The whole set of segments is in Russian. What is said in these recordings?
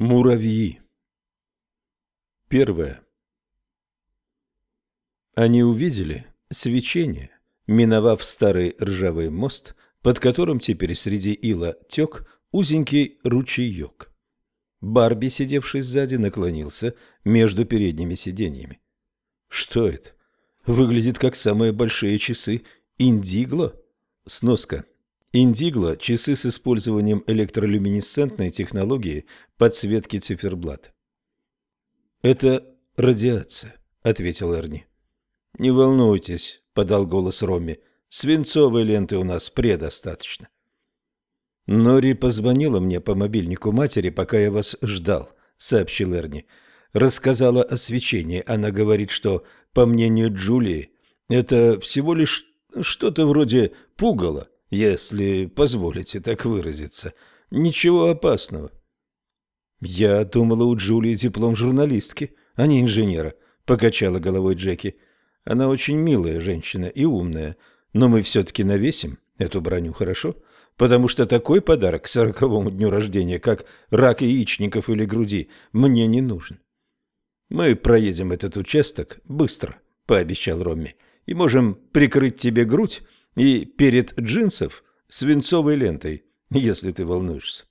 Муравьи. Первое. Они увидели свечение, миновав старый ржавый мост, под которым теперь среди ила тек узенький ручеек. Барби, сидевший сзади, наклонился между передними сиденьями. Что это? Выглядит как самые большие часы Индигло. Сноска. Индигло – часы с использованием электролюминесцентной технологии подсветки циферблата. «Это радиация», – ответил Эрни. «Не волнуйтесь», – подал голос Ромми. «Свинцовой ленты у нас предостаточно». «Нори позвонила мне по мобильнику матери, пока я вас ждал», – сообщил Эрни. «Рассказала о свечении. Она говорит, что, по мнению Джулии, это всего лишь что-то вроде пугала, если позволите так выразиться. Ничего опасного. Я думала, у Джулии диплом журналистки, а не инженера, покачала головой Джеки. Она очень милая женщина и умная, но мы все-таки навесим эту броню, хорошо? Потому что такой подарок к сороковому дню рождения, как рак яичников или груди, мне не нужен. Мы проедем этот участок быстро, пообещал Ромми, и можем прикрыть тебе грудь и перед джинсов свинцовой лентой, если ты волнуешься.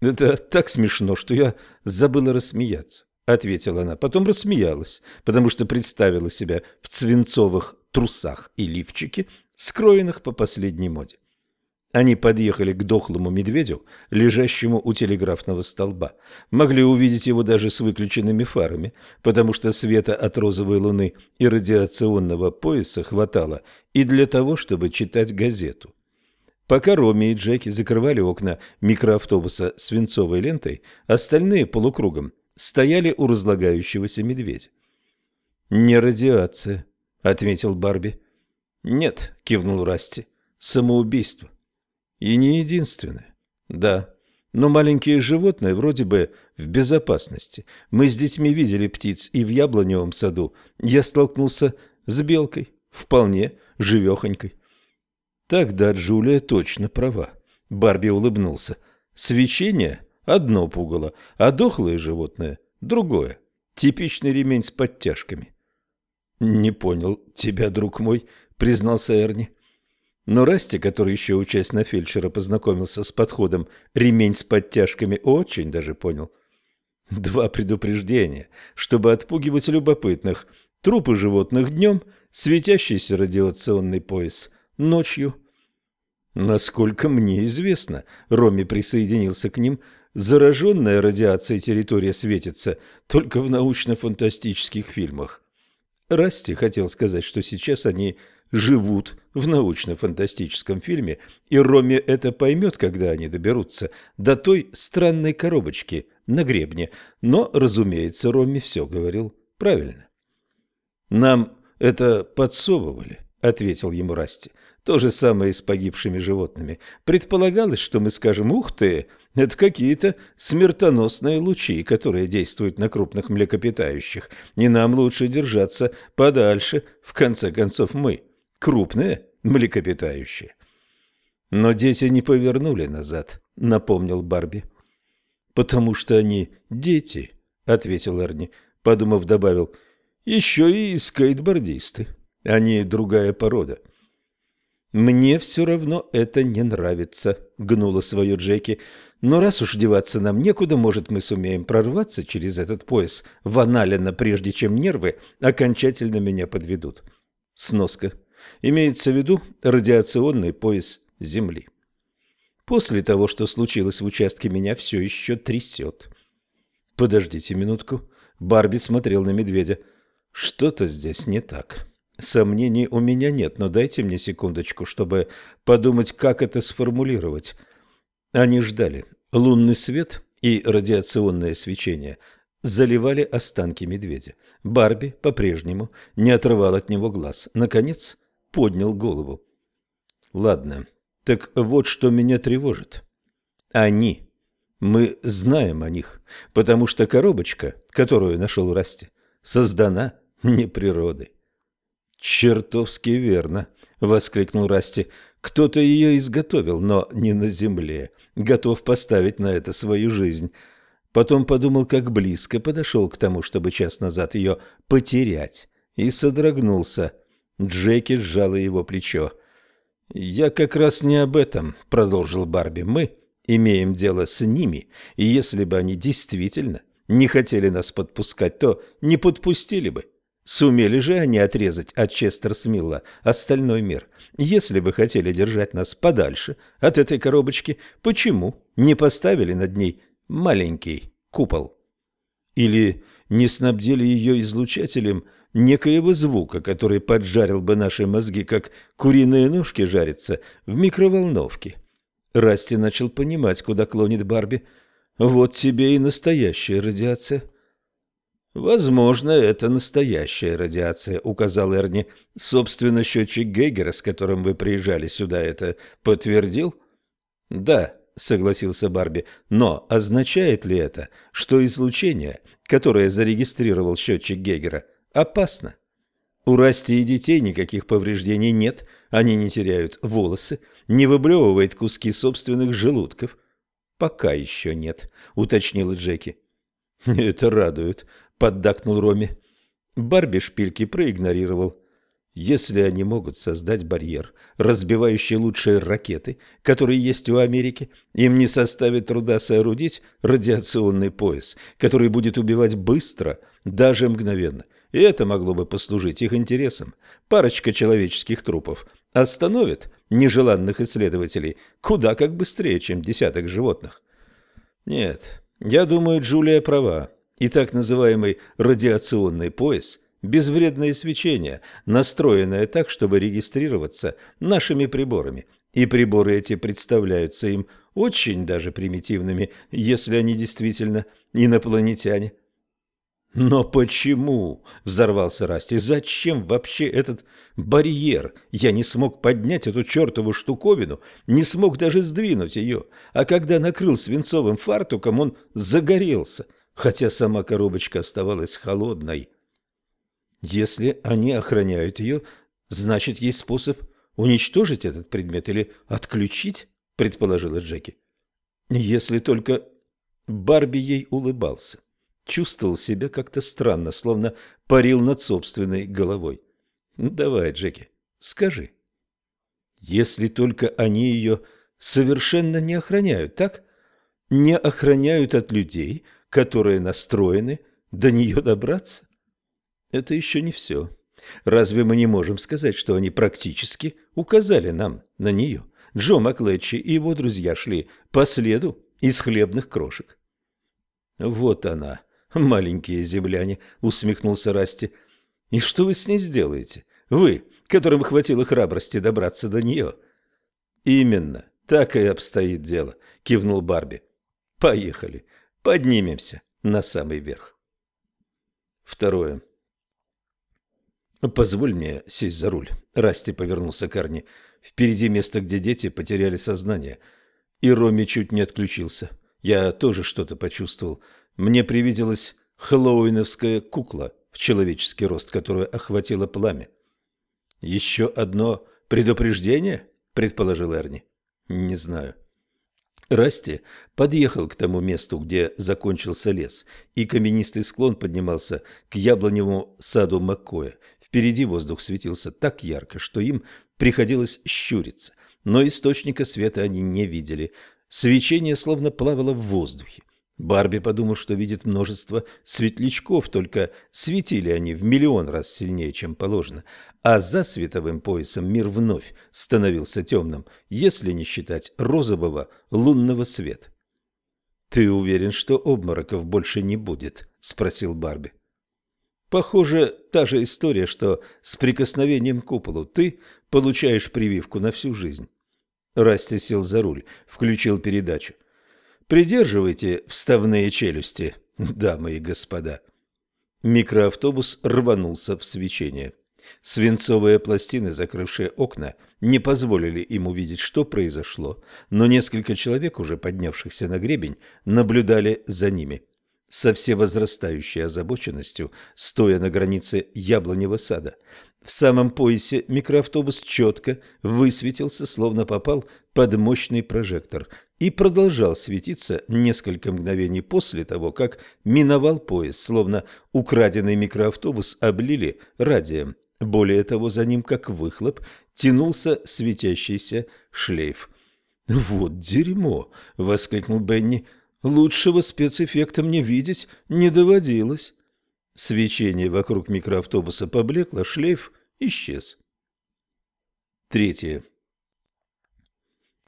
Это так смешно, что я забыла рассмеяться, ответила она. Потом рассмеялась, потому что представила себя в свинцовых трусах и лифчике, скроенных по последней моде. Они подъехали к дохлому медведю, лежащему у телеграфного столба. Могли увидеть его даже с выключенными фарами, потому что света от розовой луны и радиационного пояса хватало и для того, чтобы читать газету. Пока Роми и Джеки закрывали окна микроавтобуса свинцовой лентой, остальные полукругом стояли у разлагающегося медведя. «Не радиация», — отметил Барби. «Нет», — кивнул Расти, — «самоубийство». И не единственное. Да, но маленькие животные вроде бы в безопасности. Мы с детьми видели птиц, и в яблоневом саду я столкнулся с белкой, вполне живехонькой. Тогда Джулия точно права. Барби улыбнулся. Свечение – одно пугало, а дохлое животное – другое. Типичный ремень с подтяжками. «Не понял тебя, друг мой», – признался Эрни. Но Расти, который еще учась на фельдшера, познакомился с подходом «ремень с подтяжками», очень даже понял. Два предупреждения, чтобы отпугивать любопытных. Трупы животных днем, светящийся радиационный пояс ночью. Насколько мне известно, Роми присоединился к ним, зараженная радиацией территория светится только в научно-фантастических фильмах. Расти хотел сказать, что сейчас они живут в научно-фантастическом фильме, и Роми это поймет, когда они доберутся до той странной коробочки на гребне. Но, разумеется, Роми все говорил правильно. «Нам это подсовывали», — ответил ему Расти. «То же самое и с погибшими животными. Предполагалось, что мы скажем «Ух ты!» Это какие-то смертоносные лучи, которые действуют на крупных млекопитающих, и нам лучше держаться подальше, в конце концов мы крупные млекопитающие. Но дети не повернули назад, напомнил Барби. Потому что они дети, ответил Эрни, подумав, добавил, еще и скейтбордисты. Они другая порода. «Мне все равно это не нравится», — гнула свое Джеки. «Но раз уж деваться нам некуда, может, мы сумеем прорваться через этот пояс Ваналина, прежде чем нервы окончательно меня подведут». Сноска. Имеется в виду радиационный пояс Земли. После того, что случилось в участке, меня все еще трясет. Подождите минутку. Барби смотрел на медведя. Что-то здесь не так. Сомнений у меня нет, но дайте мне секундочку, чтобы подумать, как это сформулировать. Они ждали. Лунный свет и радиационное свечение заливали останки медведя. Барби по-прежнему не отрывал от него глаз. Наконец поднял голову. Ладно, так вот что меня тревожит. Они. Мы знаем о них, потому что коробочка, которую нашел Расти, создана не природой. «Чертовски верно!» — воскликнул Расти. «Кто-то ее изготовил, но не на земле. Готов поставить на это свою жизнь. Потом подумал, как близко подошел к тому, чтобы час назад ее потерять, и содрогнулся. Джеки сжала его плечо. «Я как раз не об этом», — продолжил Барби. «Мы имеем дело с ними, и если бы они действительно не хотели нас подпускать, то не подпустили бы. Сумели же они отрезать от Честерсмилла остальной мир. Если бы хотели держать нас подальше от этой коробочки, почему не поставили над ней маленький купол? Или не снабдили ее излучателем некоего звука, который поджарил бы наши мозги, как куриные ножки жарятся в микроволновке? Расти начал понимать, куда клонит Барби. Вот тебе и настоящая радиация. «Возможно, это настоящая радиация», — указал Эрни. «Собственно, счетчик Гейгера, с которым вы приезжали сюда, это подтвердил?» «Да», — согласился Барби. «Но означает ли это, что излучение, которое зарегистрировал счетчик Гейгера, опасно?» У Расти и детей никаких повреждений нет, они не теряют волосы, не выблевывает куски собственных желудков. «Пока еще нет», — уточнила Джеки. «Это радует», поддакнул Роми. Барби шпильки проигнорировал. Если они могут создать барьер, разбивающий лучшие ракеты, которые есть у Америки, им не составит труда соорудить радиационный пояс, который будет убивать быстро, даже мгновенно. И это могло бы послужить их интересам. Парочка человеческих трупов остановит нежеланных исследователей куда как быстрее, чем десяток животных. Нет, я думаю, Джулия права и так называемый радиационный пояс – безвредное свечение, настроенное так, чтобы регистрироваться нашими приборами. И приборы эти представляются им очень даже примитивными, если они действительно инопланетяне. «Но почему?» – взорвался Расти. «Зачем вообще этот барьер? Я не смог поднять эту чертову штуковину, не смог даже сдвинуть ее. А когда накрыл свинцовым фартуком, он загорелся хотя сама коробочка оставалась холодной. Если они охраняют ее, значит, есть способ уничтожить этот предмет или отключить, предположила Джеки. Если только Барби ей улыбался, чувствовал себя как-то странно, словно парил над собственной головой. Давай, Джеки, скажи. Если только они ее совершенно не охраняют, так? Не охраняют от людей, которые настроены до нее добраться? Это еще не все. Разве мы не можем сказать, что они практически указали нам на нее? Джо Маклетчи и его друзья шли по следу из хлебных крошек. «Вот она, маленькие земляне», — усмехнулся Расти. «И что вы с ней сделаете? Вы, которым хватило храбрости добраться до нее?» «Именно, так и обстоит дело», — кивнул Барби. «Поехали. Поднимемся на самый верх. Второе. «Позволь мне сесть за руль». Расти повернулся к Арни. Впереди место, где дети потеряли сознание. И Роми чуть не отключился. Я тоже что-то почувствовал. Мне привиделась хэллоуиновская кукла в человеческий рост, которую охватило пламя. «Еще одно предупреждение?» – предположил Эрни. «Не знаю». Расти подъехал к тому месту, где закончился лес, и каменистый склон поднимался к яблоневому саду Маккоя. Впереди воздух светился так ярко, что им приходилось щуриться, но источника света они не видели. Свечение словно плавало в воздухе. Барби подумал, что видит множество светлячков, только светили они в миллион раз сильнее, чем положено, а за световым поясом мир вновь становился темным, если не считать розового лунного света. «Ты уверен, что обмороков больше не будет?» – спросил Барби. «Похоже, та же история, что с прикосновением к куполу ты получаешь прививку на всю жизнь». Расти сел за руль, включил передачу. Придерживайте вставные челюсти, дамы и господа. Микроавтобус рванулся в свечение. Свинцовые пластины, закрывшие окна, не позволили им увидеть, что произошло, но несколько человек, уже поднявшихся на гребень, наблюдали за ними. Со всевозрастающей озабоченностью, стоя на границе яблоневого сада, В самом поясе микроавтобус четко высветился, словно попал под мощный прожектор, и продолжал светиться несколько мгновений после того, как миновал пояс, словно украденный микроавтобус облили радием. Более того, за ним, как выхлоп, тянулся светящийся шлейф. «Вот дерьмо!» — воскликнул Бенни. «Лучшего спецэффекта мне видеть не доводилось». Свечение вокруг микроавтобуса поблекло, шлейф исчез. Третье.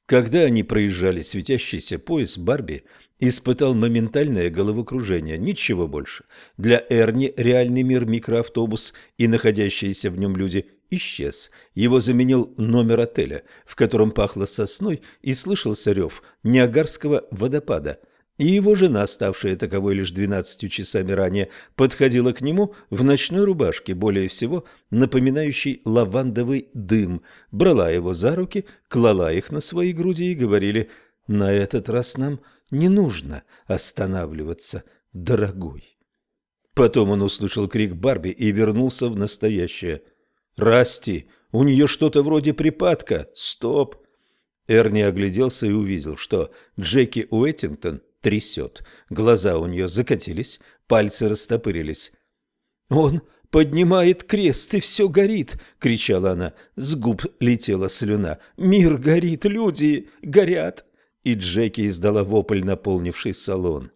Когда они проезжали светящийся пояс, Барби испытал моментальное головокружение, ничего больше. Для Эрни реальный мир микроавтобус и находящиеся в нем люди исчез. Его заменил номер отеля, в котором пахло сосной и слышался рев Ниагарского водопада – и его жена, ставшая таковой лишь двенадцатью часами ранее, подходила к нему в ночной рубашке, более всего напоминающей лавандовый дым, брала его за руки, клала их на свои груди и говорили «На этот раз нам не нужно останавливаться, дорогой». Потом он услышал крик Барби и вернулся в настоящее. «Расти, у нее что-то вроде припадка! Стоп!» Эрни огляделся и увидел, что Джеки Уэттингтон трясет. Глаза у нее закатились, пальцы растопырились. «Он поднимает крест, и все горит!» — кричала она. С губ летела слюна. «Мир горит, люди горят!» И Джеки издала вопль, наполнивший салон.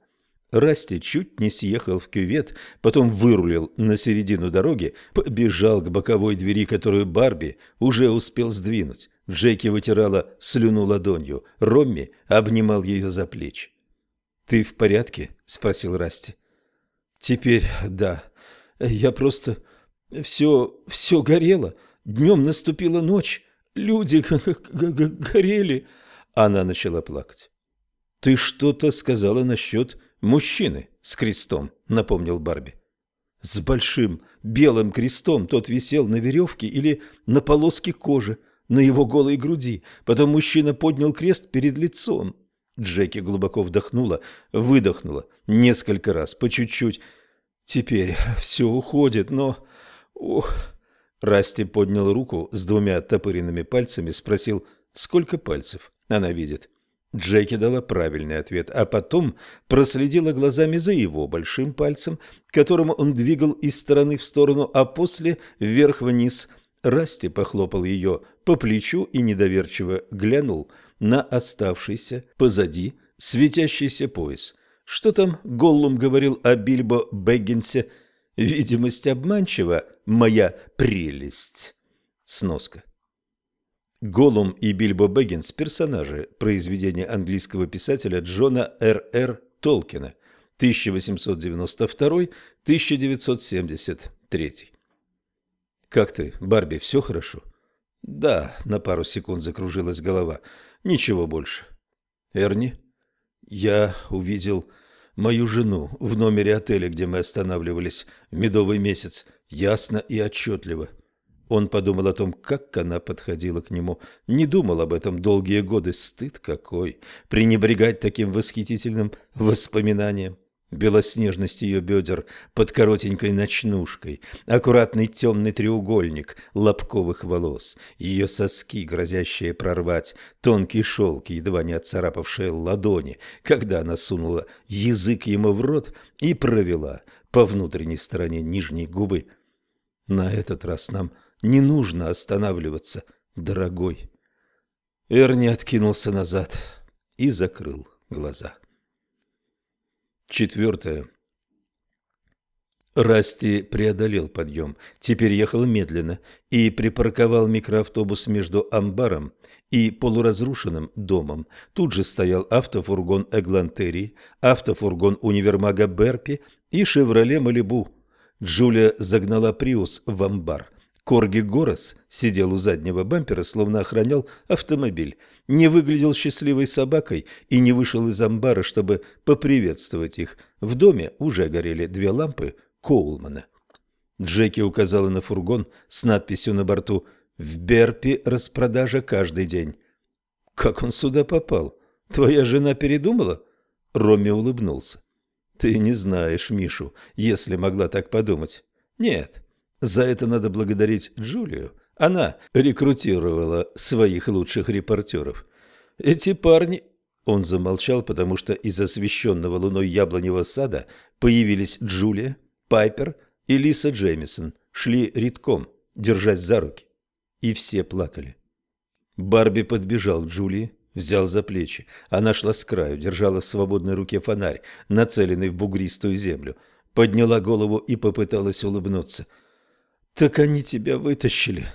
Расти чуть не съехал в кювет, потом вырулил на середину дороги, побежал к боковой двери, которую Барби уже успел сдвинуть. Джеки вытирала слюну ладонью, Ромми обнимал ее за плечи. «Ты в порядке?» – спросил Расти. «Теперь да. Я просто... Все, все горело. Днем наступила ночь. Люди горели». Она начала плакать. «Ты что-то сказала насчет мужчины с крестом», — напомнил Барби. «С большим белым крестом. Тот висел на веревке или на полоске кожи на его голой груди. Потом мужчина поднял крест перед лицом. Джеки глубоко вдохнула, выдохнула несколько раз, по чуть-чуть. Теперь все уходит, но... Ух... Расти поднял руку с двумя оттопыренными пальцами, спросил, сколько пальцев она видит. Джеки дала правильный ответ, а потом проследила глазами за его большим пальцем, которым он двигал из стороны в сторону, а после вверх-вниз. Расти похлопал ее по плечу и недоверчиво глянул – на оставшийся позади светящийся пояс. Что там Голлум говорил о Бильбо Бэггинсе? Видимость обманчива, моя прелесть. Сноска. Голлум и Бильбо Бэггинс – персонажи произведения английского писателя Джона Р. Р. Толкина 1892-1973. «Как ты, Барби, все хорошо?» «Да», – на пару секунд закружилась голова – Ничего больше. Эрни, я увидел мою жену в номере отеля, где мы останавливались в медовый месяц, ясно и отчетливо. Он подумал о том, как она подходила к нему. Не думал об этом долгие годы. Стыд какой! Пренебрегать таким восхитительным воспоминанием белоснежность ее бедер под коротенькой ночнушкой, аккуратный темный треугольник лобковых волос, ее соски, грозящие прорвать тонкий шелк, едва не отцарапавшие ладони, когда она сунула язык ему в рот и провела по внутренней стороне нижней губы. На этот раз нам не нужно останавливаться, дорогой. Эрни откинулся назад и закрыл глаза. Четвертое. Расти преодолел подъем, теперь ехал медленно и припарковал микроавтобус между амбаром и полуразрушенным домом. Тут же стоял автофургон Эглантерии, автофургон универмага Берпи и «Шевроле Малибу». Джулия загнала «Приус» в амбар – Корги Горос сидел у заднего бампера, словно охранял автомобиль, не выглядел счастливой собакой и не вышел из амбара, чтобы поприветствовать их. В доме уже горели две лампы Коулмана. Джеки указала на фургон с надписью на борту «В Берпи распродажа каждый день». «Как он сюда попал? Твоя жена передумала?» Ромми улыбнулся. «Ты не знаешь Мишу, если могла так подумать». «Нет, За это надо благодарить Джулию. Она рекрутировала своих лучших репортеров. Эти парни... Он замолчал, потому что из освещенного луной яблоневого сада появились Джулия, Пайпер и Лиса Джеймисон. Шли редком, держась за руки. И все плакали. Барби подбежал к Джулии, взял за плечи. Она шла с краю, держала в свободной руке фонарь, нацеленный в бугристую землю. Подняла голову и попыталась улыбнуться. «Так они тебя вытащили,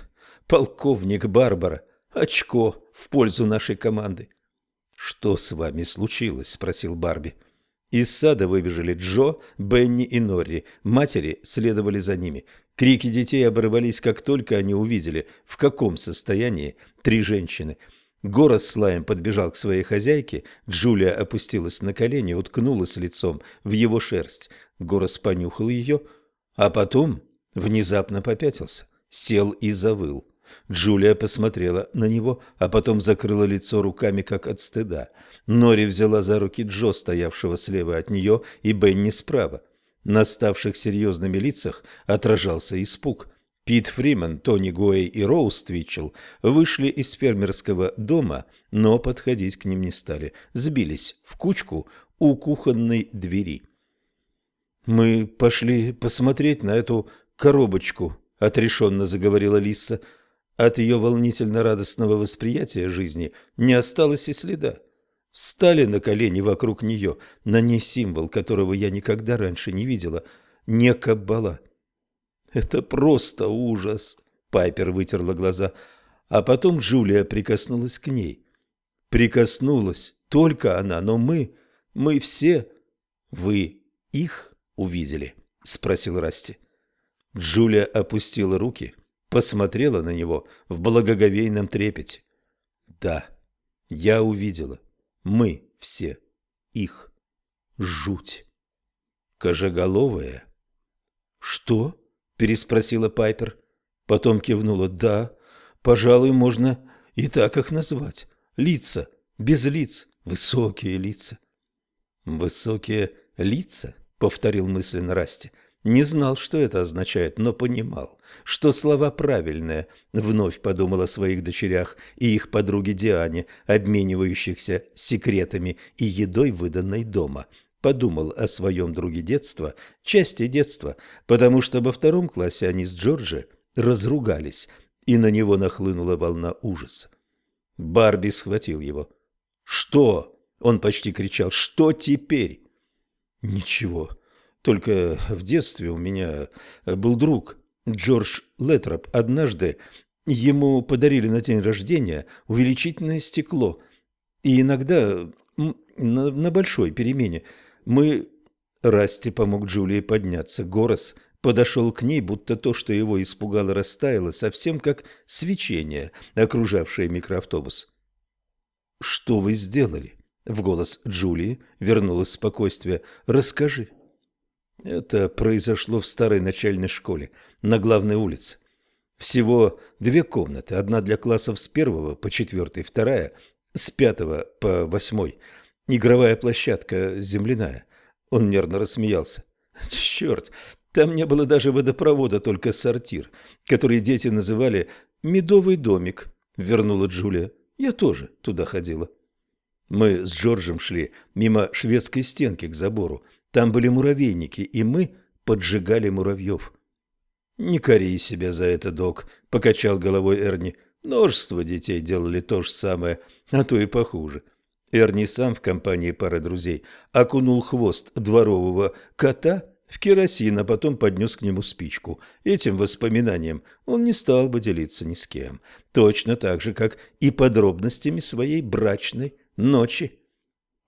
полковник Барбара. Очко в пользу нашей команды». «Что с вами случилось?» – спросил Барби. Из сада выбежали Джо, Бенни и Норри. Матери следовали за ними. Крики детей оборвались, как только они увидели, в каком состоянии три женщины – Гора с Лаем подбежал к своей хозяйке, Джулия опустилась на колени, уткнулась лицом в его шерсть. Горос понюхал ее, а потом внезапно попятился, сел и завыл. Джулия посмотрела на него, а потом закрыла лицо руками, как от стыда. Нори взяла за руки Джо, стоявшего слева от нее, и Бенни справа. На ставших серьезными лицах отражался испуг. Пит Фриман, Тони Гуэй и Роуз Твитчелл вышли из фермерского дома, но подходить к ним не стали. Сбились в кучку у кухонной двери. «Мы пошли посмотреть на эту коробочку», — отрешенно заговорила Лиса. От ее волнительно-радостного восприятия жизни не осталось и следа. Встали на колени вокруг нее, на ней символ, которого я никогда раньше не видела, не каббала. Это просто ужас. Пайпер вытерла глаза, а потом Джулия прикоснулась к ней. Прикоснулась только она, но мы, мы все... Вы их увидели? Спросил Расти. Джулия опустила руки, посмотрела на него в благоговейном трепете. Да, я увидела. Мы все их. Жуть. Кожеголовая. Что? – переспросила Пайпер. Потом кивнула. «Да, пожалуй, можно и так их назвать. Лица, без лиц, высокие лица». «Высокие лица?» – повторил мысленно Расти. Не знал, что это означает, но понимал, что слова правильные. Вновь подумал о своих дочерях и их подруге Диане, обменивающихся секретами и едой, выданной дома – подумал о своем друге детства, части детства, потому что во втором классе они с Джорджи разругались, и на него нахлынула волна ужаса. Барби схватил его. «Что?» – он почти кричал. «Что теперь?» «Ничего. Только в детстве у меня был друг, Джордж Летроп. Однажды ему подарили на день рождения увеличительное стекло. И иногда на, на большой перемене – мы... Расти помог Джулии подняться. Горос подошел к ней, будто то, что его испугало, растаяло, совсем как свечение, окружавшее микроавтобус. «Что вы сделали?» В голос Джулии вернулось спокойствие. «Расскажи». Это произошло в старой начальной школе, на главной улице. Всего две комнаты, одна для классов с первого по четвертый, вторая с пятого по восьмой – Игровая площадка земляная. Он нервно рассмеялся. Черт, там не было даже водопровода, только сортир, который дети называли «медовый домик», вернула Джулия. Я тоже туда ходила. Мы с Джорджем шли мимо шведской стенки к забору. Там были муравейники, и мы поджигали муравьев. «Не кори себя за это, док», — покачал головой Эрни. «Множество детей делали то же самое, а то и похуже». Эрни сам в компании пары друзей окунул хвост дворового кота в керосин, а потом поднес к нему спичку. Этим воспоминанием он не стал бы делиться ни с кем, точно так же, как и подробностями своей брачной ночи.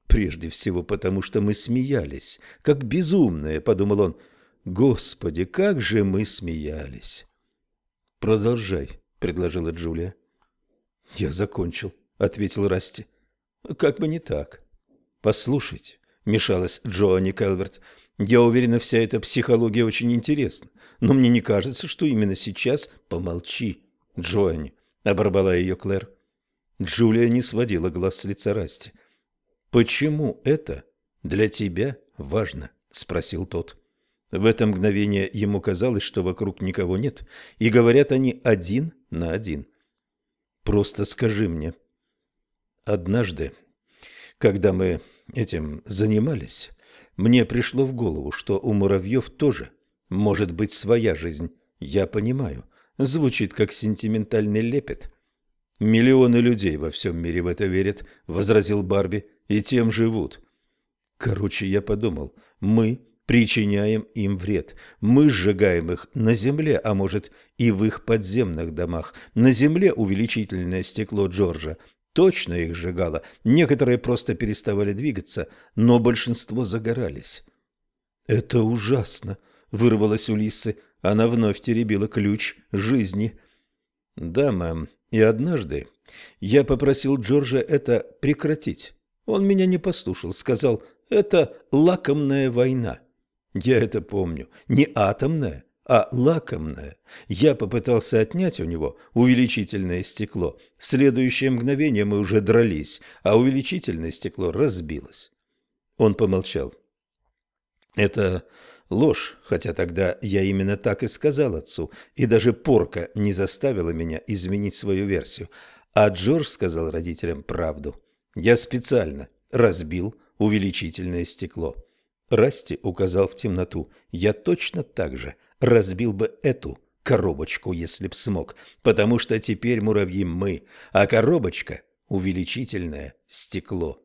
Прежде всего потому, что мы смеялись, как безумные, подумал он. Господи, как же мы смеялись. Продолжай, предложила Джулия. Я закончил, ответил Расти. Как бы не так. Послушайте, мешалась Джоанни Келверт, я уверена, вся эта психология очень интересна, но мне не кажется, что именно сейчас... Помолчи, Джоанни, оборвала ее Клэр. Джулия не сводила глаз с лица Расти. «Почему это для тебя важно?» – спросил тот. В это мгновение ему казалось, что вокруг никого нет, и говорят они один на один. «Просто скажи мне». Однажды, когда мы этим занимались, мне пришло в голову, что у муравьев тоже может быть своя жизнь. Я понимаю, звучит как сентиментальный лепет. «Миллионы людей во всем мире в это верят», — возразил Барби, — «и тем живут». Короче, я подумал, мы причиняем им вред. Мы сжигаем их на земле, а может и в их подземных домах. На земле увеличительное стекло Джорджа точно их сжигало. Некоторые просто переставали двигаться, но большинство загорались. «Это ужасно!» — вырвалась у Лисы. Она вновь теребила ключ жизни. «Да, мэм, и однажды я попросил Джорджа это прекратить. Он меня не послушал, сказал, это лакомная война. Я это помню. Не атомная, а лакомная. Я попытался отнять у него увеличительное стекло. В следующее мгновение мы уже дрались, а увеличительное стекло разбилось. Он помолчал. Это ложь, хотя тогда я именно так и сказал отцу, и даже порка не заставила меня изменить свою версию. А Джордж сказал родителям правду. Я специально разбил увеличительное стекло. Расти указал в темноту. Я точно так же разбил бы эту коробочку, если б смог, потому что теперь муравьи мы, а коробочка — увеличительное стекло.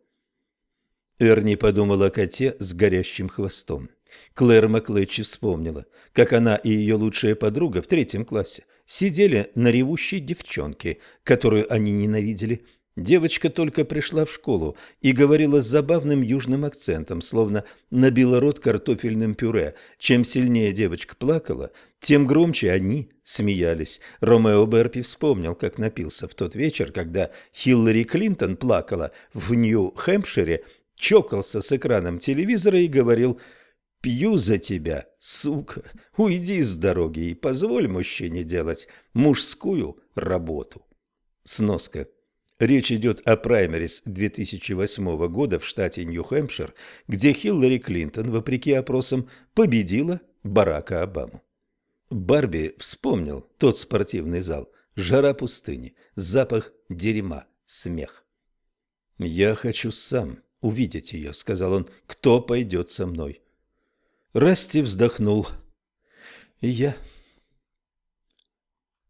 Эрни подумала о коте с горящим хвостом. Клэр Маклэтчи вспомнила, как она и ее лучшая подруга в третьем классе сидели на ревущей девчонке, которую они ненавидели, Девочка только пришла в школу и говорила с забавным южным акцентом, словно набила рот картофельным пюре. Чем сильнее девочка плакала, тем громче они смеялись. Ромео Берпи вспомнил, как напился в тот вечер, когда Хиллари Клинтон плакала в Нью-Хэмпшире, чокался с экраном телевизора и говорил «Пью за тебя, сука, уйди с дороги и позволь мужчине делать мужскую работу». Сноска. Речь идет о праймерис 2008 года в штате Нью-Хэмпшир, где Хиллари Клинтон, вопреки опросам, победила Барака Обаму. Барби вспомнил тот спортивный зал, жара пустыни, запах дерьма, смех. «Я хочу сам увидеть ее», — сказал он, — «кто пойдет со мной?» Расти вздохнул. «И я».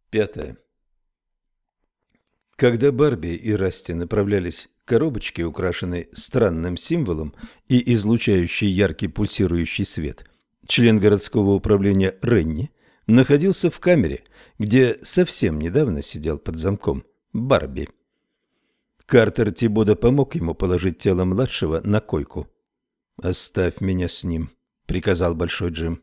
Пятое. Когда Барби и Расти направлялись к коробочке, украшенной странным символом и излучающей яркий пульсирующий свет, член городского управления Ренни находился в камере, где совсем недавно сидел под замком Барби. Картер Тибода помог ему положить тело младшего на койку. «Оставь меня с ним», — приказал Большой Джим.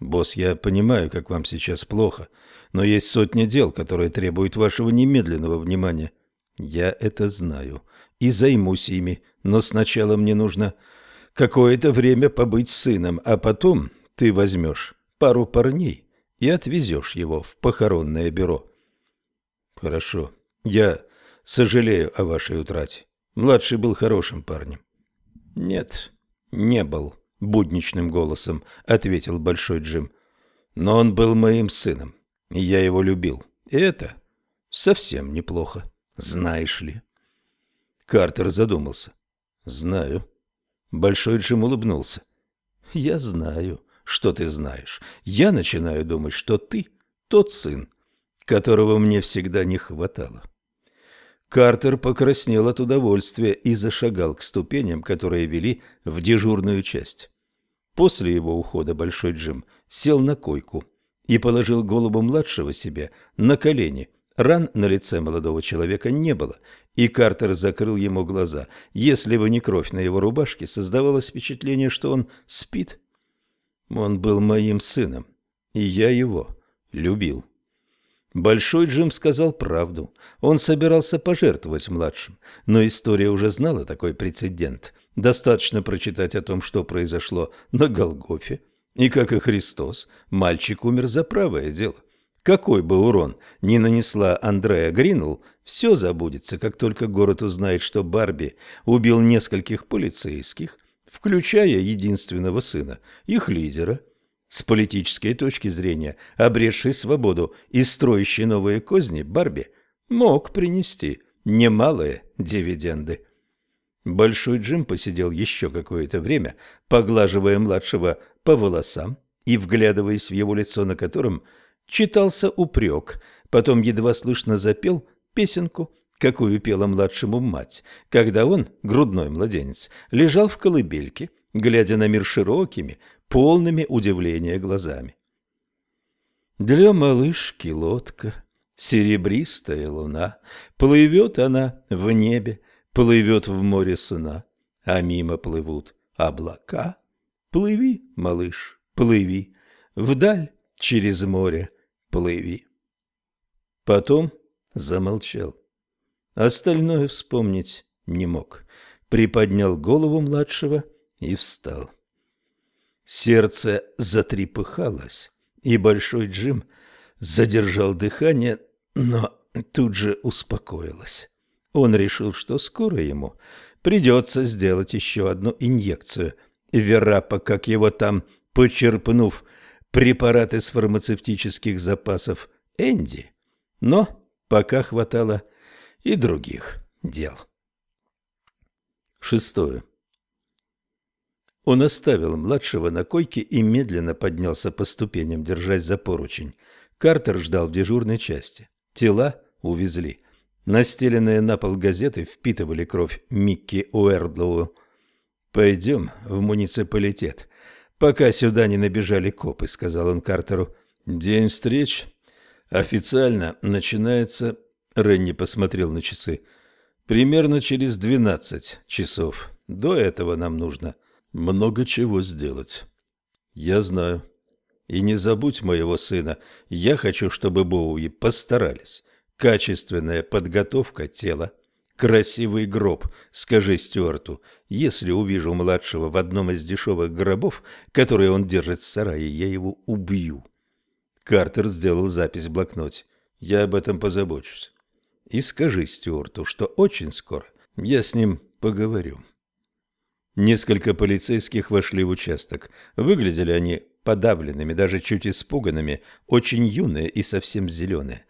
«Босс, я понимаю, как вам сейчас плохо, но есть сотни дел, которые требуют вашего немедленного внимания. Я это знаю и займусь ими, но сначала мне нужно какое-то время побыть с сыном, а потом ты возьмешь пару парней и отвезешь его в похоронное бюро». «Хорошо. Я сожалею о вашей утрате. Младший был хорошим парнем». «Нет, не был». — будничным голосом ответил Большой Джим. «Но он был моим сыном, и я его любил. И это совсем неплохо, знаешь ли». Картер задумался. «Знаю». Большой Джим улыбнулся. «Я знаю, что ты знаешь. Я начинаю думать, что ты тот сын, которого мне всегда не хватало». Картер покраснел от удовольствия и зашагал к ступеням, которые вели в дежурную часть. После его ухода Большой Джим сел на койку и положил голову младшего себе на колени. Ран на лице молодого человека не было, и Картер закрыл ему глаза. Если бы не кровь на его рубашке, создавалось впечатление, что он спит. Он был моим сыном, и я его любил. Большой Джим сказал правду. Он собирался пожертвовать младшим, но история уже знала такой прецедент. Достаточно прочитать о том, что произошло на Голгофе. И как и Христос, мальчик умер за правое дело. Какой бы урон ни нанесла Андреа Гринелл, все забудется, как только город узнает, что Барби убил нескольких полицейских, включая единственного сына, их лидера – С политической точки зрения, обретший свободу и строящий новые козни, Барби мог принести немалые дивиденды. Большой Джим посидел еще какое-то время, поглаживая младшего по волосам и вглядываясь в его лицо, на котором читался упрек, потом едва слышно запел песенку, какую пела младшему мать, когда он, грудной младенец, лежал в колыбельке, глядя на мир широкими, полными удивления глазами. Для малышки лодка, серебристая луна, плывет она в небе, плывет в море сна, а мимо плывут облака. Плыви, малыш, плыви, вдаль через море плыви. Потом замолчал. Остальное вспомнить не мог. Приподнял голову младшего и встал. Сердце затрепыхалось, и Большой Джим задержал дыхание, но тут же успокоилось. Он решил, что скоро ему придется сделать еще одну инъекцию. Верапа, как его там, почерпнув препарат из фармацевтических запасов Энди. Но пока хватало и других дел. Шестое. Он оставил младшего на койке и медленно поднялся по ступеням, держась за поручень. Картер ждал в дежурной части. Тела увезли. Настеленные на пол газеты впитывали кровь Микки Уэрдлоу. «Пойдем в муниципалитет, пока сюда не набежали копы», — сказал он Картеру. «День встреч официально начинается...» Ренни посмотрел на часы. «Примерно через двенадцать часов. До этого нам нужно много чего сделать». «Я знаю. И не забудь моего сына. Я хочу, чтобы Боуи постарались. Качественная подготовка тела. Красивый гроб, скажи Стюарту. Если увижу младшего в одном из дешевых гробов, которые он держит в сарае, я его убью. Картер сделал запись в блокноте. Я об этом позабочусь. И скажи Стюарту, что очень скоро я с ним поговорю. Несколько полицейских вошли в участок. Выглядели они подавленными, даже чуть испуганными, очень юные и совсем зеленые.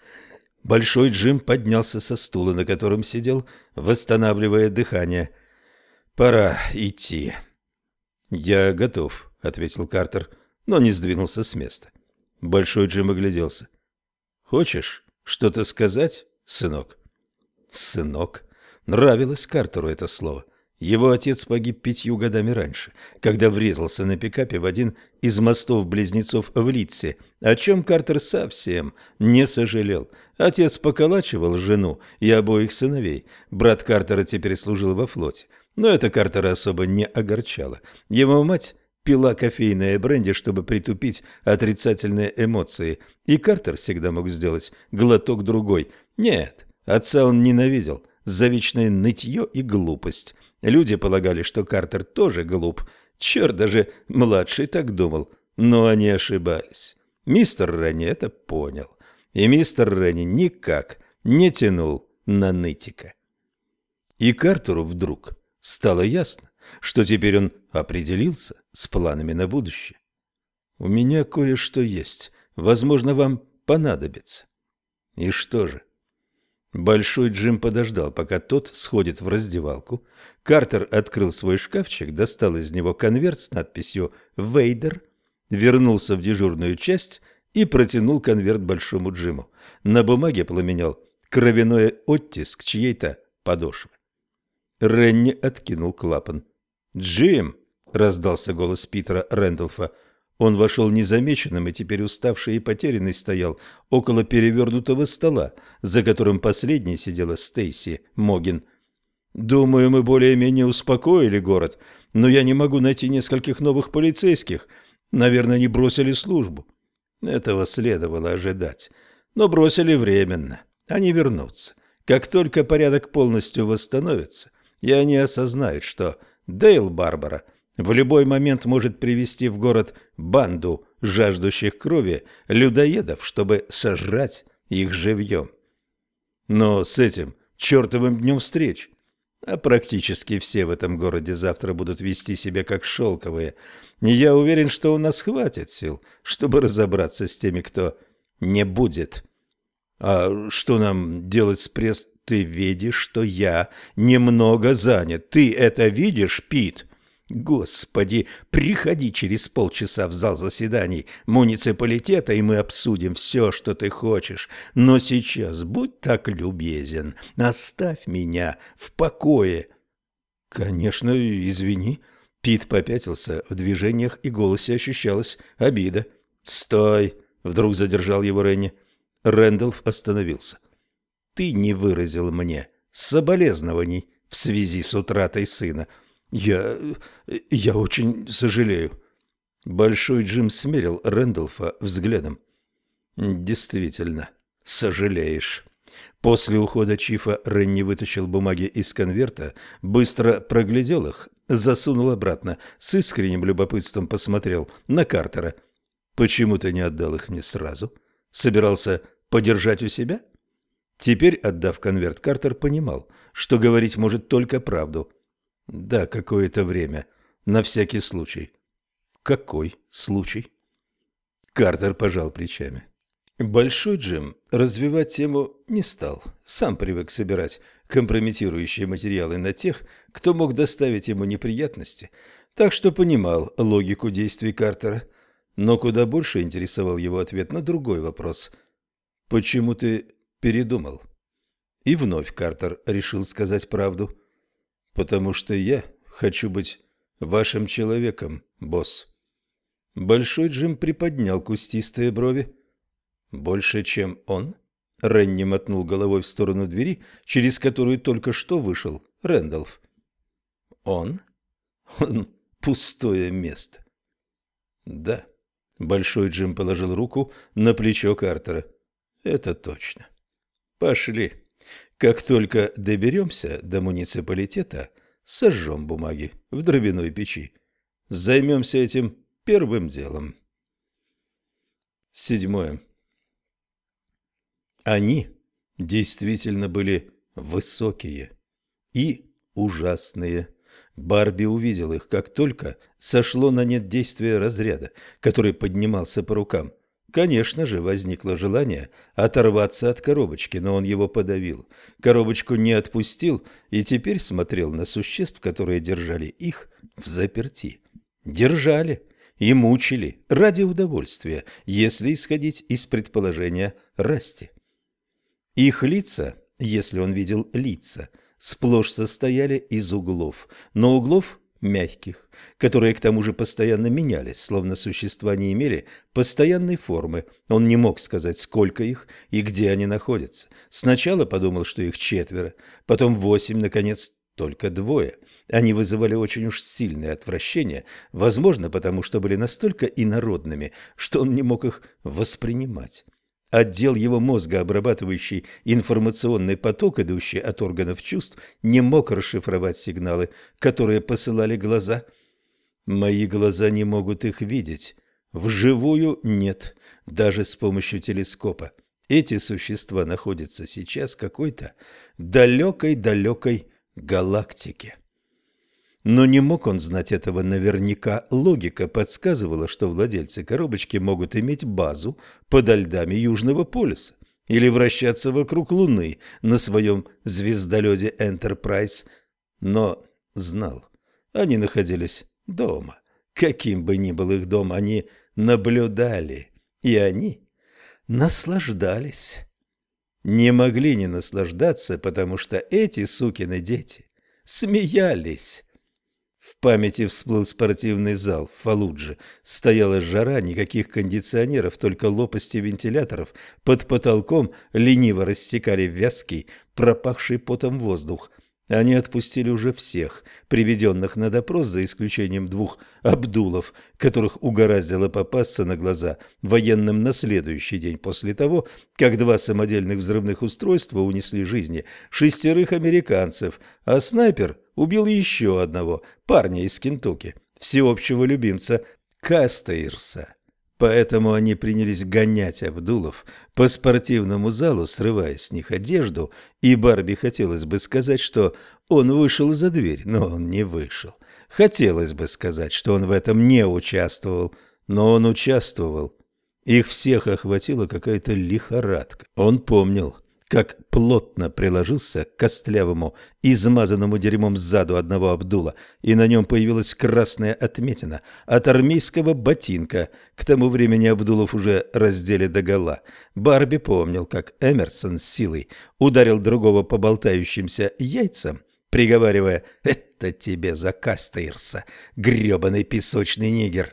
Большой Джим поднялся со стула, на котором сидел, восстанавливая дыхание. «Пора идти». «Я готов», — ответил Картер, но не сдвинулся с места. Большой Джим огляделся. «Хочешь что-то сказать, сынок?» «Сынок». Нравилось Картеру это слово. Его отец погиб пятью годами раньше, когда врезался на пикапе в один из мостов-близнецов в Литсе, о чем Картер совсем не сожалел. Отец поколачивал жену и обоих сыновей. Брат Картера теперь служил во флоте. Но это Картера особо не огорчало. Его мать пила кофейное бренди, чтобы притупить отрицательные эмоции, и Картер всегда мог сделать глоток другой. Нет, отца он ненавидел за вечное нытье и глупость. Люди полагали, что Картер тоже глуп. Черт, даже младший так думал. Но они ошибались. Мистер Ренни это понял. И мистер Ренни никак не тянул на нытика. И Картеру вдруг стало ясно, что теперь он определился с планами на будущее. «У меня кое-что есть. Возможно, вам понадобится». «И что же?» Большой Джим подождал, пока тот сходит в раздевалку. Картер открыл свой шкафчик, достал из него конверт с надписью «Вейдер», вернулся в дежурную часть и протянул конверт Большому Джиму. На бумаге пламенел кровяной оттиск чьей-то подошвы. Ренни откинул клапан. «Джим!» — раздался голос Питера Рэндалфа — он вошел незамеченным и теперь уставший и потерянный стоял около перевернутого стола, за которым последней сидела Стейси Могин. «Думаю, мы более-менее успокоили город, но я не могу найти нескольких новых полицейских. Наверное, не бросили службу». Этого следовало ожидать. Но бросили временно. Они вернутся. Как только порядок полностью восстановится, и они осознают, что Дейл Барбара – в любой момент может привести в город банду жаждущих крови людоедов, чтобы сожрать их живьем. Но с этим чертовым днем встреч А практически все в этом городе завтра будут вести себя как шелковые. И я уверен, что у нас хватит сил, чтобы разобраться с теми, кто не будет. А что нам делать с пресс... Ты видишь, что я немного занят. Ты это видишь, Пит? Господи, приходи через полчаса в зал заседаний муниципалитета, и мы обсудим все, что ты хочешь. Но сейчас будь так любезен, оставь меня в покое. Конечно, извини. Пит попятился, в движениях и голосе ощущалась обида. Стой, вдруг задержал его Ренни. Рэндалф остановился. Ты не выразил мне соболезнований в связи с утратой сына. Я... я очень сожалею. Большой Джим смерил Рэндалфа взглядом. Действительно, сожалеешь. После ухода Чифа Ренни вытащил бумаги из конверта, быстро проглядел их, засунул обратно, с искренним любопытством посмотрел на Картера. «Почему ты не отдал их мне сразу? Собирался подержать у себя?» Теперь, отдав конверт, Картер понимал, что говорить может только правду. Да, какое-то время. На всякий случай. Какой случай? Картер пожал плечами. Большой Джим развивать тему не стал. Сам привык собирать компрометирующие материалы на тех, кто мог доставить ему неприятности, так что понимал логику действий Картера. Но куда больше интересовал его ответ на другой вопрос. «Почему ты передумал?» И вновь Картер решил сказать правду – потому что я хочу быть вашим человеком, босс. Большой Джим приподнял кустистые брови. Больше, чем он? Ренни мотнул головой в сторону двери, через которую только что вышел Рэндалф. Он? Он пустое место. Да. Большой Джим положил руку на плечо Картера. Это точно. Пошли. Как только доберемся до муниципалитета, сожжем бумаги в дровяной печи. Займемся этим первым делом. Седьмое. Они действительно были высокие и ужасные. Барби увидел их, как только сошло на нет действие разряда, который поднимался по рукам. Конечно же, возникло желание оторваться от коробочки, но он его подавил. Коробочку не отпустил и теперь смотрел на существ, которые держали их в заперти. Держали и мучили ради удовольствия, если исходить из предположения Расти. Их лица, если он видел лица, сплошь состояли из углов, но углов мягких, которые к тому же постоянно менялись, словно существа не имели постоянной формы. Он не мог сказать, сколько их и где они находятся. Сначала подумал, что их четверо, потом восемь, наконец, только двое. Они вызывали очень уж сильное отвращение, возможно, потому что были настолько инородными, что он не мог их воспринимать. Отдел его мозга, обрабатывающий информационный поток, идущий от органов чувств, не мог расшифровать сигналы, которые посылали глаза. Мои глаза не могут их видеть. Вживую нет, даже с помощью телескопа. Эти существа находятся сейчас в какой-то далекой-далекой галактике. Но не мог он знать этого наверняка. Логика подсказывала, что владельцы коробочки могут иметь базу подо льдами Южного полюса или вращаться вокруг Луны на своем звездолете Enterprise. Но знал, они находились дома. Каким бы ни был их дом, они наблюдали, и они наслаждались. Не могли не наслаждаться, потому что эти сукины дети смеялись. В памяти всплыл спортивный зал в Фалудже. Стояла жара, никаких кондиционеров, только лопасти вентиляторов. Под потолком лениво растекали вязкий, пропахший потом воздух. Они отпустили уже всех, приведенных на допрос, за исключением двух Абдулов, которых угораздило попасться на глаза военным на следующий день после того, как два самодельных взрывных устройства унесли жизни шестерых американцев, а снайпер убил еще одного парня из Кентукки, всеобщего любимца Кастейрса. Поэтому они принялись гонять Абдулов по спортивному залу, срывая с них одежду, и Барби хотелось бы сказать, что Он вышел за дверь, но он не вышел. Хотелось бы сказать, что он в этом не участвовал, но он участвовал. Их всех охватила какая-то лихорадка. Он помнил, как плотно приложился к костлявому, измазанному дерьмом сзаду одного Абдула, и на нем появилась красная отметина от армейского ботинка. К тому времени Абдулов уже раздели догола. Барби помнил, как Эмерсон с силой ударил другого по болтающимся яйцам, приговаривая «Это тебе за Кастейрса, гребаный песочный нигер!»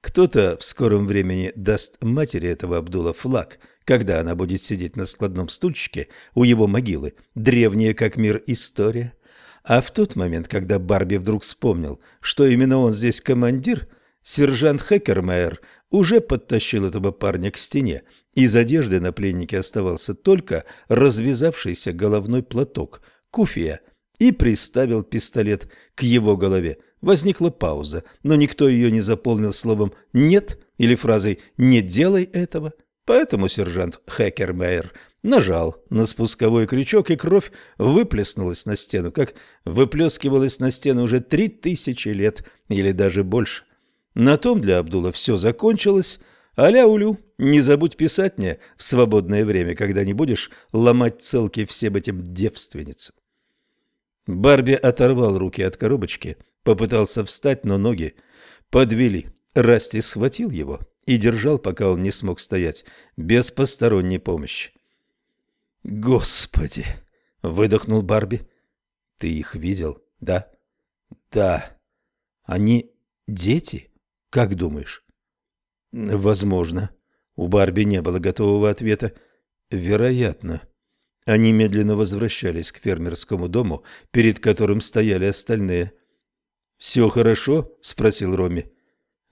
Кто-то в скором времени даст матери этого Абдула флаг – когда она будет сидеть на складном стульчике у его могилы, древняя как мир история. А в тот момент, когда Барби вдруг вспомнил, что именно он здесь командир, сержант Хекермейер уже подтащил этого парня к стене. Из одежды на пленнике оставался только развязавшийся головной платок, куфия, и приставил пистолет к его голове. Возникла пауза, но никто ее не заполнил словом «нет» или фразой «не делай этого». Поэтому сержант Хекермейер нажал на спусковой крючок, и кровь выплеснулась на стену, как выплескивалась на стену уже три тысячи лет или даже больше. На том для Абдула все закончилось. Аля-улю, не забудь писать мне в свободное время, когда не будешь ломать целки всем этим девственницам. Барби оторвал руки от коробочки, попытался встать, но ноги подвели. Расти схватил его и держал, пока он не смог стоять, без посторонней помощи. «Господи!» — выдохнул Барби. «Ты их видел, да?» «Да. Они дети? Как думаешь?» «Возможно». У Барби не было готового ответа. «Вероятно». Они медленно возвращались к фермерскому дому, перед которым стояли остальные. «Все хорошо?» — спросил Роми.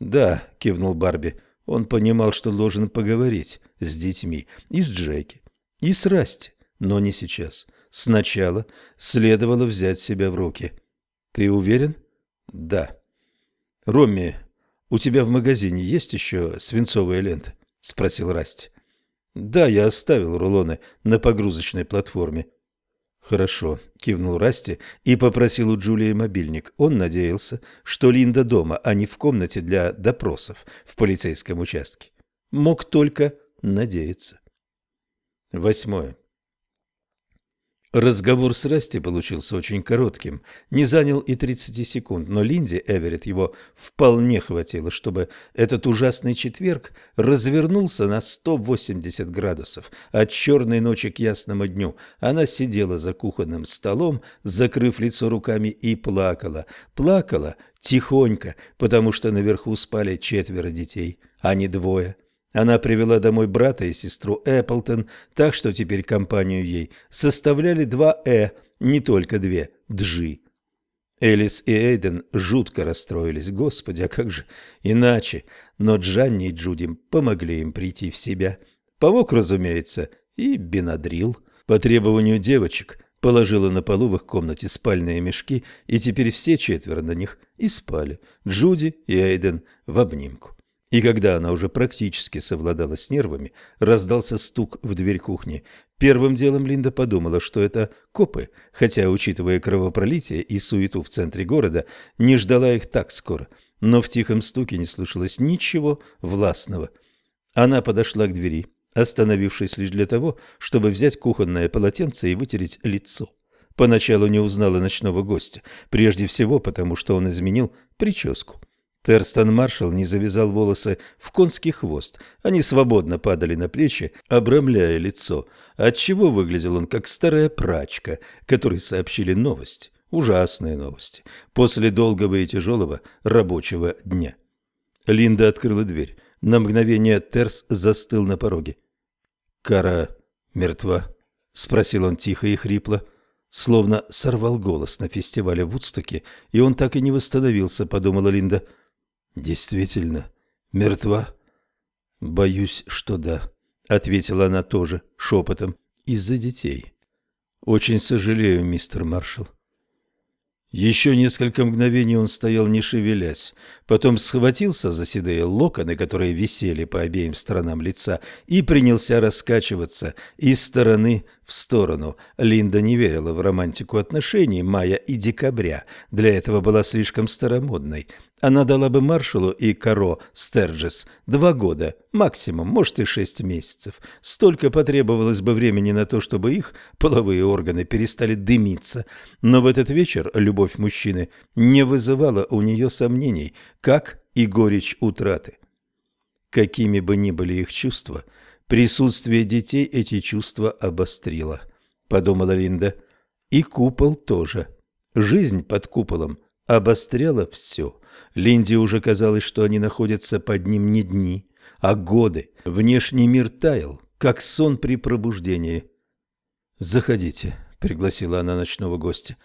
«Да», — кивнул Барби. Он понимал, что должен поговорить с детьми и с Джеки, и с Расти, но не сейчас. Сначала следовало взять себя в руки. «Ты уверен?» «Да». «Ромми, у тебя в магазине есть еще свинцовая лента?» — спросил Расти. «Да, я оставил рулоны на погрузочной платформе». «Хорошо», — кивнул Расти и попросил у Джулии мобильник. Он надеялся, что Линда дома, а не в комнате для допросов в полицейском участке. Мог только надеяться. Восьмое. Разговор с Расти получился очень коротким, не занял и 30 секунд, но Линде Эверетт его вполне хватило, чтобы этот ужасный четверг развернулся на 180 градусов от черной ночи к ясному дню. Она сидела за кухонным столом, закрыв лицо руками, и плакала. Плакала тихонько, потому что наверху спали четверо детей, а не двое. Она привела домой брата и сестру Эпплтон, так что теперь компанию ей составляли два «э», не только две «джи». Элис и Эйден жутко расстроились. Господи, а как же иначе? Но Джанни и Джуди помогли им прийти в себя. Помог, разумеется, и Бенадрил. По требованию девочек положила на полу в их комнате спальные мешки, и теперь все четверо на них и спали. Джуди и Эйден в обнимку. И когда она уже практически совладала с нервами, раздался стук в дверь кухни. Первым делом Линда подумала, что это копы, хотя, учитывая кровопролитие и суету в центре города, не ждала их так скоро. Но в тихом стуке не слышалось ничего властного. Она подошла к двери, остановившись лишь для того, чтобы взять кухонное полотенце и вытереть лицо. Поначалу не узнала ночного гостя, прежде всего потому, что он изменил прическу. Терстон Маршалл не завязал волосы в конский хвост. Они свободно падали на плечи, обрамляя лицо, отчего выглядел он как старая прачка, которой сообщили новости, ужасные новости, после долгого и тяжелого рабочего дня. Линда открыла дверь. На мгновение Терс застыл на пороге. «Кара мертва?» — спросил он тихо и хрипло. Словно сорвал голос на фестивале в Вудстоке, и он так и не восстановился, подумала Линда. — Действительно, мертва? Боюсь, что да, ответила она тоже шепотом. Из-за детей. Очень сожалею, мистер Маршалл. Еще несколько мгновений он стоял, не шевелясь, потом схватился за седые локоны, которые висели по обеим сторонам лица, и принялся раскачиваться из стороны в сторону. Линда не верила в романтику отношений мая и декабря, для этого была слишком старомодной. Она дала бы маршалу и Каро Стерджес два года, максимум, может и шесть месяцев. Столько потребовалось бы времени на то, чтобы их половые органы перестали дымиться. Но в этот вечер любовь мужчины не вызывала у нее сомнений, как и горечь утраты. Какими бы ни были их чувства, присутствие детей эти чувства обострило, подумала Линда. И купол тоже. Жизнь под куполом обостряла все. Линде уже казалось, что они находятся под ним не дни, а годы. Внешний мир таял, как сон при пробуждении. «Заходите», — пригласила она ночного гостя.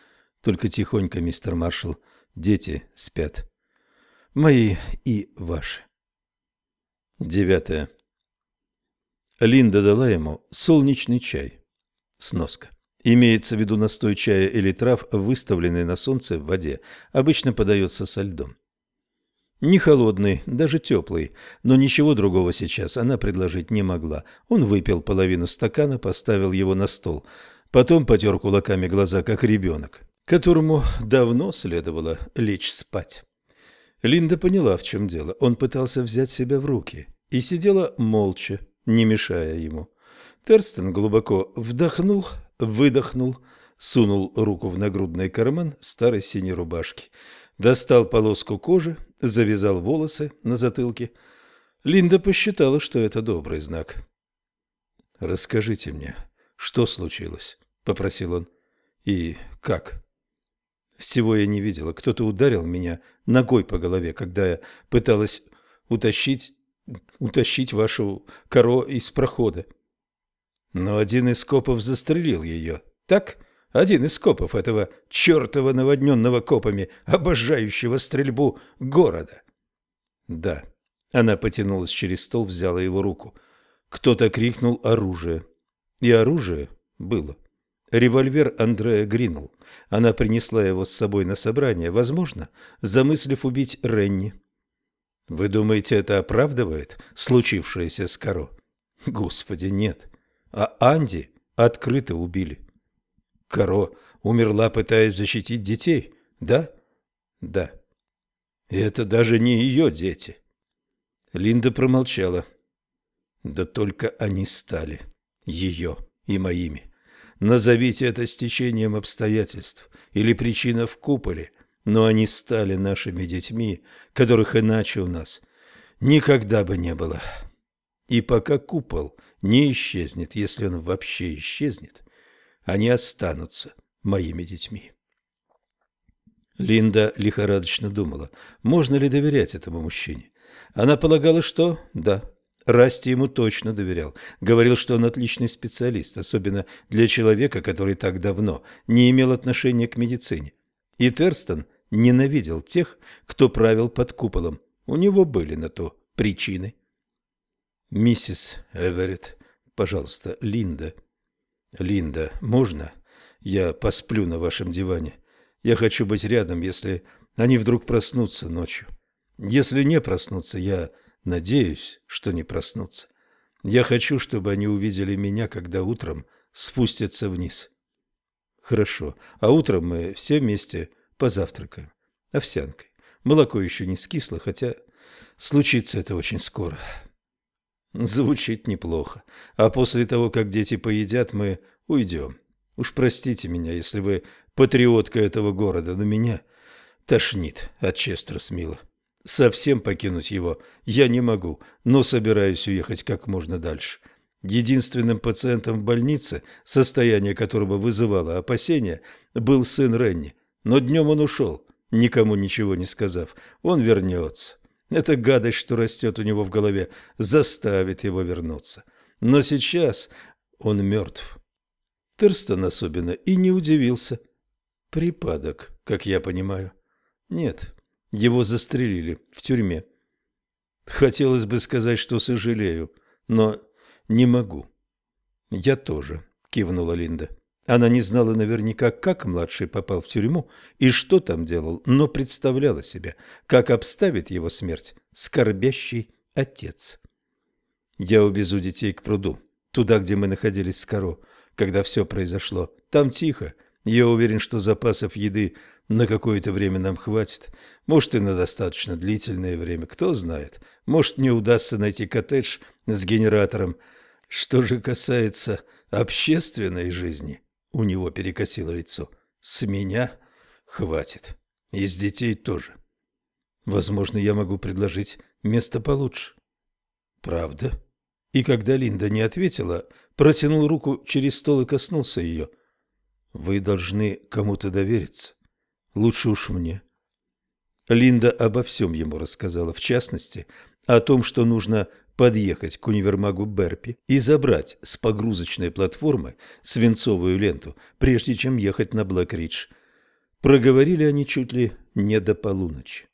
«Только тихонько, мистер Маршалл, дети спят. Мои и ваши». Девятое. Линда дала ему солнечный чай. Сноска. Имеется в виду настой чая или трав, выставленный на солнце в воде. Обычно подается со льдом. Не холодный, даже теплый, но ничего другого сейчас она предложить не могла. Он выпил половину стакана, поставил его на стол. Потом потер кулаками глаза, как ребенок, которому давно следовало лечь спать. Линда поняла, в чем дело. Он пытался взять себя в руки и сидела молча, не мешая ему. Терстон глубоко вдохнул, выдохнул, сунул руку в нагрудный карман старой синей рубашки, достал полоску кожи, завязал волосы на затылке. Линда посчитала, что это добрый знак. «Расскажите мне, что случилось?» — попросил он. «И как?» «Всего я не видела. Кто-то ударил меня ногой по голове, когда я пыталась утащить, утащить вашу коро из прохода. Но один из копов застрелил ее. Так?» один из копов этого чертова наводненного копами, обожающего стрельбу города. Да, она потянулась через стол, взяла его руку. Кто-то крикнул «оружие». И оружие было. Револьвер Андрея Гринул. Она принесла его с собой на собрание, возможно, замыслив убить Ренни. Вы думаете, это оправдывает случившееся с Каро? Господи, нет. А Анди открыто убили. Каро умерла, пытаясь защитить детей, да? Да. И это даже не ее дети. Линда промолчала. Да только они стали ее и моими. Назовите это стечением обстоятельств или причина в куполе, но они стали нашими детьми, которых иначе у нас никогда бы не было. И пока купол не исчезнет, если он вообще исчезнет, они останутся моими детьми. Линда лихорадочно думала, можно ли доверять этому мужчине. Она полагала, что да, Расти ему точно доверял. Говорил, что он отличный специалист, особенно для человека, который так давно не имел отношения к медицине. И Терстон ненавидел тех, кто правил под куполом. У него были на то причины. «Миссис Эверетт, пожалуйста, Линда», «Линда, можно? Я посплю на вашем диване. Я хочу быть рядом, если они вдруг проснутся ночью. Если не проснутся, я надеюсь, что не проснутся. Я хочу, чтобы они увидели меня, когда утром спустятся вниз». «Хорошо. А утром мы все вместе позавтракаем. Овсянкой. Молоко еще не скисло, хотя случится это очень скоро». Звучит неплохо. А после того, как дети поедят, мы уйдем. Уж простите меня, если вы патриотка этого города, но меня тошнит от Честерсмила. Совсем покинуть его я не могу, но собираюсь уехать как можно дальше. Единственным пациентом в больнице, состояние которого вызывало опасения, был сын Ренни. Но днем он ушел, никому ничего не сказав. Он вернется. Эта гадость, что растет у него в голове, заставит его вернуться. Но сейчас он мертв. Терстон особенно и не удивился. Припадок, как я понимаю. Нет, его застрелили в тюрьме. Хотелось бы сказать, что сожалею, но не могу. Я тоже, кивнула Линда. Она не знала наверняка, как младший попал в тюрьму и что там делал, но представляла себе, как обставит его смерть скорбящий отец. «Я увезу детей к пруду, туда, где мы находились с Каро, когда все произошло. Там тихо. Я уверен, что запасов еды на какое-то время нам хватит. Может, и на достаточно длительное время, кто знает. Может, не удастся найти коттедж с генератором. Что же касается общественной жизни, у него перекосило лицо. С меня хватит. И с детей тоже. Возможно, я могу предложить место получше. Правда? И когда Линда не ответила, протянул руку через стол и коснулся ее. Вы должны кому-то довериться. Лучше уж мне. Линда обо всем ему рассказала, в частности, о том, что нужно подъехать к универмагу Берпи и забрать с погрузочной платформы свинцовую ленту, прежде чем ехать на Блэк-Ридж. Проговорили они чуть ли не до полуночи.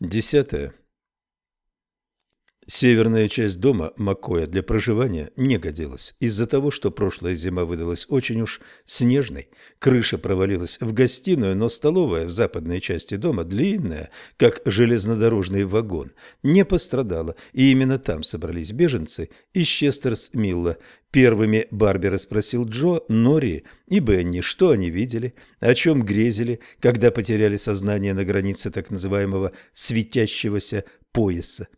Десятое. Северная часть дома Макоя для проживания не годилась. Из-за того, что прошлая зима выдалась очень уж снежной, крыша провалилась в гостиную, но столовая в западной части дома, длинная, как железнодорожный вагон, не пострадала, и именно там собрались беженцы из Честерс-Милла. Первыми Барби расспросил Джо, Нори и Бенни, что они видели, о чем грезили, когда потеряли сознание на границе так называемого «светящегося пояса».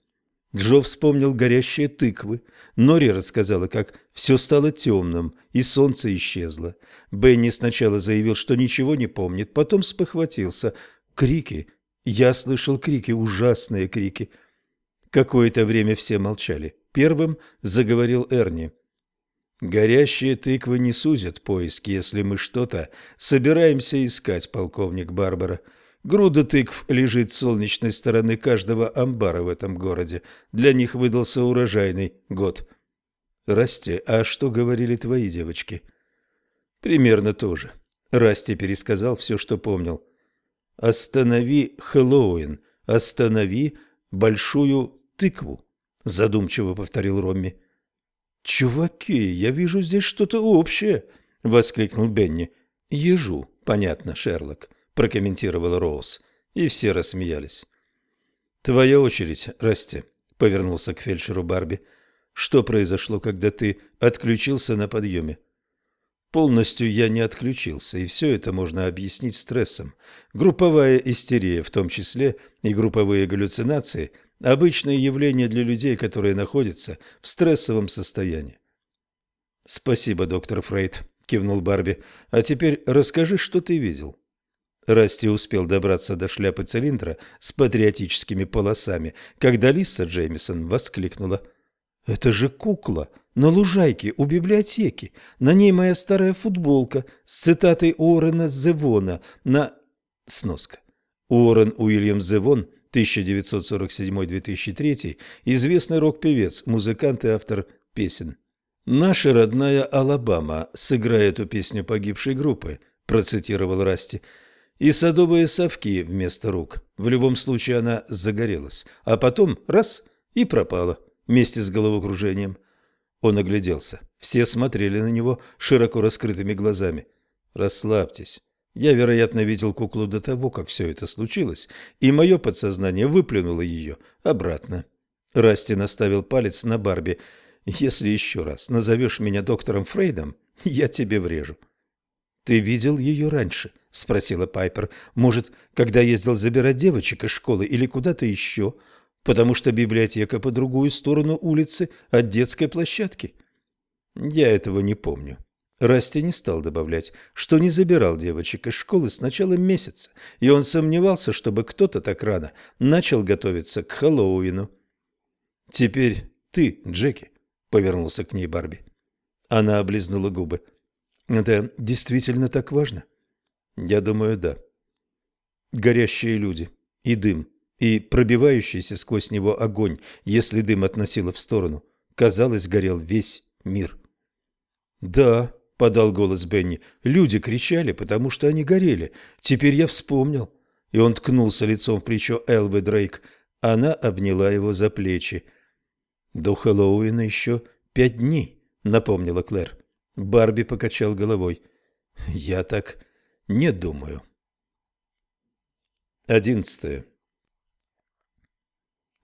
Джо вспомнил горящие тыквы. Нори рассказала, как все стало темным, и солнце исчезло. Бенни сначала заявил, что ничего не помнит, потом спохватился. Крики. Я слышал крики, ужасные крики. Какое-то время все молчали. Первым заговорил Эрни. «Горящие тыквы не сузят поиски, если мы что-то собираемся искать, полковник Барбара». Груда тыкв лежит с солнечной стороны каждого амбара в этом городе. Для них выдался урожайный год. Расти, а что говорили твои девочки? Примерно то же. Расти пересказал все, что помнил. Останови Хэллоуин, останови большую тыкву, задумчиво повторил Ромми. Чуваки, я вижу здесь что-то общее, воскликнул Бенни. Ежу, понятно, Шерлок прокомментировала Роуз, и все рассмеялись. «Твоя очередь, Расти», — повернулся к фельдшеру Барби. «Что произошло, когда ты отключился на подъеме?» Полностью я не отключился, и все это можно объяснить стрессом. Групповая истерия, в том числе и групповые галлюцинации – обычное явление для людей, которые находятся в стрессовом состоянии. «Спасибо, доктор Фрейд», – кивнул Барби. «А теперь расскажи, что ты видел». Расти успел добраться до шляпы цилиндра с патриотическими полосами, когда Лиса Джеймисон воскликнула. «Это же кукла! На лужайке у библиотеки! На ней моя старая футболка с цитатой Уоррена Зевона на...» Сноска. Уоррен Уильям Зевон, 1947-2003, известный рок-певец, музыкант и автор песен. «Наша родная Алабама, сыграй эту песню погибшей группы», процитировал Расти и садовые совки вместо рук. В любом случае она загорелась, а потом раз и пропала вместе с головокружением. Он огляделся. Все смотрели на него широко раскрытыми глазами. «Расслабьтесь. Я, вероятно, видел куклу до того, как все это случилось, и мое подсознание выплюнуло ее обратно». Расти наставил палец на Барби. «Если еще раз назовешь меня доктором Фрейдом, я тебе врежу». «Ты видел ее раньше?» – спросила Пайпер. «Может, когда ездил забирать девочек из школы или куда-то еще? Потому что библиотека по другую сторону улицы от детской площадки». «Я этого не помню». Расти не стал добавлять, что не забирал девочек из школы с начала месяца, и он сомневался, чтобы кто-то так рано начал готовиться к Хэллоуину. «Теперь ты, Джеки», — повернулся к ней Барби. Она облизнула губы. Это действительно так важно? Я думаю, да. Горящие люди и дым, и пробивающийся сквозь него огонь, если дым относило в сторону. Казалось, горел весь мир. Да, подал голос Бенни. Люди кричали, потому что они горели. Теперь я вспомнил. И он ткнулся лицом в плечо Элвы Дрейк. Она обняла его за плечи. До Хэллоуина еще пять дней, напомнила Клэр. Барби покачал головой. Я так не думаю. Одиннадцатое.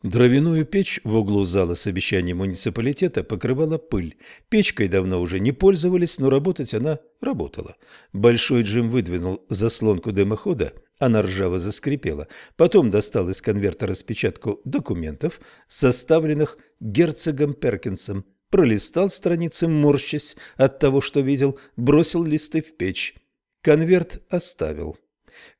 Дровяную печь в углу зала совещания муниципалитета покрывала пыль. Печкой давно уже не пользовались, но работать она работала. Большой Джим выдвинул заслонку дымохода, она ржаво заскрипела. Потом достал из конверта распечатку документов, составленных герцогом Перкинсом. Пролистал страницы, морщась от того, что видел, бросил листы в печь. Конверт оставил.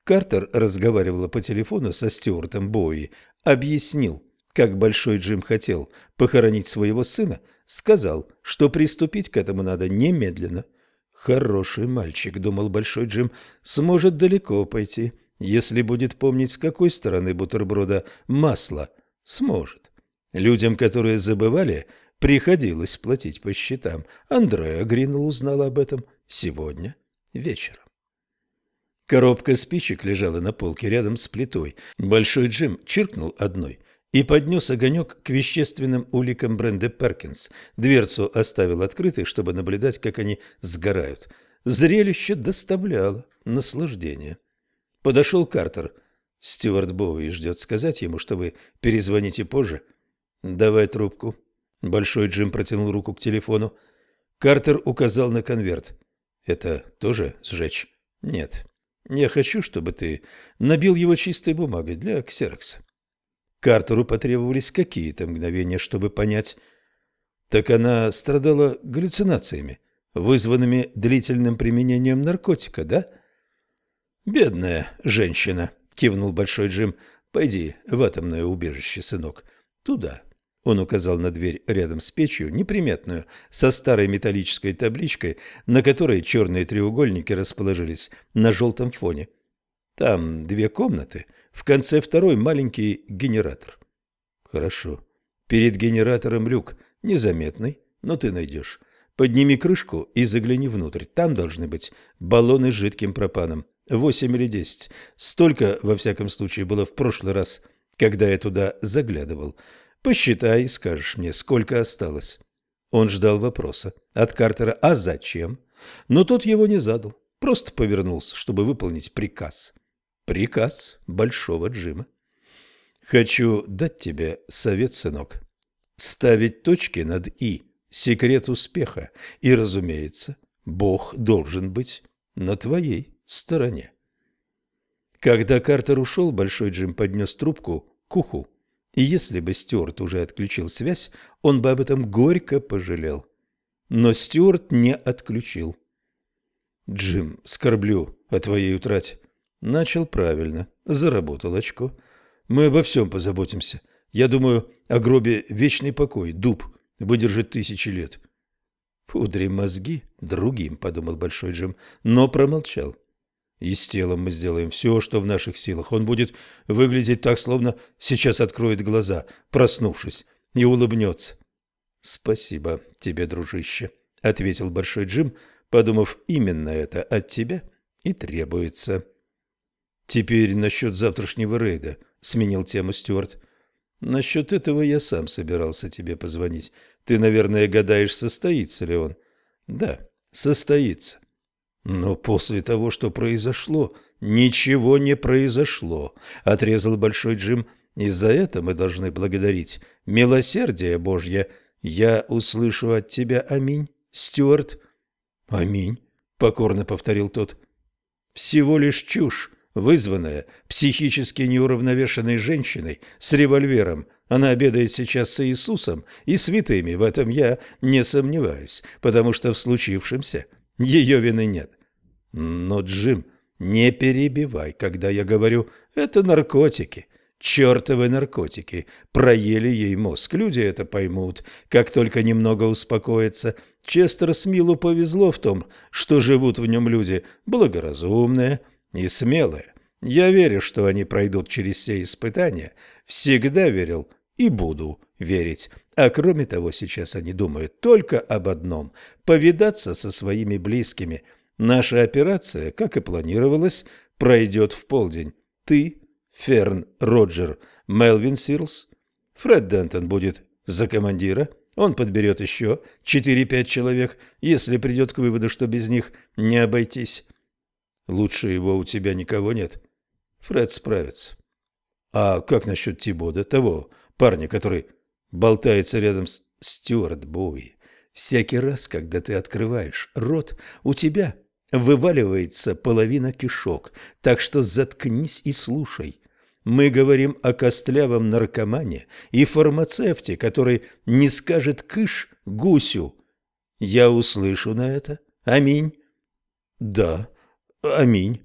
Картер разговаривала по телефону со Стюартом Боуи, объяснил, как Большой Джим хотел похоронить своего сына, сказал, что приступить к этому надо немедленно. «Хороший мальчик», — думал Большой Джим, — «сможет далеко пойти, если будет помнить, с какой стороны бутерброда масло. Сможет». Людям, которые забывали, приходилось платить по счетам. Андреа Гринелл узнал об этом сегодня вечером. Коробка спичек лежала на полке рядом с плитой. Большой Джим чиркнул одной — и поднес огонек к вещественным уликам бренда Перкинс. Дверцу оставил открытой, чтобы наблюдать, как они сгорают. Зрелище доставляло наслаждение. Подошел Картер. Стюарт Боуи ждет сказать ему, что вы перезвоните позже. «Давай трубку». Большой Джим протянул руку к телефону. Картер указал на конверт. «Это тоже сжечь?» «Нет. Я хочу, чтобы ты набил его чистой бумагой для ксерокса». Картеру потребовались какие-то мгновения, чтобы понять. Так она страдала галлюцинациями, вызванными длительным применением наркотика, да? «Бедная женщина», — кивнул Большой Джим. «Пойди в атомное убежище, сынок. Туда». Он указал на дверь рядом с печью, неприметную, со старой металлической табличкой, на которой черные треугольники расположились на желтом фоне. Там две комнаты, в конце второй маленький генератор. Хорошо. Перед генератором люк, незаметный, но ты найдешь. Подними крышку и загляни внутрь. Там должны быть баллоны с жидким пропаном. Восемь или десять. Столько, во всяком случае, было в прошлый раз, когда я туда заглядывал. Посчитай и скажешь мне, сколько осталось. Он ждал вопроса от Картера «А зачем?», но тот его не задал, просто повернулся, чтобы выполнить приказ. Приказ Большого Джима. Хочу дать тебе совет, сынок. Ставить точки над «и» – секрет успеха. И, разумеется, Бог должен быть на твоей стороне. Когда Картер ушел, Большой Джим поднес трубку к уху. И если бы Стюарт уже отключил связь, он бы об этом горько пожалел. Но Стюарт не отключил. «Джим, скорблю о твоей утрате. Начал правильно. Заработал очко. Мы обо всем позаботимся. Я думаю, о гробе вечный покой, дуб, выдержит тысячи лет. Пудри мозги другим, подумал Большой Джим, но промолчал. И с телом мы сделаем все, что в наших силах. Он будет выглядеть так, словно сейчас откроет глаза, проснувшись, и улыбнется. Спасибо тебе, дружище, ответил Большой Джим, подумав, именно это от тебя и требуется. «Теперь насчет завтрашнего рейда», — сменил тему Стюарт. «Насчет этого я сам собирался тебе позвонить. Ты, наверное, гадаешь, состоится ли он?» «Да, состоится». «Но после того, что произошло, ничего не произошло», — отрезал Большой Джим. «И за это мы должны благодарить милосердие Божье. Я услышу от тебя аминь, Стюарт». «Аминь», — покорно повторил тот. «Всего лишь чушь вызванная психически неуравновешенной женщиной с револьвером. Она обедает сейчас с Иисусом и святыми, в этом я не сомневаюсь, потому что в случившемся ее вины нет. Но, Джим, не перебивай, когда я говорю «это наркотики». Чертовы наркотики проели ей мозг. Люди это поймут, как только немного успокоятся. Честер Смилу повезло в том, что живут в нем люди благоразумные, и смелые. Я верю, что они пройдут через все испытания, всегда верил и буду верить. А кроме того, сейчас они думают только об одном – повидаться со своими близкими. Наша операция, как и планировалось, пройдет в полдень. Ты, Ферн, Роджер, Мелвин Сирлс. Фред Дентон будет за командира, Он подберет еще четыре-пять человек, если придет к выводу, что без них не обойтись. Лучше его у тебя никого нет. Фред справится. А как насчет Тибода, того парня, который болтается рядом с Стюарт Боуи? Всякий раз, когда ты открываешь рот, у тебя вываливается половина кишок, так что заткнись и слушай. Мы говорим о костлявом наркомане и фармацевте, который не скажет «кыш» гусю. Я услышу на это. Аминь. Да, аминь.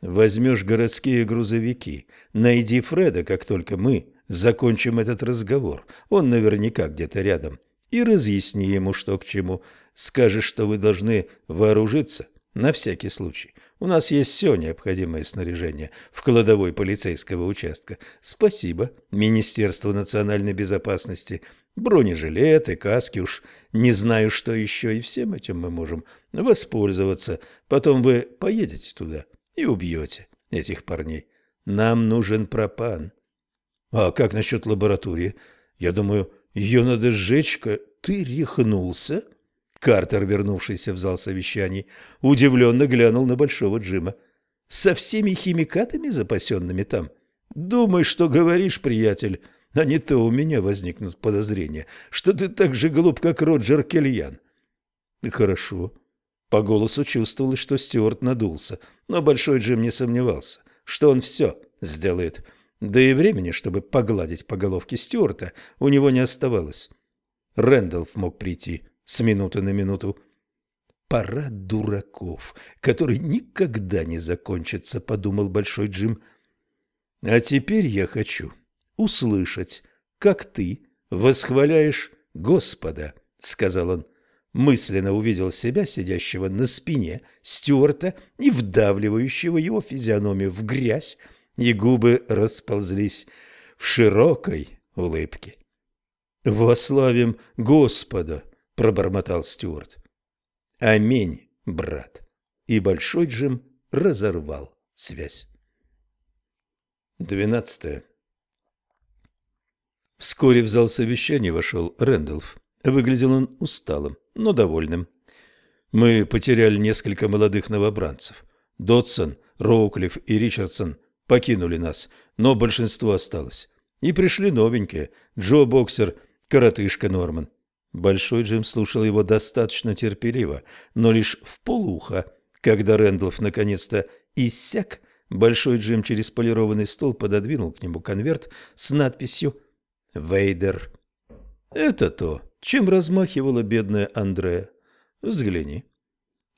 Возьмешь городские грузовики, найди Фреда, как только мы закончим этот разговор. Он наверняка где-то рядом. И разъясни ему, что к чему. Скажешь, что вы должны вооружиться на всякий случай. У нас есть все необходимое снаряжение в кладовой полицейского участка. Спасибо Министерству национальной безопасности. Бронежилеты, каски, уж не знаю, что еще, и всем этим мы можем воспользоваться. Потом вы поедете туда и убьете этих парней. Нам нужен пропан. А как насчет лаборатории? Я думаю, ее надо сжечь-ка. Ты рехнулся? — Картер, вернувшийся в зал совещаний, удивленно глянул на Большого Джима. «Со всеми химикатами, запасенными там? Думай, что говоришь, приятель, а не то у меня возникнут подозрения, что ты так же глуп, как Роджер Кельян». «Хорошо». По голосу чувствовалось, что Стюарт надулся, но Большой Джим не сомневался, что он все сделает. Да и времени, чтобы погладить по головке Стюарта, у него не оставалось. Рэндалф мог прийти с минуты на минуту. «Парад дураков, который никогда не закончится», — подумал Большой Джим. «А теперь я хочу услышать, как ты восхваляешь Господа», — сказал он. Мысленно увидел себя, сидящего на спине Стюарта и вдавливающего его физиономию в грязь, и губы расползлись в широкой улыбке. «Вославим Господа!» пробормотал Стюарт. Аминь, брат. И Большой Джим разорвал связь. Двенадцатое. Вскоре в зал совещания вошел Рэндалф. Выглядел он усталым, но довольным. Мы потеряли несколько молодых новобранцев. Дотсон, Роуклифф и Ричардсон покинули нас, но большинство осталось. И пришли новенькие – Джо Боксер, коротышка Норман. Большой Джим слушал его достаточно терпеливо, но лишь в полухо. Когда Рэндалф наконец-то иссяк, Большой Джим через полированный стол пододвинул к нему конверт с надписью «Вейдер». «Это то, чем размахивала бедная Андрея. Взгляни».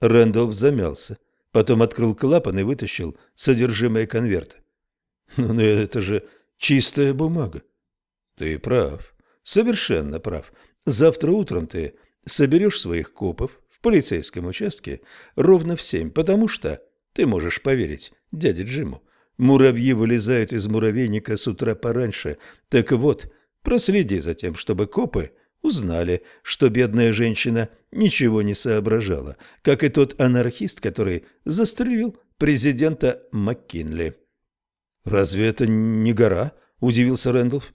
Рэндалф замялся, потом открыл клапан и вытащил содержимое конверта. «Ну, это же чистая бумага». «Ты прав, совершенно прав. Завтра утром ты соберешь своих копов в полицейском участке ровно в семь, потому что, ты можешь поверить дяде Джиму, муравьи вылезают из муравейника с утра пораньше. Так вот, проследи за тем, чтобы копы узнали, что бедная женщина ничего не соображала, как и тот анархист, который застрелил президента МакКинли. «Разве это не гора?» – удивился Рэндалф.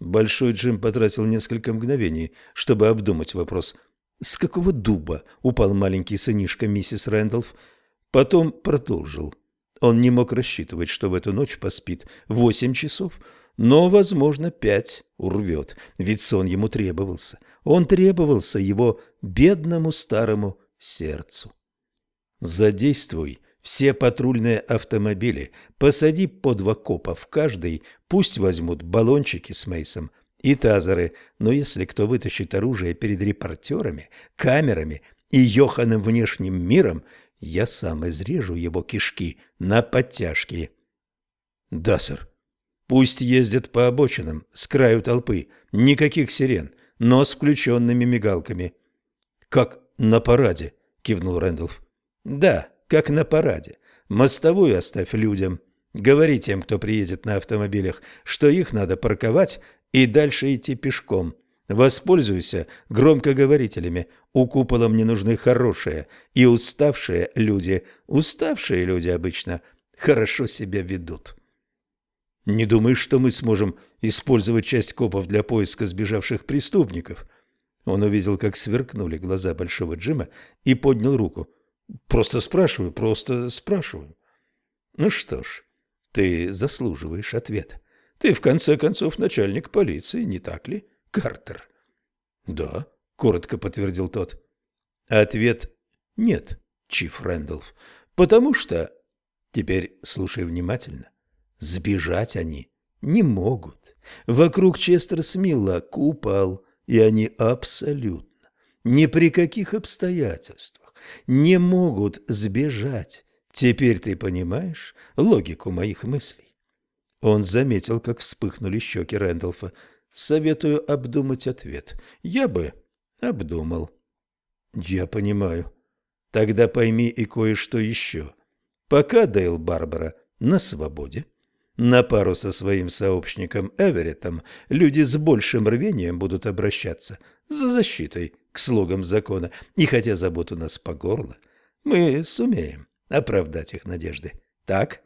Большой Джим потратил несколько мгновений, чтобы обдумать вопрос. С какого дуба упал маленький сынишка миссис Рэндалф? Потом продолжил. Он не мог рассчитывать, что в эту ночь поспит восемь часов, но, возможно, пять урвет, ведь сон ему требовался. Он требовался его бедному старому сердцу. Задействуй все патрульные автомобили, посади по два копа в каждый, пусть возьмут баллончики с Мейсом и тазеры, но если кто вытащит оружие перед репортерами, камерами и Йоханом внешним миром, я сам изрежу его кишки на подтяжки. Да, сэр. Пусть ездят по обочинам, с краю толпы, никаких сирен, но с включенными мигалками. Как на параде, кивнул Рэндалф. Да, как на параде. Мостовую оставь людям. Говори тем, кто приедет на автомобилях, что их надо парковать и дальше идти пешком. Воспользуйся громкоговорителями. У купола мне нужны хорошие и уставшие люди. Уставшие люди обычно хорошо себя ведут. Не думаешь, что мы сможем использовать часть копов для поиска сбежавших преступников? Он увидел, как сверкнули глаза Большого Джима и поднял руку. «Просто спрашиваю, просто спрашиваю». «Ну что ж, ты заслуживаешь ответа. Ты, в конце концов, начальник полиции, не так ли, Картер?» «Да», — коротко подтвердил тот. Ответ «нет», Чиф Рэндалф, потому что... Теперь слушай внимательно. Сбежать они не могут. Вокруг Честер Смилла купол, и они абсолютно, ни при каких обстоятельствах не могут сбежать. Теперь ты понимаешь логику моих мыслей? Он заметил, как вспыхнули щеки Рэндалфа. Советую обдумать ответ. Я бы обдумал. Я понимаю. Тогда пойми и кое-что еще. Пока Дейл Барбара на свободе, на пару со своим сообщником Эвереттом люди с большим рвением будут обращаться за защитой к слугам закона, и хотя забот у нас по горло, мы сумеем оправдать их надежды. Так?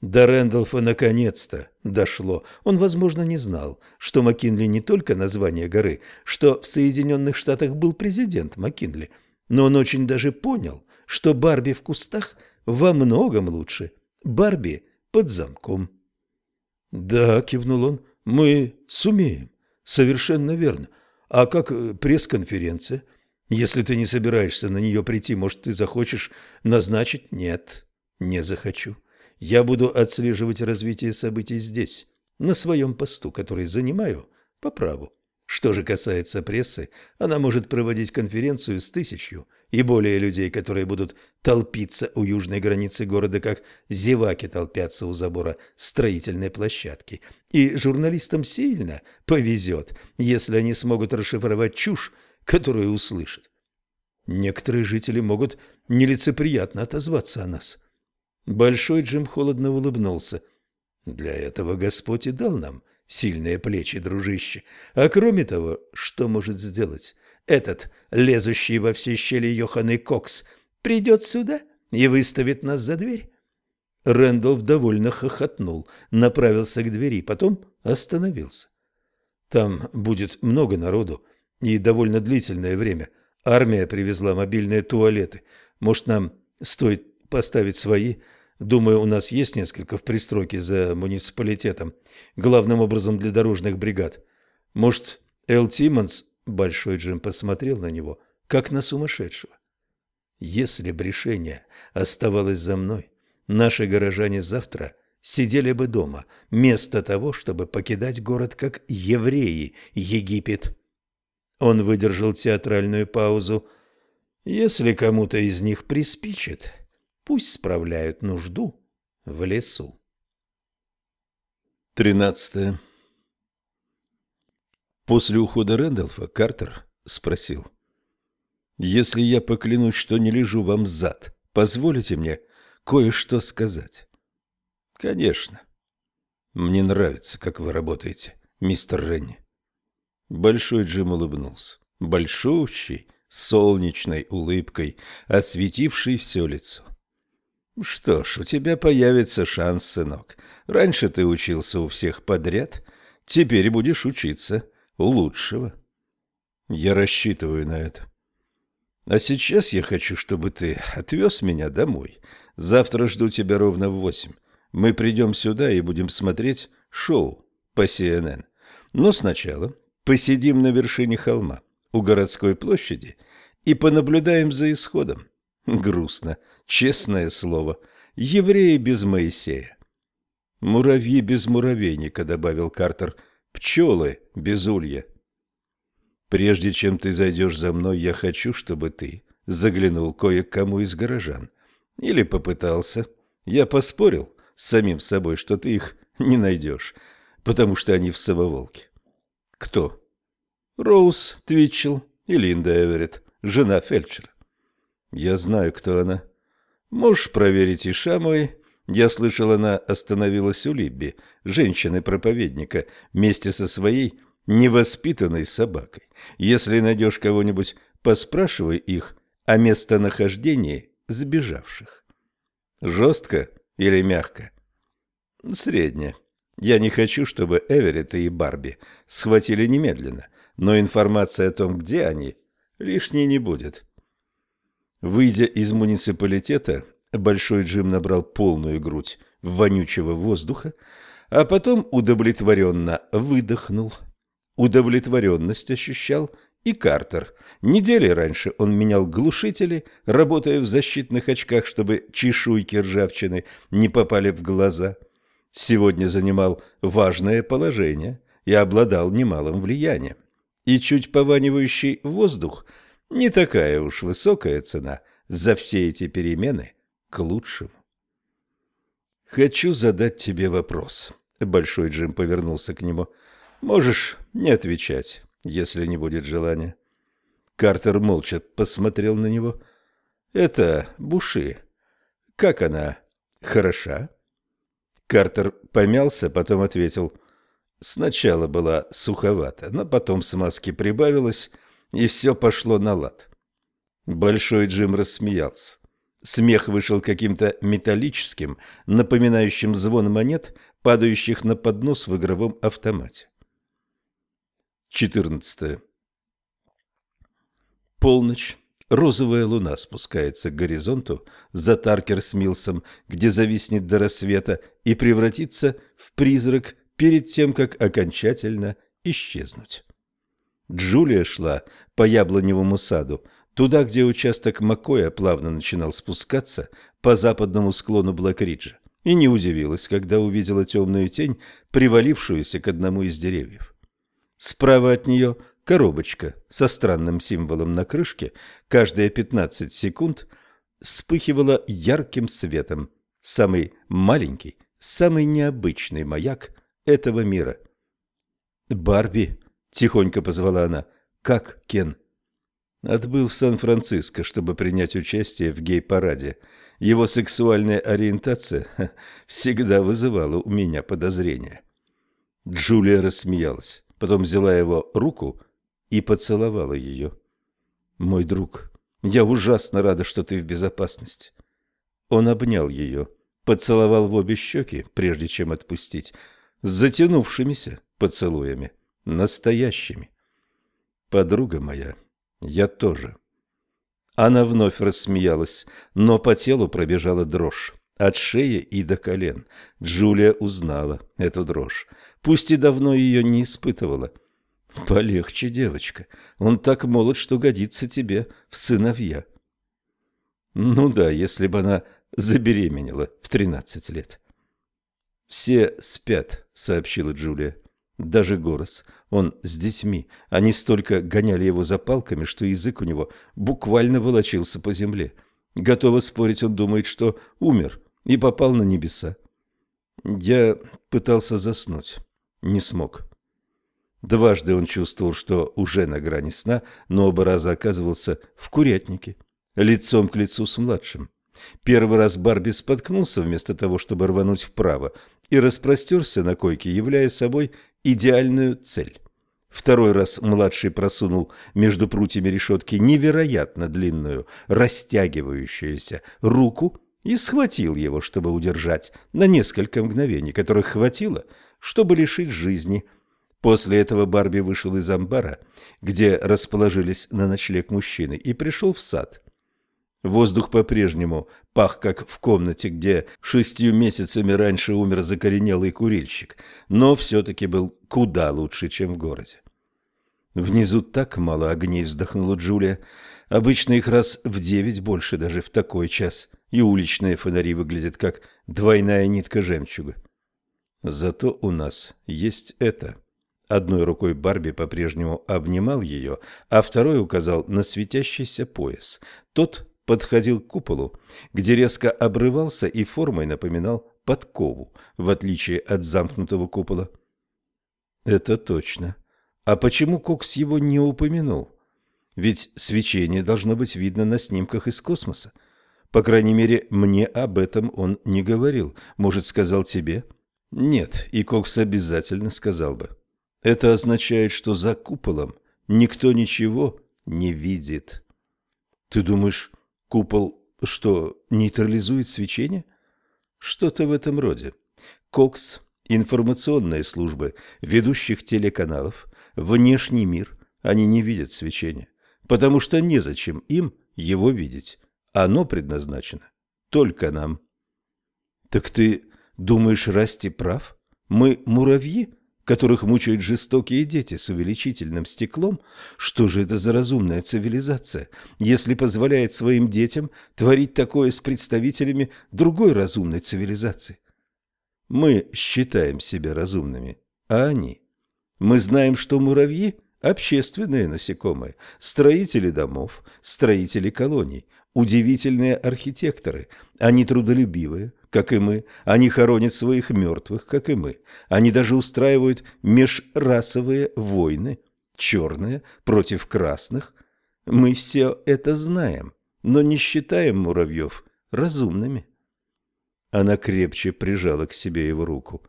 До Рэндалфа наконец-то дошло. Он, возможно, не знал, что Маккинли не только название горы, что в Соединенных Штатах был президент Маккинли, но он очень даже понял, что Барби в кустах во многом лучше Барби под замком. «Да», — кивнул он, — «мы сумеем. Совершенно верно. А как э, пресс-конференция? Если ты не собираешься на нее прийти, может, ты захочешь назначить? Нет, не захочу. Я буду отслеживать развитие событий здесь, на своем посту, который занимаю по праву. Что же касается прессы, она может проводить конференцию с тысячью и более людей, которые будут толпиться у южной границы города, как зеваки толпятся у забора строительной площадки. И журналистам сильно повезет, если они смогут расшифровать чушь, которую услышат. Некоторые жители могут нелицеприятно отозваться о нас. Большой Джим холодно улыбнулся. Для этого Господь и дал нам сильные плечи, дружище. А кроме того, что может сделать этот, лезущий во все щели Йоханный Кокс, придет сюда и выставит нас за дверь? Рэндалф довольно хохотнул, направился к двери, потом остановился. Там будет много народу и довольно длительное время. Армия привезла мобильные туалеты. Может, нам стоит поставить свои? Думаю, у нас есть несколько в пристройке за муниципалитетом, главным образом для дорожных бригад. Может, Эл Тиммонс, Большой Джим посмотрел на него, как на сумасшедшего. Если бы решение оставалось за мной, наши горожане завтра сидели бы дома, вместо того, чтобы покидать город как евреи Египет. Он выдержал театральную паузу. Если кому-то из них приспичит, Пусть справляют нужду в лесу. Тринадцатое. После ухода Рэндалфа Картер спросил. «Если я поклянусь, что не лежу вам зад, позволите мне кое-что сказать?» «Конечно. Мне нравится, как вы работаете, мистер Ренни». Большой Джим улыбнулся. Большущий, солнечной улыбкой, осветивший все лицо. Что ж, у тебя появится шанс, сынок. Раньше ты учился у всех подряд, теперь будешь учиться лучшего. Я рассчитываю на это. А сейчас я хочу, чтобы ты отвез меня домой. Завтра жду тебя ровно в восемь. Мы придем сюда и будем смотреть шоу по CNN. Но сначала посидим на вершине холма у городской площади и понаблюдаем за исходом. Грустно. Честное слово, евреи без Моисея. Муравьи без муравейника, добавил Картер. Пчелы без улья. Прежде чем ты зайдешь за мной, я хочу, чтобы ты заглянул кое-кому из горожан. Или попытался. Я поспорил с самим собой, что ты их не найдешь, потому что они в сововолке. Кто? Роуз Твитчелл и Линда Эверетт, жена фельдшера. Я знаю, кто она. Можешь проверить Иша мой. Я слышал, она остановилась у Либби, женщины-проповедника, вместе со своей невоспитанной собакой. Если найдешь кого-нибудь, поспрашивай их о местонахождении сбежавших. Жестко или мягко? Средне. Я не хочу, чтобы Эверетта и Барби схватили немедленно, но информация о том, где они, лишней не будет. Выйдя из муниципалитета, Большой Джим набрал полную грудь вонючего воздуха, а потом удовлетворенно выдохнул. Удовлетворенность ощущал и Картер. Недели раньше он менял глушители, работая в защитных очках, чтобы чешуйки ржавчины не попали в глаза. Сегодня занимал важное положение и обладал немалым влиянием. И чуть пованивающий воздух – не такая уж высокая цена за все эти перемены к лучшему. «Хочу задать тебе вопрос». Большой Джим повернулся к нему. «Можешь не отвечать, если не будет желания». Картер молча посмотрел на него. «Это Буши. Как она? Хороша?» Картер помялся, потом ответил. «Сначала была суховата, но потом смазки прибавилось, и все пошло на лад. Большой Джим рассмеялся. Смех вышел каким-то металлическим, напоминающим звон монет, падающих на поднос в игровом автомате. 14. Полночь. Розовая луна спускается к горизонту за Таркер с Милсом, где зависнет до рассвета и превратится в призрак перед тем, как окончательно исчезнуть. Джулия шла по яблоневому саду, туда, где участок Макоя плавно начинал спускаться по западному склону Блэкриджа, и не удивилась, когда увидела темную тень, привалившуюся к одному из деревьев. Справа от нее коробочка со странным символом на крышке каждые 15 секунд вспыхивала ярким светом. Самый маленький, самый необычный маяк этого мира. «Барби!» — тихонько позвала она. «Как, Кен?» Отбыл в Сан-Франциско, чтобы принять участие в гей-параде. Его сексуальная ориентация ха, всегда вызывала у меня подозрения. Джулия рассмеялась, потом взяла его руку и поцеловала ее. «Мой друг, я ужасно рада, что ты в безопасности». Он обнял ее, поцеловал в обе щеки, прежде чем отпустить, с затянувшимися поцелуями настоящими. Подруга моя, я тоже. Она вновь рассмеялась, но по телу пробежала дрожь. От шеи и до колен. Джулия узнала эту дрожь. Пусть и давно ее не испытывала. Полегче, девочка. Он так молод, что годится тебе в сыновья. Ну да, если бы она забеременела в тринадцать лет. Все спят, сообщила Джулия даже Горос. Он с детьми. Они столько гоняли его за палками, что язык у него буквально волочился по земле. Готово спорить, он думает, что умер и попал на небеса. Я пытался заснуть. Не смог. Дважды он чувствовал, что уже на грани сна, но оба раза оказывался в курятнике, лицом к лицу с младшим. Первый раз Барби споткнулся вместо того, чтобы рвануть вправо, и распростерся на койке, являя собой идеальную цель. Второй раз младший просунул между прутьями решетки невероятно длинную, растягивающуюся руку и схватил его, чтобы удержать на несколько мгновений, которых хватило, чтобы лишить жизни. После этого Барби вышел из амбара, где расположились на ночлег мужчины, и пришел в сад. Воздух по-прежнему пах, как в комнате, где шестью месяцами раньше умер закоренелый курильщик, но все-таки был куда лучше, чем в городе. Внизу так мало огней, вздохнула Джулия. Обычно их раз в девять больше даже в такой час, и уличные фонари выглядят как двойная нитка жемчуга. Зато у нас есть это. Одной рукой Барби по-прежнему обнимал ее, а второй указал на светящийся пояс. Тот подходил к куполу, где резко обрывался и формой напоминал подкову, в отличие от замкнутого купола. Это точно. А почему Кокс его не упомянул? Ведь свечение должно быть видно на снимках из космоса. По крайней мере, мне об этом он не говорил. Может, сказал тебе? Нет, и Кокс обязательно сказал бы. Это означает, что за куполом никто ничего не видит. Ты думаешь, Купол что, нейтрализует свечение? Что-то в этом роде. Кокс, информационные службы ведущих телеканалов, внешний мир, Они не видят свечения, потому что незачем им его видеть. Оно предназначено только нам. Так ты думаешь, Расти прав? Мы муравьи, которых мучают жестокие дети с увеличительным стеклом? Что же это за разумная цивилизация, если позволяет своим детям творить такое с представителями другой разумной цивилизации? Мы считаем себя разумными, а они? Мы знаем, что муравьи – общественные насекомые, строители домов, строители колоний, удивительные архитекторы. Они трудолюбивые, как и мы. Они хоронят своих мертвых, как и мы. Они даже устраивают межрасовые войны, черные против красных. Мы все это знаем, но не считаем муравьев разумными. Она крепче прижала к себе его руку.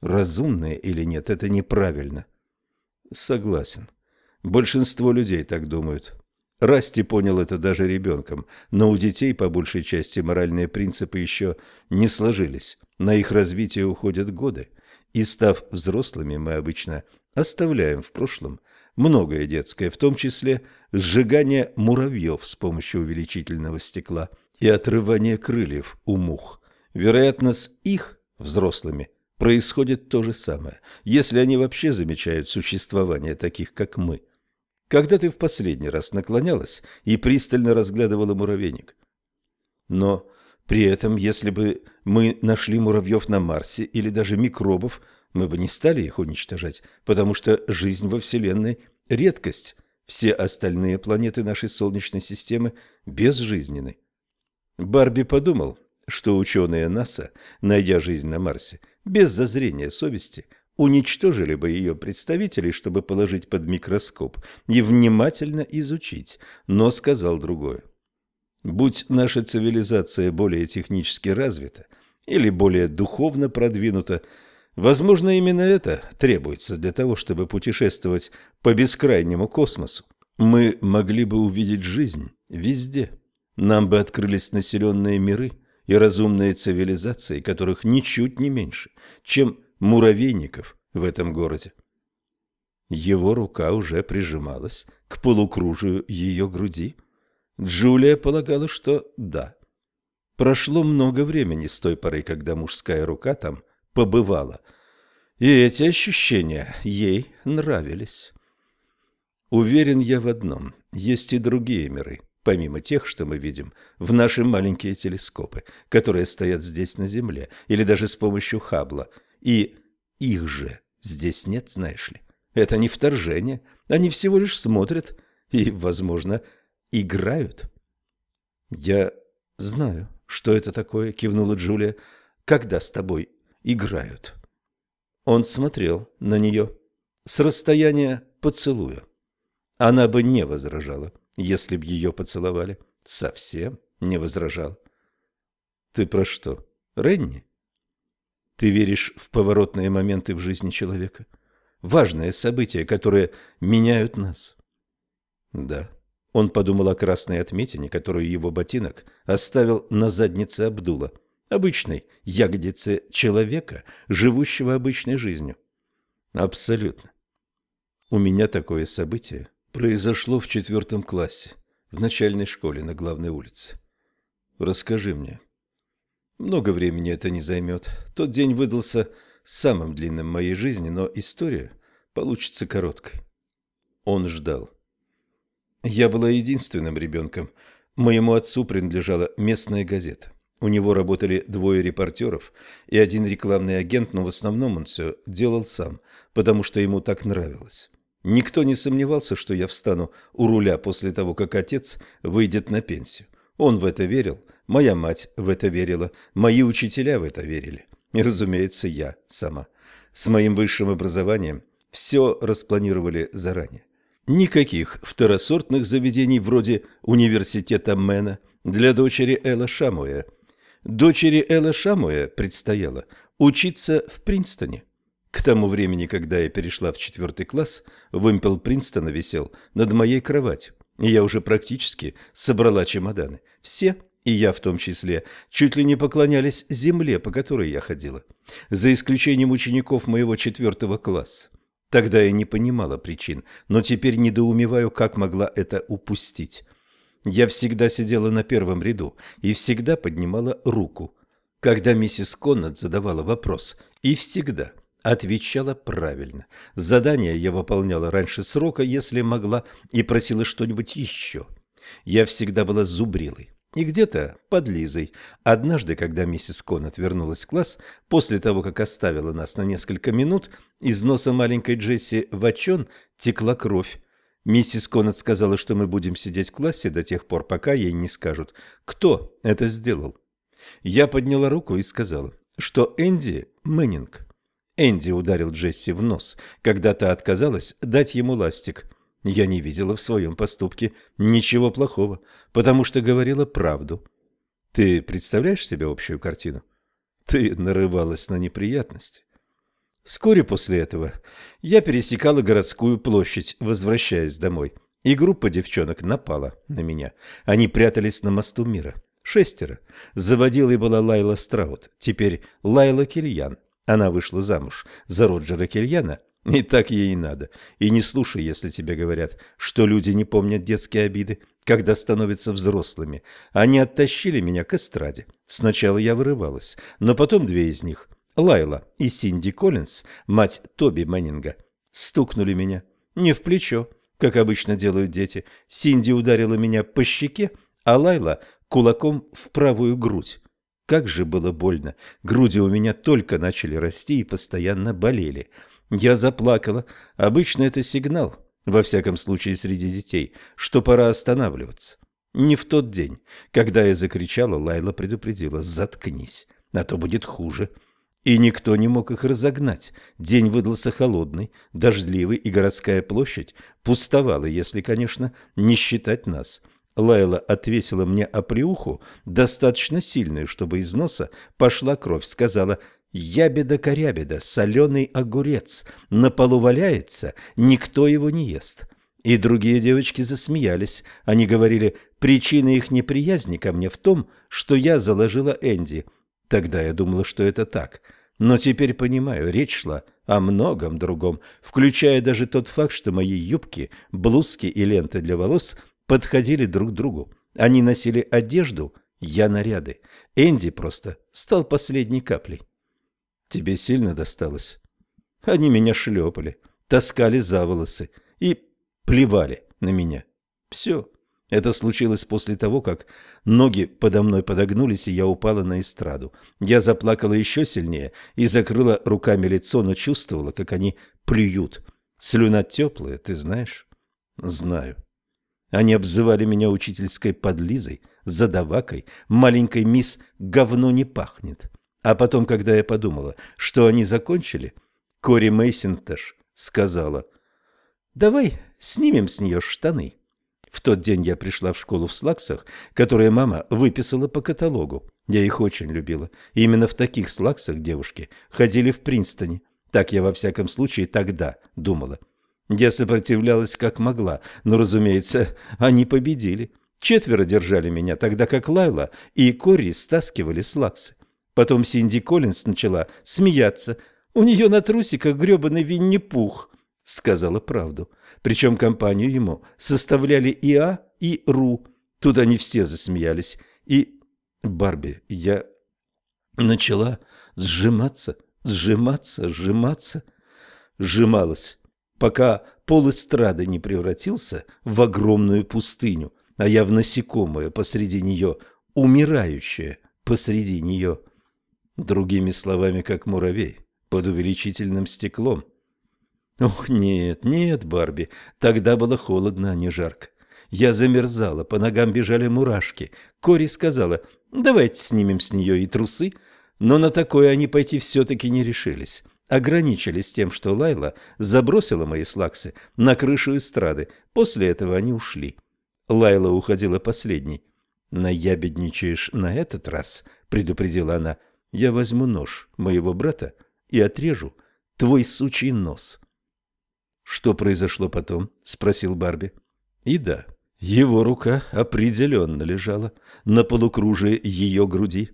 Разумные или нет, это неправильно. Согласен. Большинство людей так думают. Расти понял это даже ребенком, но у детей по большей части моральные принципы еще не сложились. На их развитие уходят годы. И став взрослыми, мы обычно оставляем в прошлом многое детское, в том числе сжигание муравьев с помощью увеличительного стекла и отрывание крыльев у мух. Вероятно, с их взрослыми происходит то же самое, если они вообще замечают существование таких, как мы – когда ты в последний раз наклонялась и пристально разглядывала муравейник? Но при этом, если бы мы нашли муравьев на Марсе или даже микробов, мы бы не стали их уничтожать, потому что жизнь во Вселенной – редкость. Все остальные планеты нашей Солнечной системы безжизненны. Барби подумал, что ученые НАСА, найдя жизнь на Марсе, без зазрения совести – уничтожили бы ее представителей, чтобы положить под микроскоп и внимательно изучить, но сказал другое. Будь наша цивилизация более технически развита или более духовно продвинута, возможно, именно это требуется для того, чтобы путешествовать по бескрайнему космосу. Мы могли бы увидеть жизнь везде. Нам бы открылись населенные миры и разумные цивилизации, которых ничуть не меньше, чем муравейников в этом городе. Его рука уже прижималась к полукружию ее груди. Джулия полагала, что да. Прошло много времени с той поры, когда мужская рука там побывала, и эти ощущения ей нравились. Уверен я в одном, есть и другие миры, помимо тех, что мы видим в наши маленькие телескопы, которые стоят здесь на Земле, или даже с помощью Хаббла – и их же здесь нет, знаешь ли. Это не вторжение. Они всего лишь смотрят и, возможно, играют. Я знаю, что это такое, кивнула Джулия. Когда с тобой играют? Он смотрел на нее с расстояния поцелуя. Она бы не возражала, если б ее поцеловали. Совсем не возражал. Ты про что, Ренни? Ты веришь в поворотные моменты в жизни человека? Важные события, которые меняют нас. Да. Он подумал о красной отметине, которую его ботинок оставил на заднице Абдула, обычной ягодице человека, живущего обычной жизнью. Абсолютно. У меня такое событие произошло в четвертом классе, в начальной школе на главной улице. Расскажи мне, много времени это не займет. Тот день выдался самым длинным в моей жизни, но история получится короткой. Он ждал. Я была единственным ребенком. Моему отцу принадлежала местная газета. У него работали двое репортеров и один рекламный агент, но в основном он все делал сам, потому что ему так нравилось. Никто не сомневался, что я встану у руля после того, как отец выйдет на пенсию. Он в это верил, Моя мать в это верила, мои учителя в это верили. И, разумеется, я сама. С моим высшим образованием все распланировали заранее. Никаких второсортных заведений вроде университета Мэна для дочери Элла Шамуэ. Дочери Элла Шамуэ предстояло учиться в Принстоне. К тому времени, когда я перешла в четвертый класс, вымпел Принстона висел над моей кроватью, и я уже практически собрала чемоданы. Все и я в том числе, чуть ли не поклонялись земле, по которой я ходила, за исключением учеников моего четвертого класса. Тогда я не понимала причин, но теперь недоумеваю, как могла это упустить. Я всегда сидела на первом ряду и всегда поднимала руку, когда миссис Коннет задавала вопрос, и всегда отвечала правильно. Задание я выполняла раньше срока, если могла, и просила что-нибудь еще. Я всегда была зубрилой и где-то под Лизой. Однажды, когда миссис Коннет вернулась в класс, после того, как оставила нас на несколько минут, из носа маленькой Джесси в очон текла кровь. Миссис Коннет сказала, что мы будем сидеть в классе до тех пор, пока ей не скажут, кто это сделал. Я подняла руку и сказала, что Энди Мэннинг. Энди ударил Джесси в нос, когда та отказалась дать ему ластик. Я не видела в своем поступке ничего плохого, потому что говорила правду. Ты представляешь себе общую картину? Ты нарывалась на неприятности. Вскоре после этого я пересекала городскую площадь, возвращаясь домой, и группа девчонок напала на меня. Они прятались на мосту мира. Шестеро. Заводилой была Лайла Страут, теперь Лайла Кильян. Она вышла замуж за Роджера Кильяна, и так ей и надо. И не слушай, если тебе говорят, что люди не помнят детские обиды, когда становятся взрослыми. Они оттащили меня к эстраде. Сначала я вырывалась, но потом две из них, Лайла и Синди Коллинз, мать Тоби Мэннинга, стукнули меня. Не в плечо, как обычно делают дети. Синди ударила меня по щеке, а Лайла кулаком в правую грудь. Как же было больно. Груди у меня только начали расти и постоянно болели. Я заплакала. Обычно это сигнал, во всяком случае среди детей, что пора останавливаться. Не в тот день. Когда я закричала, Лайла предупредила «Заткнись, а то будет хуже». И никто не мог их разогнать. День выдался холодный, дождливый, и городская площадь пустовала, если, конечно, не считать нас. Лайла отвесила мне оплеуху, достаточно сильную, чтобы из носа пошла кровь. Сказала Ябеда-корябеда, соленый огурец, на полу валяется, никто его не ест. И другие девочки засмеялись. Они говорили, причина их неприязни ко мне в том, что я заложила Энди. Тогда я думала, что это так. Но теперь понимаю, речь шла о многом другом, включая даже тот факт, что мои юбки, блузки и ленты для волос подходили друг к другу. Они носили одежду, я наряды. Энди просто стал последней каплей. Тебе сильно досталось? Они меня шлепали, таскали за волосы и плевали на меня. Все. Это случилось после того, как ноги подо мной подогнулись, и я упала на эстраду. Я заплакала еще сильнее и закрыла руками лицо, но чувствовала, как они плюют. Слюна теплая, ты знаешь? Знаю. Они обзывали меня учительской подлизой, задавакой, маленькой мисс «говно не пахнет». А потом, когда я подумала, что они закончили, Кори Мейсинтеш сказала, «Давай снимем с нее штаны». В тот день я пришла в школу в слаксах, которые мама выписала по каталогу. Я их очень любила. Именно в таких слаксах девушки ходили в Принстоне. Так я во всяком случае тогда думала. Я сопротивлялась как могла, но, разумеется, они победили. Четверо держали меня, тогда как Лайла и Кори стаскивали слаксы. Потом Синди Коллинс начала смеяться. «У нее на трусиках гребаный Винни-Пух», — сказала правду. Причем компанию ему составляли и А, и Ру. Тут они все засмеялись. И Барби, я начала сжиматься, сжиматься, сжиматься. Сжималась, пока пол эстрады не превратился в огромную пустыню, а я в насекомое посреди нее, умирающее посреди нее. Другими словами, как муравей, под увеличительным стеклом. Ох, нет, нет, Барби, тогда было холодно, а не жарко. Я замерзала, по ногам бежали мурашки. Кори сказала, давайте снимем с нее и трусы. Но на такое они пойти все-таки не решились. Ограничились тем, что Лайла забросила мои слаксы на крышу эстрады. После этого они ушли. Лайла уходила последней. «Наябедничаешь на этот раз», — предупредила она, — я возьму нож моего брата и отрежу твой сучий нос. Что произошло потом? спросил Барби. И да, его рука определенно лежала на полукружии ее груди.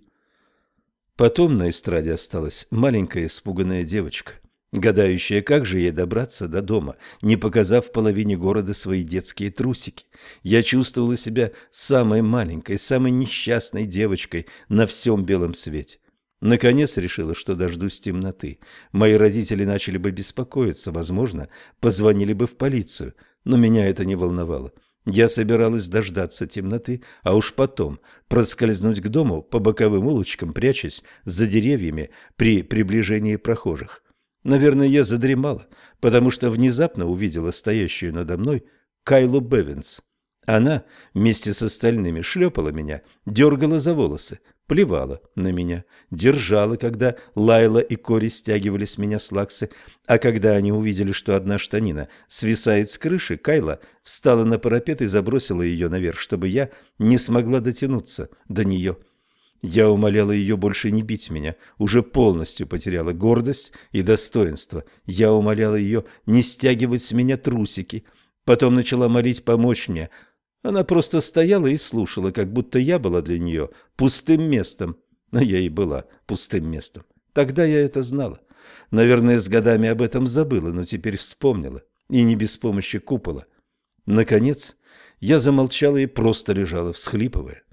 Потом на эстраде осталась маленькая испуганная девочка. гадающая, как же ей добраться до дома, не показав половине города свои детские трусики. Я чувствовала себя самой маленькой, самой несчастной девочкой на всем белом свете. Наконец решила, что дождусь темноты. Мои родители начали бы беспокоиться, возможно, позвонили бы в полицию, но меня это не волновало. Я собиралась дождаться темноты, а уж потом проскользнуть к дому по боковым улочкам, прячась за деревьями при приближении прохожих. Наверное, я задремала, потому что внезапно увидела стоящую надо мной Кайлу Бевинс. Она вместе с остальными шлепала меня, дергала за волосы, плевала на меня, держала, когда Лайла и Кори стягивали с меня слаксы, а когда они увидели, что одна штанина свисает с крыши, Кайла встала на парапет и забросила ее наверх, чтобы я не смогла дотянуться до нее. Я умоляла ее больше не бить меня, уже полностью потеряла гордость и достоинство. Я умоляла ее не стягивать с меня трусики. Потом начала молить помочь мне. Она просто стояла и слушала, как будто я была для нее пустым местом. Но я и была пустым местом. Тогда я это знала. Наверное, с годами об этом забыла, но теперь вспомнила. И не без помощи купола. Наконец, я замолчала и просто лежала, всхлипывая.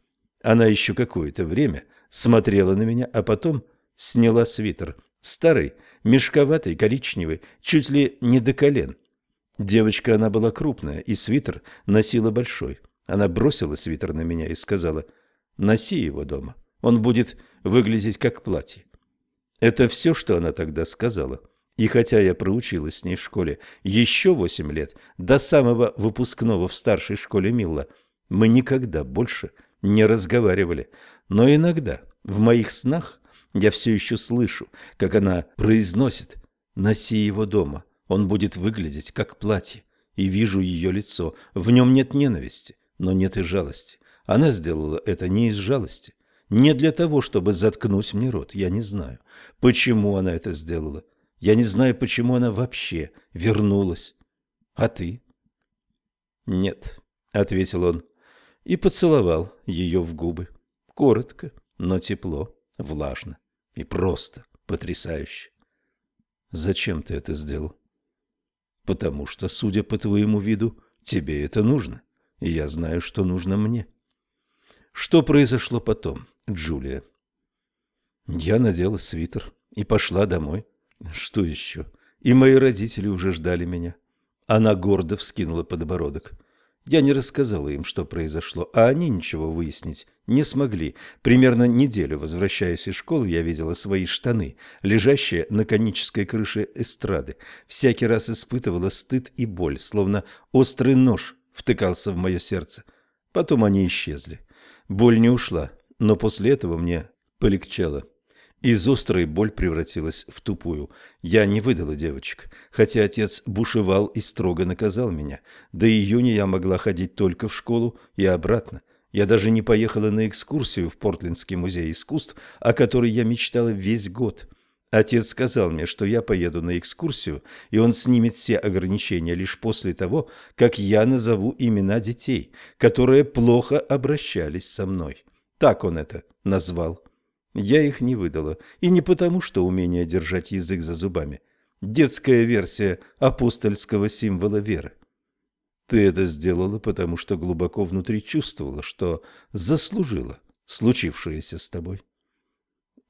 Она еще какое-то время смотрела на меня, а потом сняла свитер. Старый, мешковатый, коричневый, чуть ли не до колен. Девочка она была крупная, и свитер носила большой. Она бросила свитер на меня и сказала, «Носи его дома, он будет выглядеть как платье». Это все, что она тогда сказала. И хотя я проучилась с ней в школе еще восемь лет, до самого выпускного в старшей школе Милла, мы никогда больше не разговаривали, но иногда в моих снах я все еще слышу, как она произносит «носи его дома, он будет выглядеть как платье», и вижу ее лицо. В нем нет ненависти, но нет и жалости. Она сделала это не из жалости, не для того, чтобы заткнуть мне рот. Я не знаю, почему она это сделала. Я не знаю, почему она вообще вернулась. А ты? Нет, ответил он и поцеловал ее в губы. Коротко, но тепло, влажно и просто потрясающе. Зачем ты это сделал? Потому что, судя по твоему виду, тебе это нужно, и я знаю, что нужно мне. Что произошло потом, Джулия? Я надела свитер и пошла домой. Что еще? И мои родители уже ждали меня. Она гордо вскинула подбородок. Я не рассказала им, что произошло, а они ничего выяснить не смогли. Примерно неделю, возвращаясь из школы, я видела свои штаны, лежащие на конической крыше эстрады. Всякий раз испытывала стыд и боль, словно острый нож втыкался в мое сердце. Потом они исчезли. Боль не ушла, но после этого мне полегчало. Из острой боль превратилась в тупую. Я не выдала девочек, хотя отец бушевал и строго наказал меня. До июня я могла ходить только в школу и обратно. Я даже не поехала на экскурсию в Портлендский музей искусств, о которой я мечтала весь год. Отец сказал мне, что я поеду на экскурсию, и он снимет все ограничения лишь после того, как я назову имена детей, которые плохо обращались со мной. Так он это назвал. Я их не выдала, и не потому, что умение держать язык за зубами. Детская версия апостольского символа веры. Ты это сделала, потому что глубоко внутри чувствовала, что заслужила случившееся с тобой.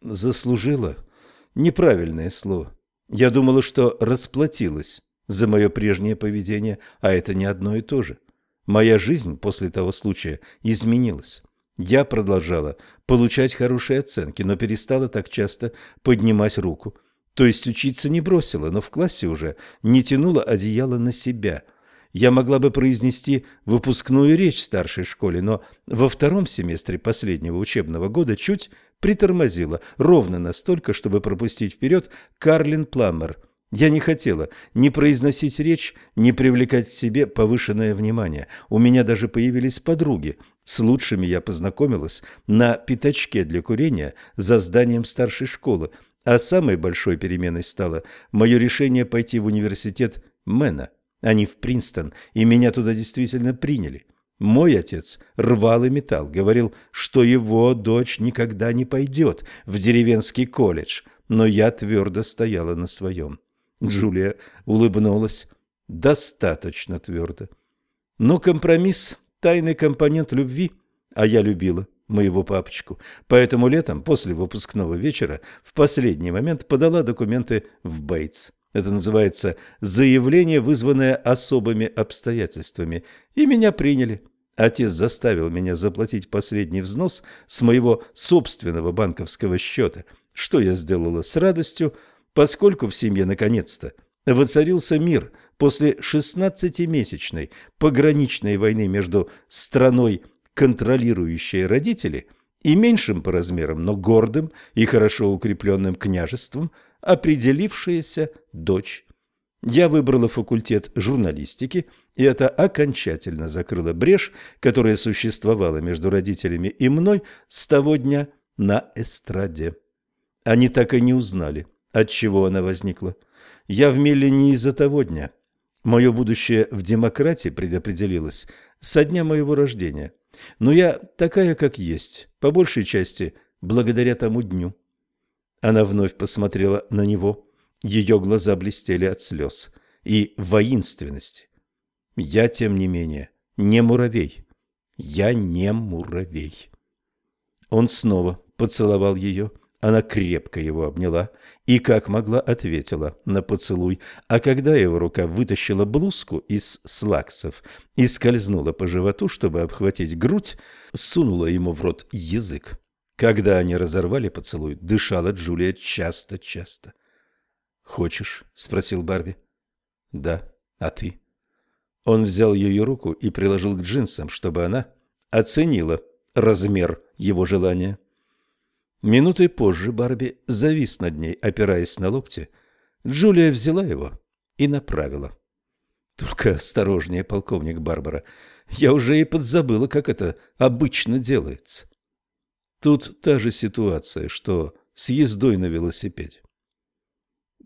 Заслужила – неправильное слово. Я думала, что расплатилась за мое прежнее поведение, а это не одно и то же. Моя жизнь после того случая изменилась. Я продолжала получать хорошие оценки, но перестала так часто поднимать руку. То есть учиться не бросила, но в классе уже не тянула одеяло на себя. Я могла бы произнести выпускную речь в старшей школе, но во втором семестре последнего учебного года чуть притормозила, ровно настолько, чтобы пропустить вперед Карлин Пламмер. Я не хотела ни произносить речь, ни привлекать к себе повышенное внимание. У меня даже появились подруги, с лучшими я познакомилась на пятачке для курения за зданием старшей школы, а самой большой переменой стало мое решение пойти в университет Мэна, не в Принстон, и меня туда действительно приняли. Мой отец рвал и металл, говорил, что его дочь никогда не пойдет в деревенский колледж, но я твердо стояла на своем. Джулия улыбнулась. Достаточно твердо. Но компромисс – тайный компонент любви, а я любила моего папочку. Поэтому летом, после выпускного вечера, в последний момент подала документы в Бейтс. Это называется «заявление, вызванное особыми обстоятельствами». И меня приняли. Отец заставил меня заплатить последний взнос с моего собственного банковского счета, что я сделала с радостью, поскольку в семье наконец-то воцарился мир после 16-месячной пограничной войны между страной, контролирующей родители, и меньшим по размерам, но гордым и хорошо укрепленным княжеством – определившаяся дочь. Я выбрала факультет журналистики, и это окончательно закрыло брешь, которая существовала между родителями и мной с того дня на эстраде. Они так и не узнали, от чего она возникла. Я в Милле не из-за того дня. Мое будущее в демократии предопределилось со дня моего рождения. Но я такая, как есть, по большей части благодаря тому дню. Она вновь посмотрела на него. Ее глаза блестели от слез и воинственности. Я, тем не менее, не муравей. Я не муравей. Он снова поцеловал ее. Она крепко его обняла и, как могла, ответила на поцелуй. А когда его рука вытащила блузку из слаксов и скользнула по животу, чтобы обхватить грудь, сунула ему в рот язык. Когда они разорвали поцелуй, дышала Джулия часто-часто. «Хочешь?» — спросил Барби. «Да. А ты?» Он взял ее руку и приложил к джинсам, чтобы она оценила размер его желания. Минутой позже Барби завис над ней, опираясь на локти. Джулия взяла его и направила. «Только осторожнее, полковник Барбара. Я уже и подзабыла, как это обычно делается». Тут та же ситуация, что с ездой на велосипеде.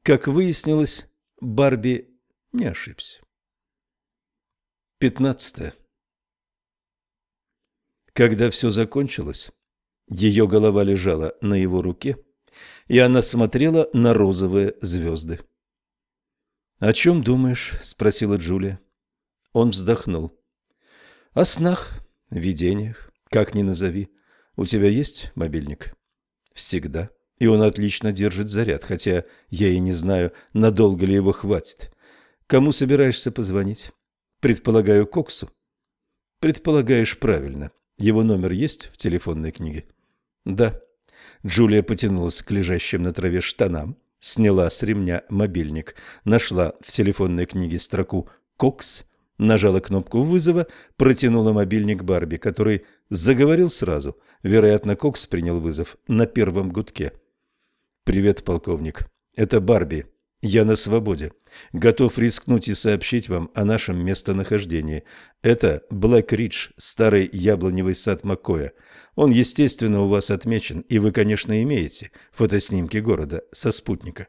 Как выяснилось, Барби не ошибся. Пятнадцатое. Когда все закончилось, ее голова лежала на его руке, и она смотрела на розовые звезды. «О чем думаешь?» – спросила Джулия. Он вздохнул. «О снах, видениях, как ни назови. У тебя есть мобильник? Всегда. И он отлично держит заряд, хотя я и не знаю, надолго ли его хватит. Кому собираешься позвонить? Предполагаю, Коксу. Предполагаешь правильно. Его номер есть в телефонной книге? Да. Джулия потянулась к лежащим на траве штанам, сняла с ремня мобильник, нашла в телефонной книге строку «Кокс», нажала кнопку вызова, протянула мобильник Барби, который заговорил сразу – Вероятно, Кокс принял вызов на первом гудке. «Привет, полковник. Это Барби. Я на свободе. Готов рискнуть и сообщить вам о нашем местонахождении. Это Блэк Ридж, старый яблоневый сад Маккоя. Он, естественно, у вас отмечен, и вы, конечно, имеете фотоснимки города со спутника».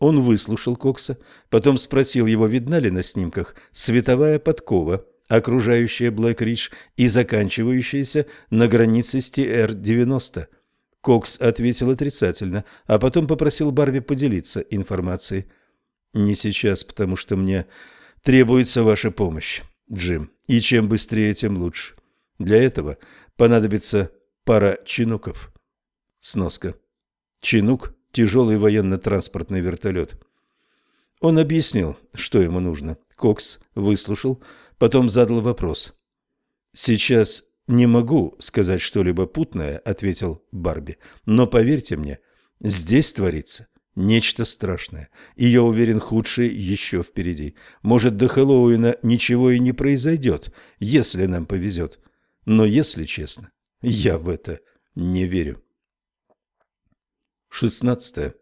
Он выслушал Кокса, потом спросил его, видна ли на снимках световая подкова – окружающая Блэк-Ридж и заканчивающаяся на границе с ТР-90. Кокс ответил отрицательно, а потом попросил Барби поделиться информацией. «Не сейчас, потому что мне требуется ваша помощь, Джим, и чем быстрее, тем лучше. Для этого понадобится пара чинуков». Сноска. Чинук – тяжелый военно-транспортный вертолет. Он объяснил, что ему нужно. Кокс выслушал, Потом задал вопрос. «Сейчас не могу сказать что-либо путное», — ответил Барби. «Но поверьте мне, здесь творится нечто страшное, и я уверен, худшее еще впереди. Может, до Хэллоуина ничего и не произойдет, если нам повезет. Но, если честно, я в это не верю». Шестнадцатое.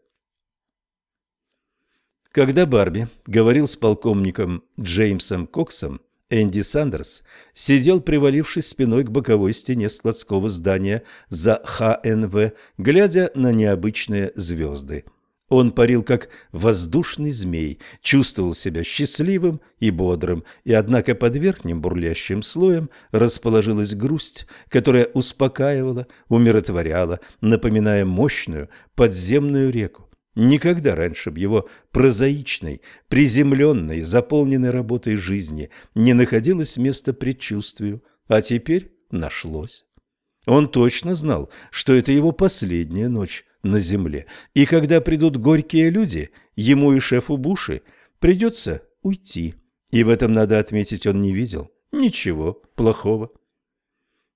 Когда Барби говорил с полковником Джеймсом Коксом, Энди Сандерс сидел, привалившись спиной к боковой стене складского здания за ХНВ, глядя на необычные звезды. Он парил как воздушный змей, чувствовал себя счастливым и бодрым, и однако под верхним бурлящим слоем расположилась грусть, которая успокаивала, умиротворяла, напоминая мощную подземную реку. Никогда раньше в его прозаичной, приземленной, заполненной работой жизни не находилось места предчувствию, а теперь нашлось. Он точно знал, что это его последняя ночь на земле, и когда придут горькие люди, ему и шефу Буши придется уйти. И в этом, надо отметить, он не видел ничего плохого.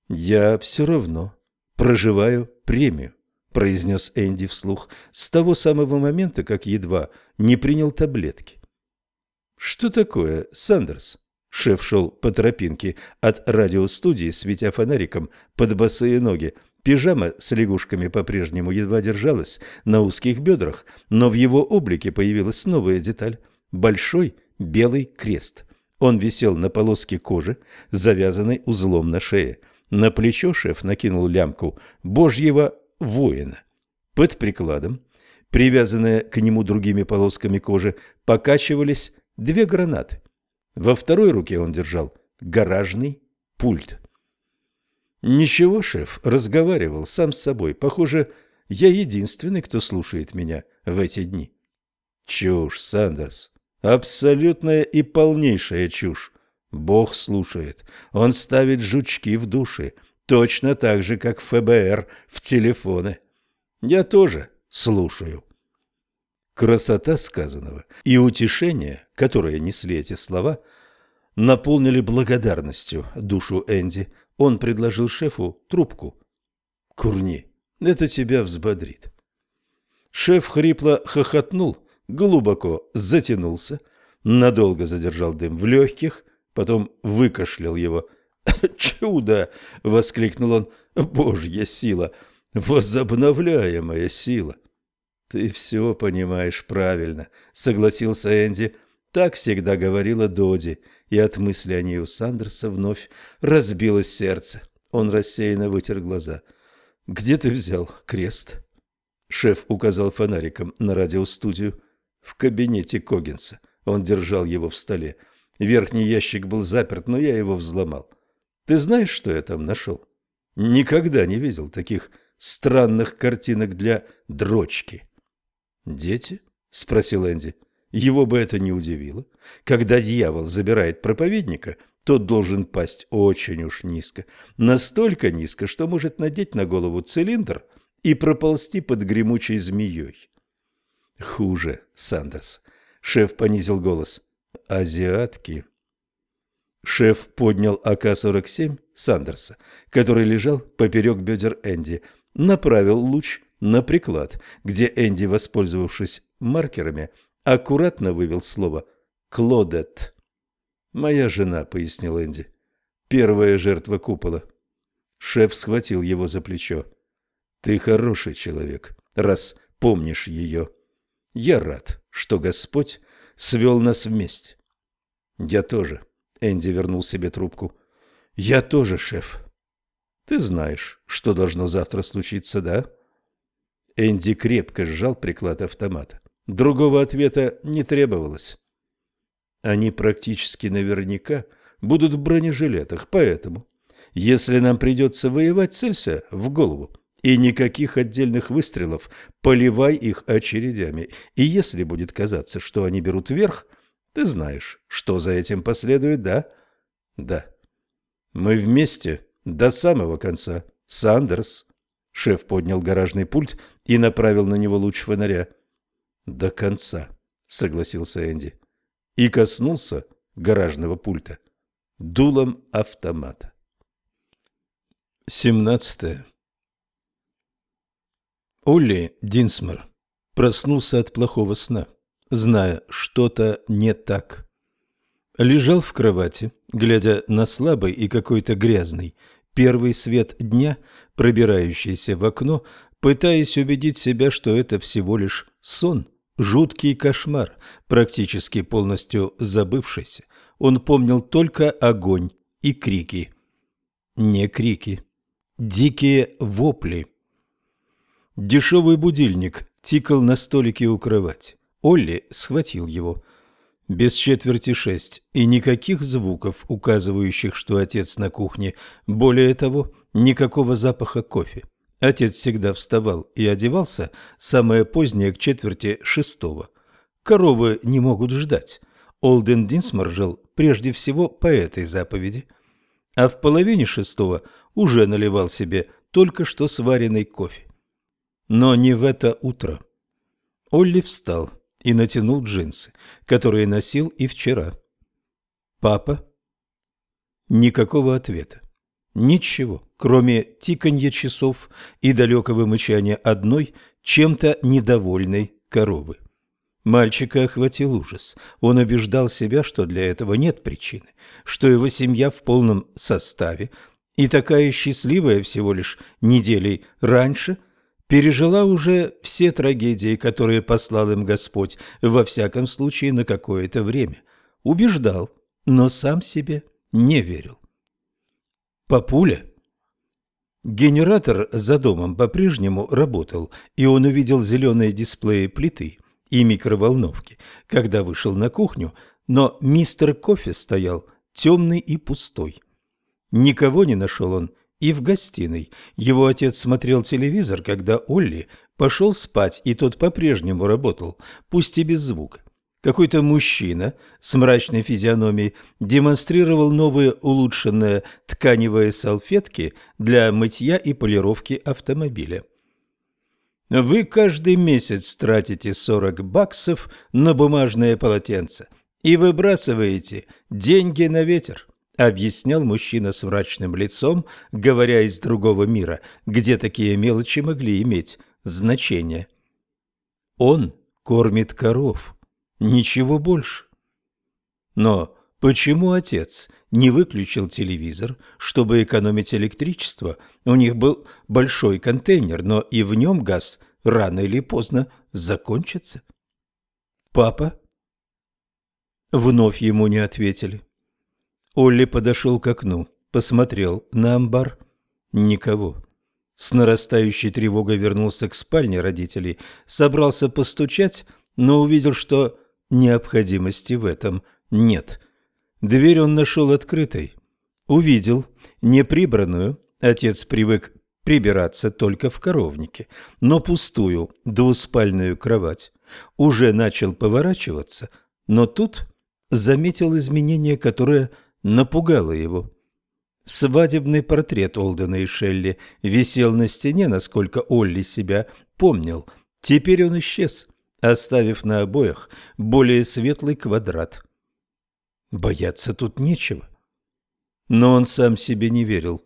«Я все равно проживаю премию», – произнес Энди вслух с того самого момента, как едва не принял таблетки. «Что такое, Сандерс?» Шеф шел по тропинке от радиостудии, светя фонариком под босые ноги. Пижама с лягушками по-прежнему едва держалась на узких бедрах, но в его облике появилась новая деталь – большой белый крест. Он висел на полоске кожи, завязанной узлом на шее. На плечо шеф накинул лямку божьего воина. Под прикладом, привязанные к нему другими полосками кожи, покачивались две гранаты. Во второй руке он держал гаражный пульт. «Ничего, шеф, разговаривал сам с собой. Похоже, я единственный, кто слушает меня в эти дни». «Чушь, Сандерс. Абсолютная и полнейшая чушь. Бог слушает. Он ставит жучки в души, точно так же, как ФБР в телефоны. Я тоже слушаю». Красота сказанного и утешение, которое несли эти слова, наполнили благодарностью душу Энди. Он предложил шефу трубку. «Курни, это тебя взбодрит». Шеф хрипло хохотнул, глубоко затянулся, надолго задержал дым в легких, потом выкашлял его. «Чудо!» — воскликнул он. «Божья сила! Возобновляемая сила!» «Ты все понимаешь правильно», — согласился Энди. Так всегда говорила Доди, и от мысли о ней у Сандерса вновь разбилось сердце. Он рассеянно вытер глаза. «Где ты взял крест?» Шеф указал фонариком на радиостудию. «В кабинете Когинса. Он держал его в столе. Верхний ящик был заперт, но я его взломал. Ты знаешь, что я там нашел? Никогда не видел таких странных картинок для дрочки». «Дети?» – спросил Энди. Его бы это не удивило. Когда дьявол забирает проповедника, тот должен пасть очень уж низко. Настолько низко, что может надеть на голову цилиндр и проползти под гремучей змеей. Хуже, Сандерс. Шеф понизил голос. Азиатки. Шеф поднял АК-47 Сандерса, который лежал поперек бедер Энди, направил луч на приклад, где Энди, воспользовавшись маркерами, аккуратно вывел слово «Клодет». «Моя жена», — пояснил Энди. «Первая жертва купола». Шеф схватил его за плечо. «Ты хороший человек, раз помнишь ее. Я рад, что Господь свел нас вместе». «Я тоже», — Энди вернул себе трубку. «Я тоже, шеф». «Ты знаешь, что должно завтра случиться, да?» Энди крепко сжал приклад автомата. Другого ответа не требовалось. Они практически наверняка будут в бронежилетах, поэтому, если нам придется воевать, целься в голову. И никаких отдельных выстрелов, поливай их очередями. И если будет казаться, что они берут верх, ты знаешь, что за этим последует, да? Да. Мы вместе до самого конца. Сандерс. Шеф поднял гаражный пульт и направил на него луч фонаря. «До конца», — согласился Энди. И коснулся гаражного пульта дулом автомата. Семнадцатое. Олли Динсмор проснулся от плохого сна, зная, что-то не так. Лежал в кровати, глядя на слабый и какой-то грязный первый свет дня, пробирающийся в окно, пытаясь убедить себя, что это всего лишь сон – Жуткий кошмар, практически полностью забывшийся. Он помнил только огонь и крики. Не крики. Дикие вопли. Дешевый будильник тикал на столике у кровати. Олли схватил его. Без четверти шесть, и никаких звуков, указывающих, что отец на кухне. Более того, никакого запаха кофе. Отец всегда вставал и одевался самое позднее к четверти шестого. Коровы не могут ждать. Олден Динсмор жил прежде всего по этой заповеди, а в половине шестого уже наливал себе только что сваренный кофе. Но не в это утро. Олли встал и натянул джинсы, которые носил и вчера. «Папа?» Никакого ответа. Ничего, кроме тиканья часов и далекого мычания одной, чем-то недовольной коровы. Мальчика охватил ужас. Он убеждал себя, что для этого нет причины, что его семья в полном составе, и такая счастливая всего лишь неделей раньше пережила уже все трагедии, которые послал им Господь, во всяком случае на какое-то время. Убеждал, но сам себе не верил. Папуля? Генератор за домом по-прежнему работал, и он увидел зеленые дисплеи плиты и микроволновки, когда вышел на кухню, но мистер Кофе стоял темный и пустой. Никого не нашел он и в гостиной. Его отец смотрел телевизор, когда Олли пошел спать, и тот по-прежнему работал, пусть и без звука. Какой-то мужчина с мрачной физиономией демонстрировал новые улучшенные тканевые салфетки для мытья и полировки автомобиля. Вы каждый месяц тратите 40 баксов на бумажное полотенце и выбрасываете деньги на ветер, объяснял мужчина с мрачным лицом, говоря из другого мира, где такие мелочи могли иметь значение. Он кормит коров Ничего больше. Но почему отец не выключил телевизор, чтобы экономить электричество? У них был большой контейнер, но и в нем газ рано или поздно закончится. Папа? Вновь ему не ответили. Олли подошел к окну, посмотрел на амбар. Никого. С нарастающей тревогой вернулся к спальне родителей, собрался постучать, но увидел, что Необходимости в этом нет. Дверь он нашел открытой. Увидел неприбранную, отец привык прибираться только в коровнике, но пустую двуспальную кровать. Уже начал поворачиваться, но тут заметил изменение, которое напугало его. Свадебный портрет Олдена и Шелли висел на стене, насколько Олли себя помнил. Теперь он исчез оставив на обоях более светлый квадрат. Бояться тут нечего. Но он сам себе не верил.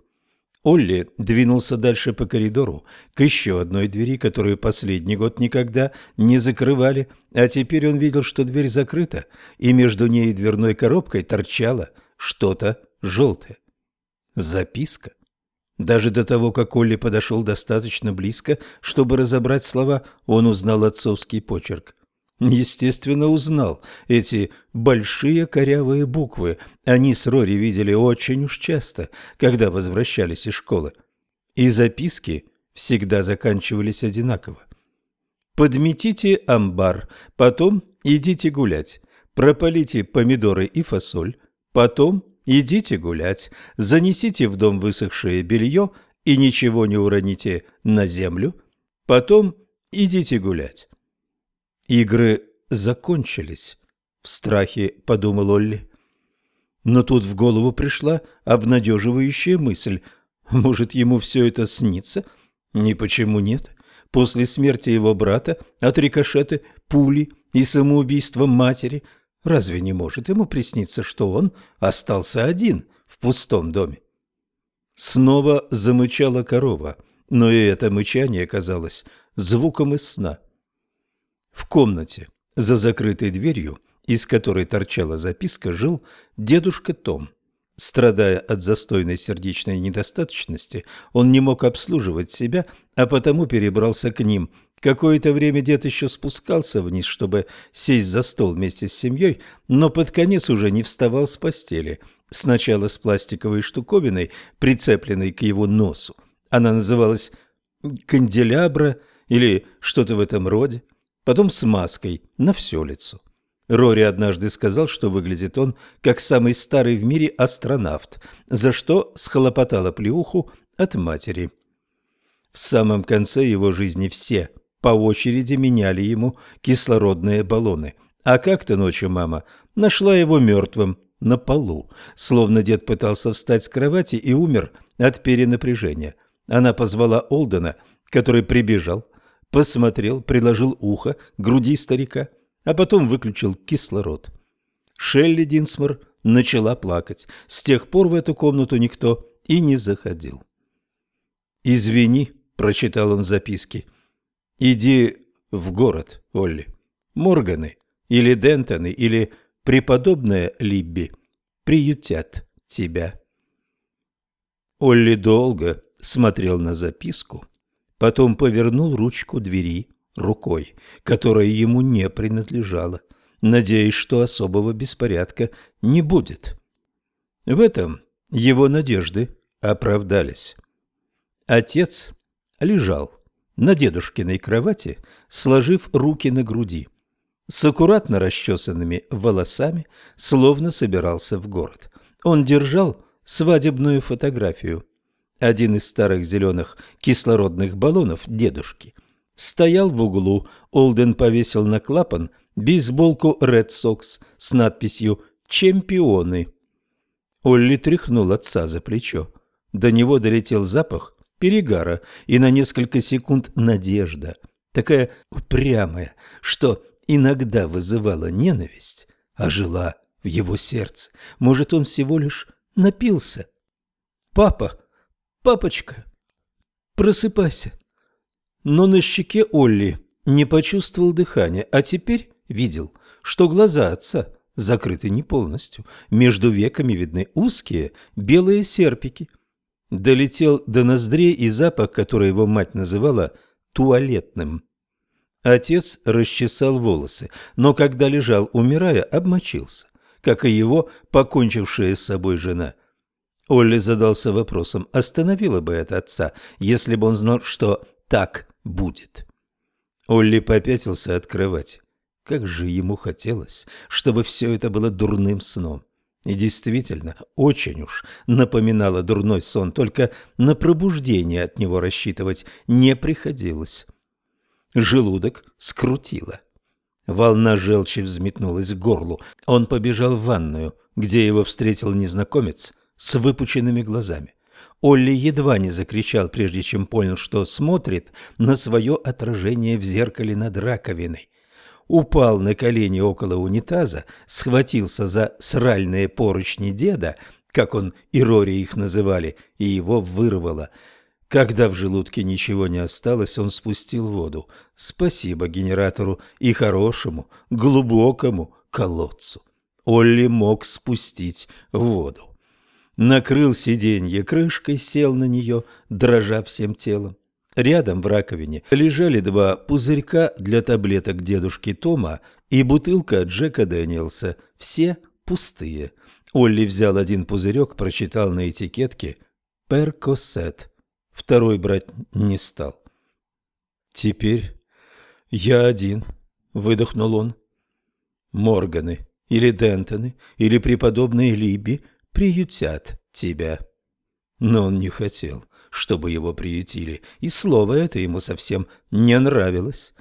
Олли двинулся дальше по коридору к еще одной двери, которую последний год никогда не закрывали, а теперь он видел, что дверь закрыта, и между ней и дверной коробкой торчало что-то желтое. Записка. Даже до того, как Олли подошел достаточно близко, чтобы разобрать слова, он узнал отцовский почерк. Естественно, узнал эти большие корявые буквы. Они с Рори видели очень уж часто, когда возвращались из школы. И записки всегда заканчивались одинаково. «Подметите амбар, потом идите гулять, пропалите помидоры и фасоль, потом Идите гулять, занесите в дом высохшее белье и ничего не уроните на землю. Потом идите гулять. Игры закончились. В страхе подумал Олли. Но тут в голову пришла обнадеживающая мысль. Может, ему все это снится? Ни почему нет. После смерти его брата от рикошета, пули и самоубийства матери – Разве не может ему присниться, что он остался один в пустом доме? Снова замычала корова, но и это мычание казалось звуком из сна. В комнате за закрытой дверью, из которой торчала записка, жил дедушка Том. Страдая от застойной сердечной недостаточности, он не мог обслуживать себя, а потому перебрался к ним – Какое-то время дед еще спускался вниз, чтобы сесть за стол вместе с семьей, но под конец уже не вставал с постели. Сначала с пластиковой штуковиной, прицепленной к его носу. Она называлась канделябра или что-то в этом роде. Потом с маской на все лицо. Рори однажды сказал, что выглядит он как самый старый в мире астронавт, за что схлопотала плеуху от матери. В самом конце его жизни все по очереди меняли ему кислородные баллоны. А как-то ночью мама нашла его мертвым на полу, словно дед пытался встать с кровати и умер от перенапряжения. Она позвала Олдена, который прибежал, посмотрел, приложил ухо к груди старика, а потом выключил кислород. Шелли Динсмор начала плакать. С тех пор в эту комнату никто и не заходил. «Извини», — прочитал он записки, — «иди в город, Олли. Морганы или Дентоны или преподобная Либби приютят тебя». Олли долго смотрел на записку, потом повернул ручку двери рукой, которая ему не принадлежала, надеясь, что особого беспорядка не будет. В этом его надежды оправдались. Отец лежал на дедушкиной кровати, сложив руки на груди, с аккуратно расчесанными волосами, словно собирался в город. Он держал свадебную фотографию. Один из старых зеленых кислородных баллонов дедушки стоял в углу. Олден повесил на клапан бейсболку Red Sox с надписью «Чемпионы». Олли тряхнул отца за плечо. До него долетел запах перегара и на несколько секунд надежда, такая упрямая, что иногда вызывала ненависть, а жила в его сердце. Может, он всего лишь напился? «Папа! Папочка! Просыпайся!» Но на щеке Олли не почувствовал дыхания, а теперь видел, что глаза отца закрыты не полностью. Между веками видны узкие белые серпики. Долетел до ноздрей и запах, который его мать называла туалетным. Отец расчесал волосы, но когда лежал, умирая, обмочился, как и его покончившая с собой жена. Олли задался вопросом, остановило бы это отца, если бы он знал, что так будет. Олли попятился от кровати. Как же ему хотелось, чтобы все это было дурным сном. И действительно, очень уж напоминало дурной сон, только на пробуждение от него рассчитывать не приходилось. Желудок скрутило. Волна желчи взметнулась к горлу. Он побежал в ванную, где его встретил незнакомец с выпученными глазами. Олли едва не закричал, прежде чем понял, что смотрит на свое отражение в зеркале над раковиной упал на колени около унитаза, схватился за сральные поручни деда, как он и Рори их называли, и его вырвало. Когда в желудке ничего не осталось, он спустил воду. Спасибо генератору и хорошему, глубокому колодцу. Олли мог спустить воду. Накрыл сиденье крышкой, сел на нее, дрожа всем телом. Рядом в раковине лежали два пузырька для таблеток дедушки Тома и бутылка Джека Дэниелса, все пустые. Олли взял один пузырек, прочитал на этикетке «Перкосет». Второй брать не стал. «Теперь я один», — выдохнул он. «Морганы или Дентоны или преподобные Либи приютят тебя». Но он не хотел чтобы его приютили, и слово это ему совсем не нравилось.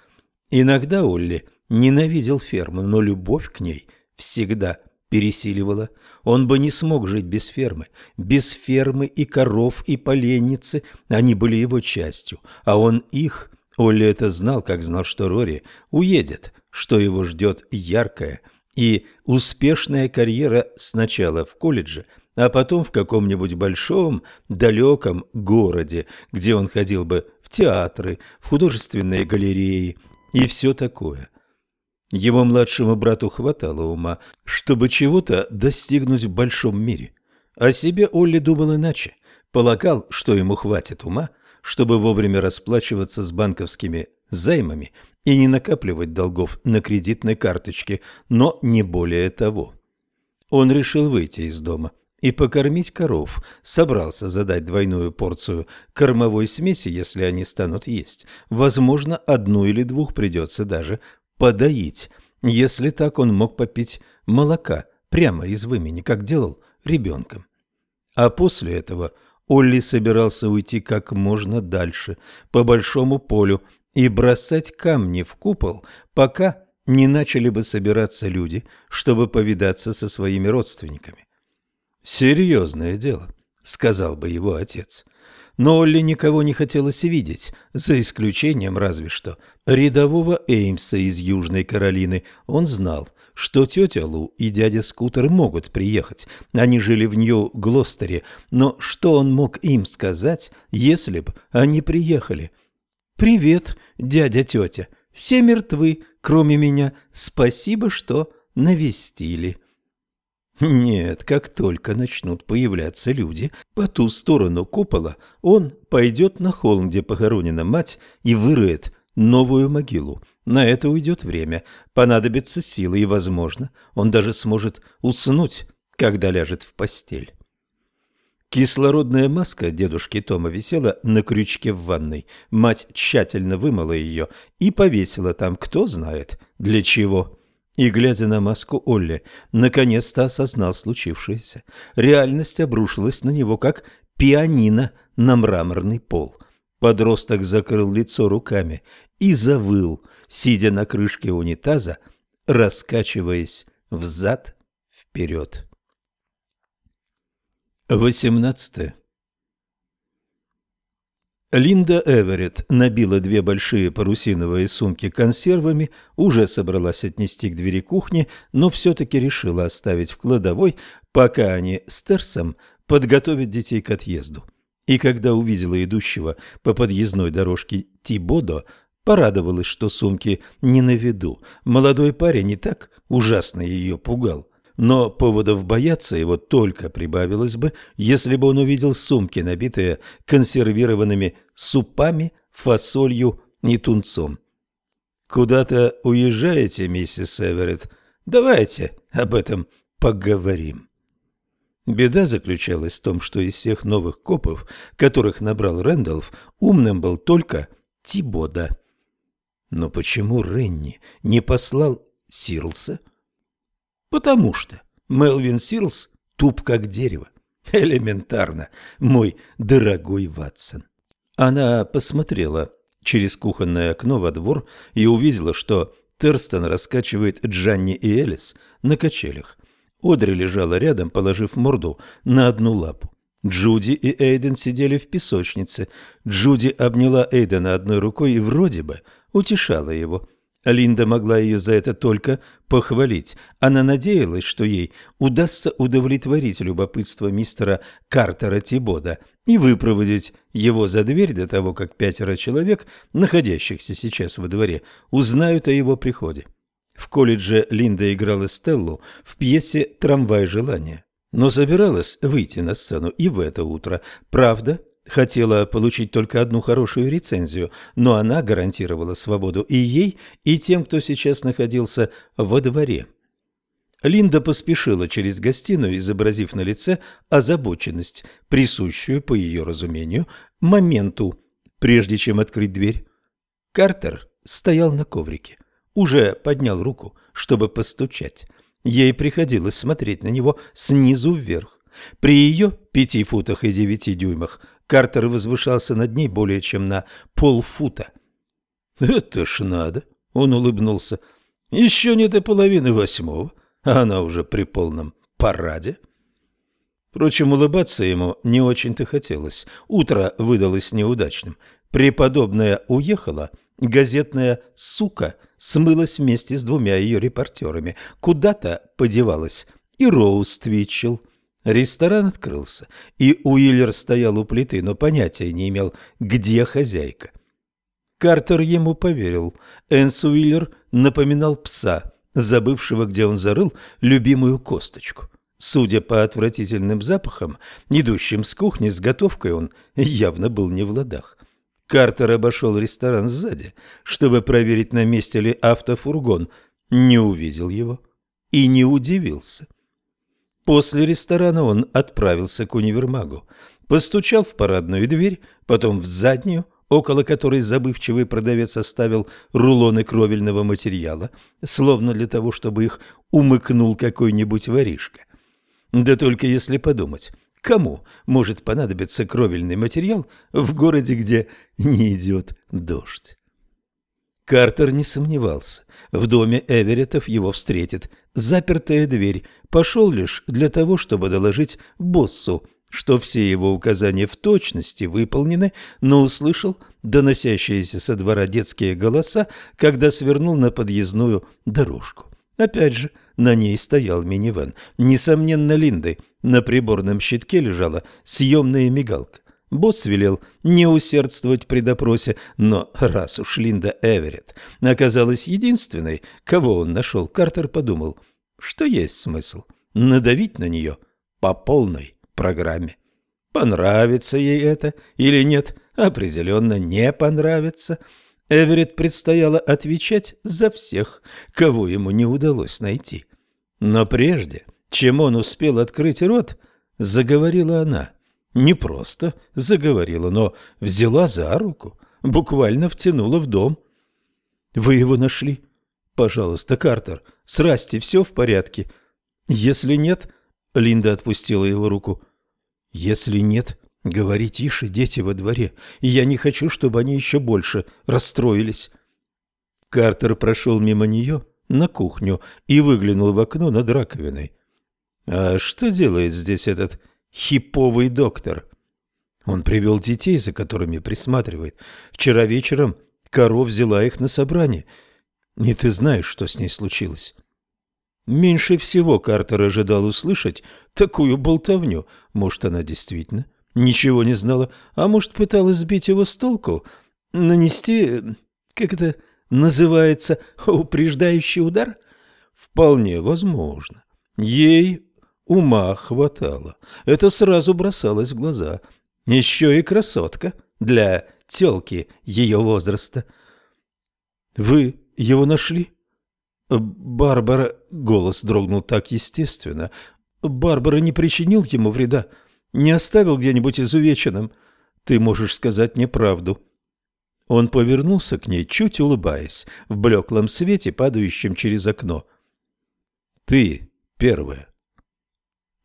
Иногда Олли ненавидел ферму, но любовь к ней всегда пересиливала. Он бы не смог жить без фермы. Без фермы и коров, и поленницы они были его частью, а он их. Олли это знал, как знал, что Рори уедет, что его ждет яркая и успешная карьера сначала в колледже, а потом в каком-нибудь большом, далеком городе, где он ходил бы в театры, в художественные галереи и все такое. Его младшему брату хватало ума, чтобы чего-то достигнуть в большом мире. О себе Олли думал иначе. Полагал, что ему хватит ума, чтобы вовремя расплачиваться с банковскими займами и не накапливать долгов на кредитной карточке, но не более того. Он решил выйти из дома и покормить коров. Собрался задать двойную порцию кормовой смеси, если они станут есть. Возможно, одну или двух придется даже подоить. Если так, он мог попить молока прямо из вымени, как делал ребенком. А после этого Олли собирался уйти как можно дальше, по большому полю, и бросать камни в купол, пока не начали бы собираться люди, чтобы повидаться со своими родственниками. «Серьезное дело», — сказал бы его отец. Но Олли никого не хотелось видеть, за исключением разве что рядового Эймса из Южной Каролины. Он знал, что тетя Лу и дядя Скутер могут приехать. Они жили в Нью-Глостере, но что он мог им сказать, если бы они приехали? «Привет, дядя-тетя. Все мертвы, кроме меня. Спасибо, что навестили». Нет, как только начнут появляться люди по ту сторону купола, он пойдет на холм, где похоронена мать, и выроет новую могилу. На это уйдет время, понадобится силы, и, возможно, он даже сможет уснуть, когда ляжет в постель. Кислородная маска дедушки Тома висела на крючке в ванной. Мать тщательно вымыла ее и повесила там, кто знает, для чего. И, глядя на маску Олли, наконец-то осознал случившееся. Реальность обрушилась на него, как пианино на мраморный пол. Подросток закрыл лицо руками и завыл, сидя на крышке унитаза, раскачиваясь взад-вперед. Восемнадцатое. Линда Эверетт набила две большие парусиновые сумки консервами, уже собралась отнести к двери кухни, но все-таки решила оставить в кладовой, пока они с Терсом подготовят детей к отъезду. И когда увидела идущего по подъездной дорожке Тибодо, порадовалась, что сумки не на виду. Молодой парень не так ужасно ее пугал но поводов бояться его только прибавилось бы, если бы он увидел сумки, набитые консервированными супами, фасолью и тунцом. «Куда-то уезжаете, миссис Эверетт? Давайте об этом поговорим». Беда заключалась в том, что из всех новых копов, которых набрал Рэндалф, умным был только Тибода. Но почему Ренни не послал Сирлса? Потому что Мелвин Сирлс туп как дерево. Элементарно, мой дорогой Ватсон. Она посмотрела через кухонное окно во двор и увидела, что Терстон раскачивает Джанни и Элис на качелях. Одри лежала рядом, положив морду на одну лапу. Джуди и Эйден сидели в песочнице. Джуди обняла Эйдена одной рукой и вроде бы утешала его. Линда могла ее за это только похвалить. Она надеялась, что ей удастся удовлетворить любопытство мистера Картера Тибода и выпроводить его за дверь до того, как пятеро человек, находящихся сейчас во дворе, узнают о его приходе. В колледже Линда играла Стеллу в пьесе «Трамвай желания», но собиралась выйти на сцену и в это утро. Правда, хотела получить только одну хорошую рецензию, но она гарантировала свободу и ей, и тем, кто сейчас находился во дворе. Линда поспешила через гостиную, изобразив на лице озабоченность, присущую, по ее разумению, моменту, прежде чем открыть дверь. Картер стоял на коврике, уже поднял руку, чтобы постучать. Ей приходилось смотреть на него снизу вверх. При ее пяти футах и девяти дюймах Картер возвышался над ней более чем на полфута. «Это ж надо!» — он улыбнулся. «Еще нет и половины восьмого, а она уже при полном параде». Впрочем, улыбаться ему не очень-то хотелось. Утро выдалось неудачным. Преподобная уехала, газетная «сука» смылась вместе с двумя ее репортерами. Куда-то подевалась и Роуз Твитчелл. Ресторан открылся, и Уиллер стоял у плиты, но понятия не имел, где хозяйка. Картер ему поверил. Энс Уиллер напоминал пса, забывшего, где он зарыл любимую косточку. Судя по отвратительным запахам, идущим с кухни с готовкой, он явно был не в ладах. Картер обошел ресторан сзади, чтобы проверить, на месте ли автофургон. Не увидел его и не удивился. После ресторана он отправился к универмагу, постучал в парадную дверь, потом в заднюю, около которой забывчивый продавец оставил рулоны кровельного материала, словно для того, чтобы их умыкнул какой-нибудь воришка. Да только если подумать, Кому может понадобиться кровельный материал в городе, где не идет дождь? Картер не сомневался. В доме Эверетов его встретит запертая дверь. Пошел лишь для того, чтобы доложить боссу, что все его указания в точности выполнены, но услышал доносящиеся со двора детские голоса, когда свернул на подъездную дорожку. Опять же, на ней стоял минивэн. Несомненно, Линды. На приборном щитке лежала съемная мигалка. Босс велел не усердствовать при допросе, но раз уж Линда Эверетт оказалась единственной, кого он нашел, Картер подумал, что есть смысл надавить на нее по полной программе. Понравится ей это или нет, определенно не понравится. Эверетт предстояло отвечать за всех, кого ему не удалось найти. Но прежде, чем он успел открыть рот, заговорила она – не просто заговорила, но взяла за руку, буквально втянула в дом. «Вы его нашли? Пожалуйста, Картер, с Расти все в порядке? Если нет...» Линда отпустила его руку. «Если нет, говори тише, дети во дворе, и я не хочу, чтобы они еще больше расстроились». Картер прошел мимо нее на кухню и выглянул в окно над раковиной. «А что делает здесь этот хиповый доктор. Он привел детей, за которыми присматривает. Вчера вечером коров взяла их на собрание. И ты знаешь, что с ней случилось. Меньше всего Картер ожидал услышать такую болтовню. Может, она действительно ничего не знала, а может, пыталась сбить его с толку, нанести, как это называется, упреждающий удар? Вполне возможно. Ей Ума хватало. Это сразу бросалось в глаза. Еще и красотка для телки ее возраста. «Вы его нашли?» «Барбара...» — голос дрогнул так естественно. «Барбара не причинил ему вреда, не оставил где-нибудь изувеченным. Ты можешь сказать мне правду». Он повернулся к ней, чуть улыбаясь, в блеклом свете, падающем через окно. «Ты первая».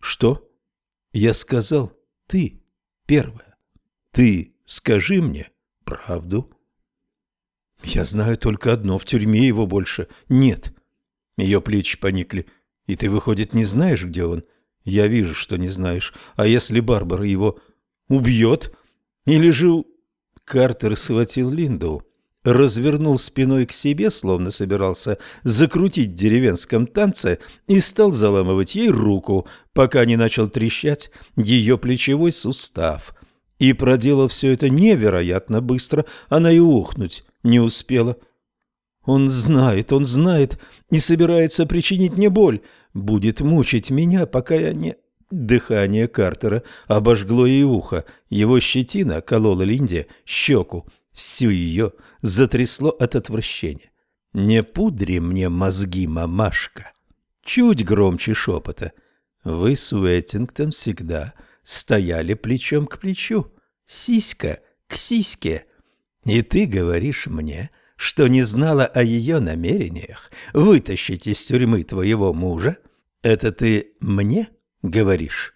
Что? Я сказал, ты первая. Ты скажи мне правду. Я знаю только одно, в тюрьме его больше нет. Ее плечи поникли. И ты, выходит, не знаешь, где он? Я вижу, что не знаешь. А если Барбара его убьет? Или же... Картер схватил Линдоу развернул спиной к себе, словно собирался закрутить в деревенском танце, и стал заламывать ей руку, пока не начал трещать ее плечевой сустав. И проделал все это невероятно быстро, она и ухнуть не успела. Он знает, он знает и собирается причинить мне боль, будет мучить меня, пока я не... Дыхание Картера обожгло ей ухо, его щетина колола Линде щеку, Всю ее затрясло от отвращения. «Не пудри мне мозги, мамашка!» Чуть громче шепота. «Вы с Уэттингтон всегда стояли плечом к плечу, сиська к сиське. И ты говоришь мне, что не знала о ее намерениях вытащить из тюрьмы твоего мужа? Это ты мне говоришь?»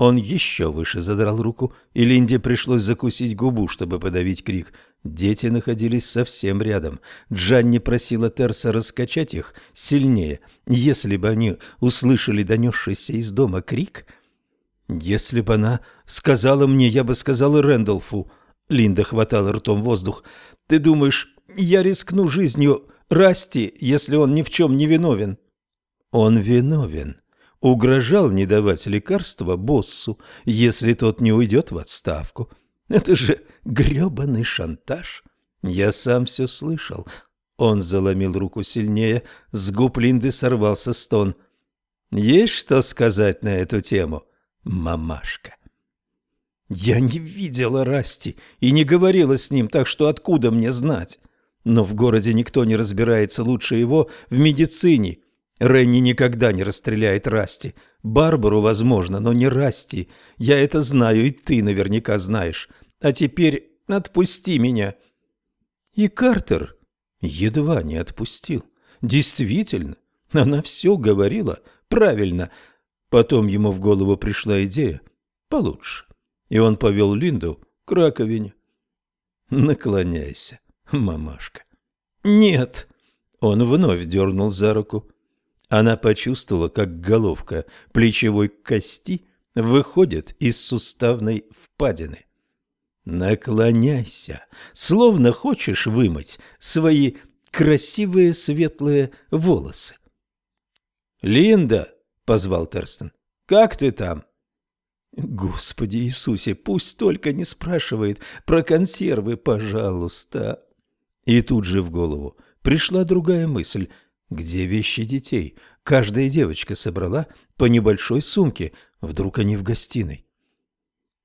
Он еще выше задрал руку, и Линде пришлось закусить губу, чтобы подавить крик. Дети находились совсем рядом. Джанни просила Терса раскачать их сильнее. Если бы они услышали донесшийся из дома крик... Если бы она сказала мне, я бы сказала Рэндалфу. Линда хватала ртом воздух. Ты думаешь, я рискну жизнью Расти, если он ни в чем не виновен? Он виновен угрожал не давать лекарства боссу, если тот не уйдет в отставку. Это же грёбаный шантаж. Я сам все слышал. Он заломил руку сильнее, с губ Линды сорвался стон. Есть что сказать на эту тему, мамашка? Я не видела Расти и не говорила с ним, так что откуда мне знать? Но в городе никто не разбирается лучше его в медицине. Ренни никогда не расстреляет Расти. Барбару, возможно, но не Расти. Я это знаю, и ты наверняка знаешь. А теперь отпусти меня. И Картер едва не отпустил. Действительно, она все говорила правильно. Потом ему в голову пришла идея. получше. И он повел Линду к раковине. Наклоняйся, мамашка. Нет. Он вновь дернул за руку. Она почувствовала, как головка плечевой кости выходит из суставной впадины. Наклоняйся, словно хочешь вымыть свои красивые светлые волосы. «Линда!» — позвал Терстон. «Как ты там?» «Господи Иисусе, пусть только не спрашивает про консервы, пожалуйста!» И тут же в голову пришла другая мысль. Где вещи детей? Каждая девочка собрала по небольшой сумке. Вдруг они в гостиной.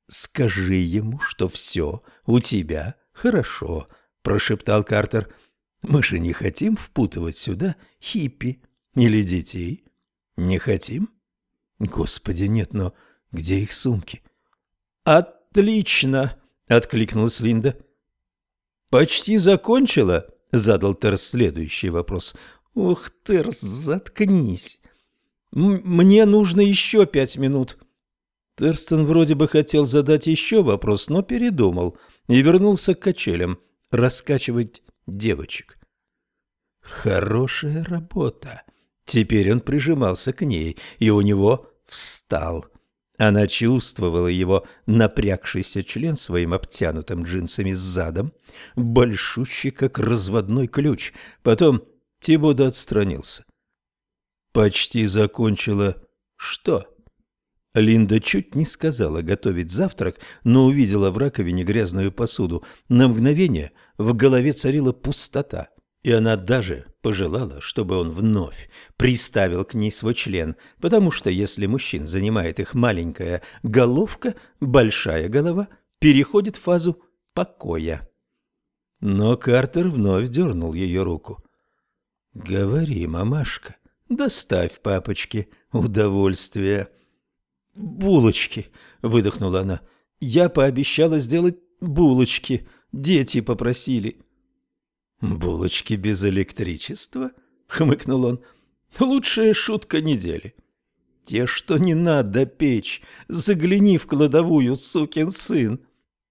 «Скажи ему, что все у тебя хорошо», – прошептал Картер. «Мы же не хотим впутывать сюда хиппи или детей. Не хотим?» «Господи, нет, но где их сумки?» «Отлично!» – откликнулась Линда. «Почти закончила?» – задал Терс следующий вопрос. «Ух, Терс, заткнись!» «Мне нужно еще пять минут». Терстон вроде бы хотел задать еще вопрос, но передумал и вернулся к качелям раскачивать девочек. Хорошая работа. Теперь он прижимался к ней, и у него встал. Она чувствовала его напрягшийся член своим обтянутым джинсами задом, большущий, как разводной ключ. Потом Тибуда отстранился. Почти закончила что? Линда чуть не сказала готовить завтрак, но увидела в раковине грязную посуду. На мгновение в голове царила пустота, и она даже пожелала, чтобы он вновь приставил к ней свой член, потому что если мужчин занимает их маленькая головка, большая голова переходит в фазу покоя. Но Картер вновь дернул ее руку. «Говори, мамашка, доставь папочке удовольствие». «Булочки!» — выдохнула она. «Я пообещала сделать булочки. Дети попросили». «Булочки без электричества?» — хмыкнул он. «Лучшая шутка недели». «Те, что не надо печь. Загляни в кладовую, сукин сын».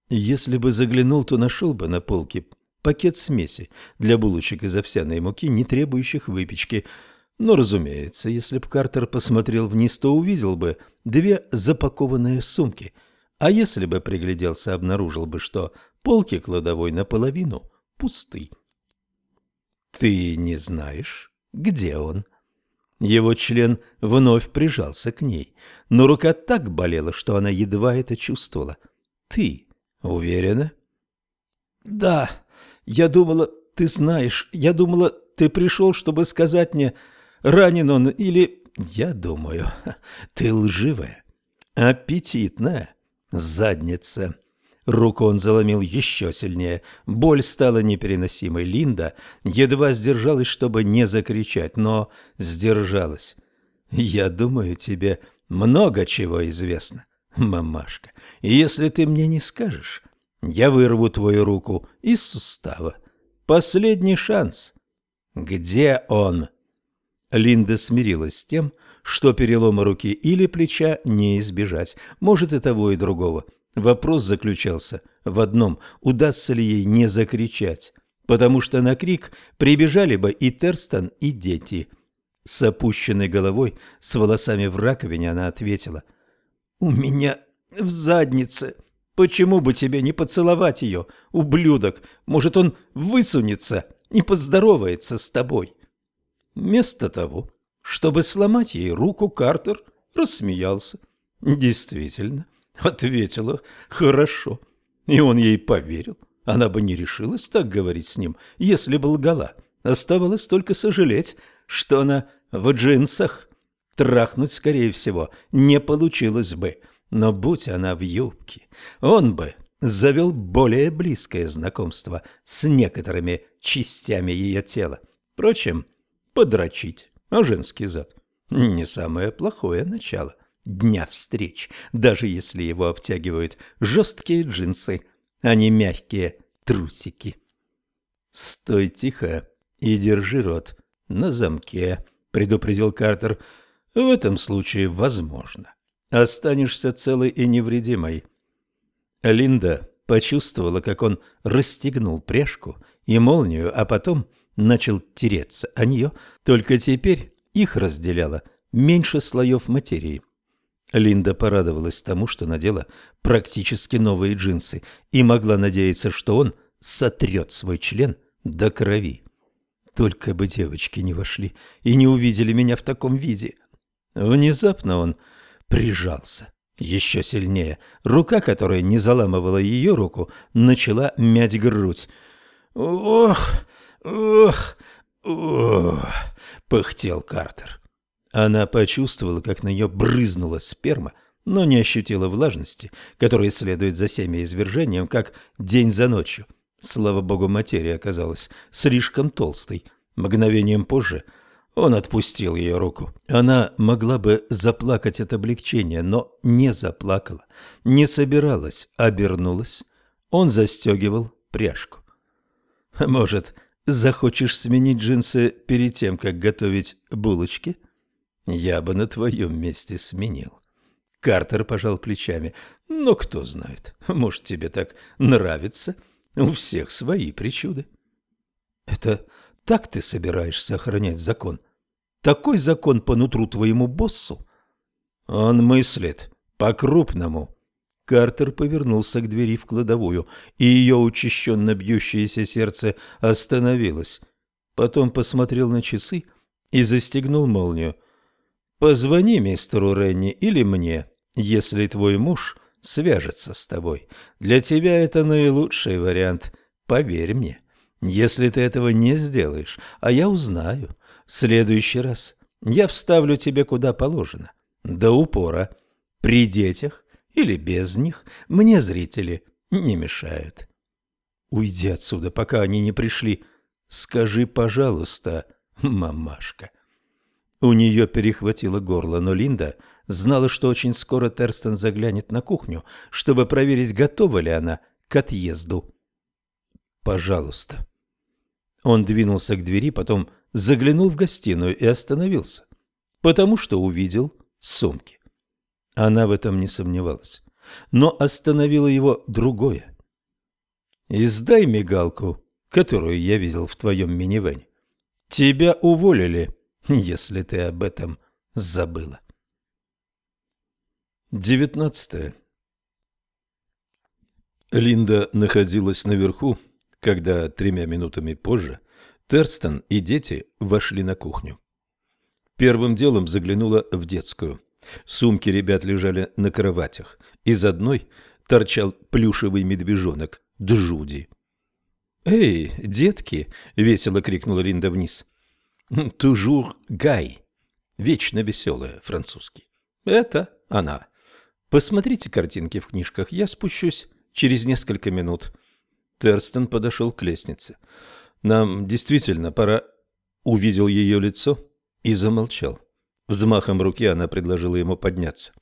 Если бы заглянул, то нашел бы на полке пакет смеси для булочек из овсяной муки, не требующих выпечки — но, разумеется, если б Картер посмотрел вниз, то увидел бы две запакованные сумки, а если бы пригляделся, обнаружил бы, что полки кладовой наполовину пусты. «Ты не знаешь, где он?» Его член вновь прижался к ней, но рука так болела, что она едва это чувствовала. «Ты уверена?» «Да, я думала, ты знаешь, я думала, ты пришел, чтобы сказать мне...» Ранен он или... Я думаю, ты лживая, аппетитная задница. Руку он заломил еще сильнее. Боль стала непереносимой. Линда едва сдержалась, чтобы не закричать, но сдержалась. «Я думаю, тебе много чего известно, мамашка. И если ты мне не скажешь, я вырву твою руку из сустава. Последний шанс. Где он?» Линда смирилась с тем, что перелома руки или плеча не избежать, может и того, и другого. Вопрос заключался в одном – удастся ли ей не закричать, потому что на крик прибежали бы и Терстон, и дети. С опущенной головой, с волосами в раковине она ответила «У меня в заднице. Почему бы тебе не поцеловать ее, ублюдок? Может, он высунется и поздоровается с тобой?» Вместо того, чтобы сломать ей руку, Картер рассмеялся. Действительно, ответила хорошо. И он ей поверил. Она бы не решилась так говорить с ним, если бы лгала. Оставалось только сожалеть, что она в джинсах. Трахнуть, скорее всего, не получилось бы. Но будь она в юбке, он бы завел более близкое знакомство с некоторыми частями ее тела. Впрочем, подрочить, а женский зад – не самое плохое начало дня встреч, даже если его обтягивают жесткие джинсы, а не мягкие трусики. «Стой тихо и держи рот на замке», – предупредил Картер. «В этом случае возможно. останешься целой и невредимой. Линда почувствовала, как он расстегнул пряжку и молнию, а потом начал тереться о нее, только теперь их разделяло меньше слоев материи. Линда порадовалась тому, что надела практически новые джинсы и могла надеяться, что он сотрет свой член до крови. Только бы девочки не вошли и не увидели меня в таком виде. Внезапно он прижался еще сильнее. Рука, которая не заламывала ее руку, начала мять грудь. «Ох, ох, ох!» — пыхтел Картер. Она почувствовала, как на нее брызнула сперма, но не ощутила влажности, которая следует за семяизвержением, как день за ночью. Слава богу, материя оказалась слишком толстой. Мгновением позже он отпустил ее руку. Она могла бы заплакать от облегчения, но не заплакала, не собиралась, обернулась. Он застегивал пряжку. «Может, захочешь сменить джинсы перед тем, как готовить булочки?» Я бы на твоем месте сменил. Картер пожал плечами. Но кто знает, может, тебе так нравится? У всех свои причуды. Это так ты собираешься охранять закон? Такой закон по нутру твоему боссу? Он мыслит по-крупному. Картер повернулся к двери в кладовую, и ее учащенно бьющееся сердце остановилось. Потом посмотрел на часы и застегнул молнию. Позвони мистеру Ренни или мне, если твой муж свяжется с тобой. Для тебя это наилучший вариант, поверь мне. Если ты этого не сделаешь, а я узнаю, в следующий раз я вставлю тебе куда положено, до упора. При детях или без них мне зрители не мешают. Уйди отсюда, пока они не пришли. Скажи, пожалуйста, мамашка. У нее перехватило горло, но Линда знала, что очень скоро Терстон заглянет на кухню, чтобы проверить, готова ли она к отъезду. «Пожалуйста». Он двинулся к двери, потом заглянул в гостиную и остановился, потому что увидел сумки. Она в этом не сомневалась, но остановило его другое. «Издай мигалку, которую я видел в твоем минивэне. Тебя уволили» если ты об этом забыла. Девятнадцатое. Линда находилась наверху, когда тремя минутами позже Терстон и дети вошли на кухню. Первым делом заглянула в детскую. Сумки ребят лежали на кроватях. Из одной торчал плюшевый медвежонок Джуди. «Эй, детки!» — весело крикнула Линда вниз. Тужур Гай. Вечно веселая, французский. Это она. Посмотрите картинки в книжках. Я спущусь через несколько минут. Терстон подошел к лестнице. Нам действительно пора... Увидел ее лицо и замолчал. Взмахом руки она предложила ему подняться.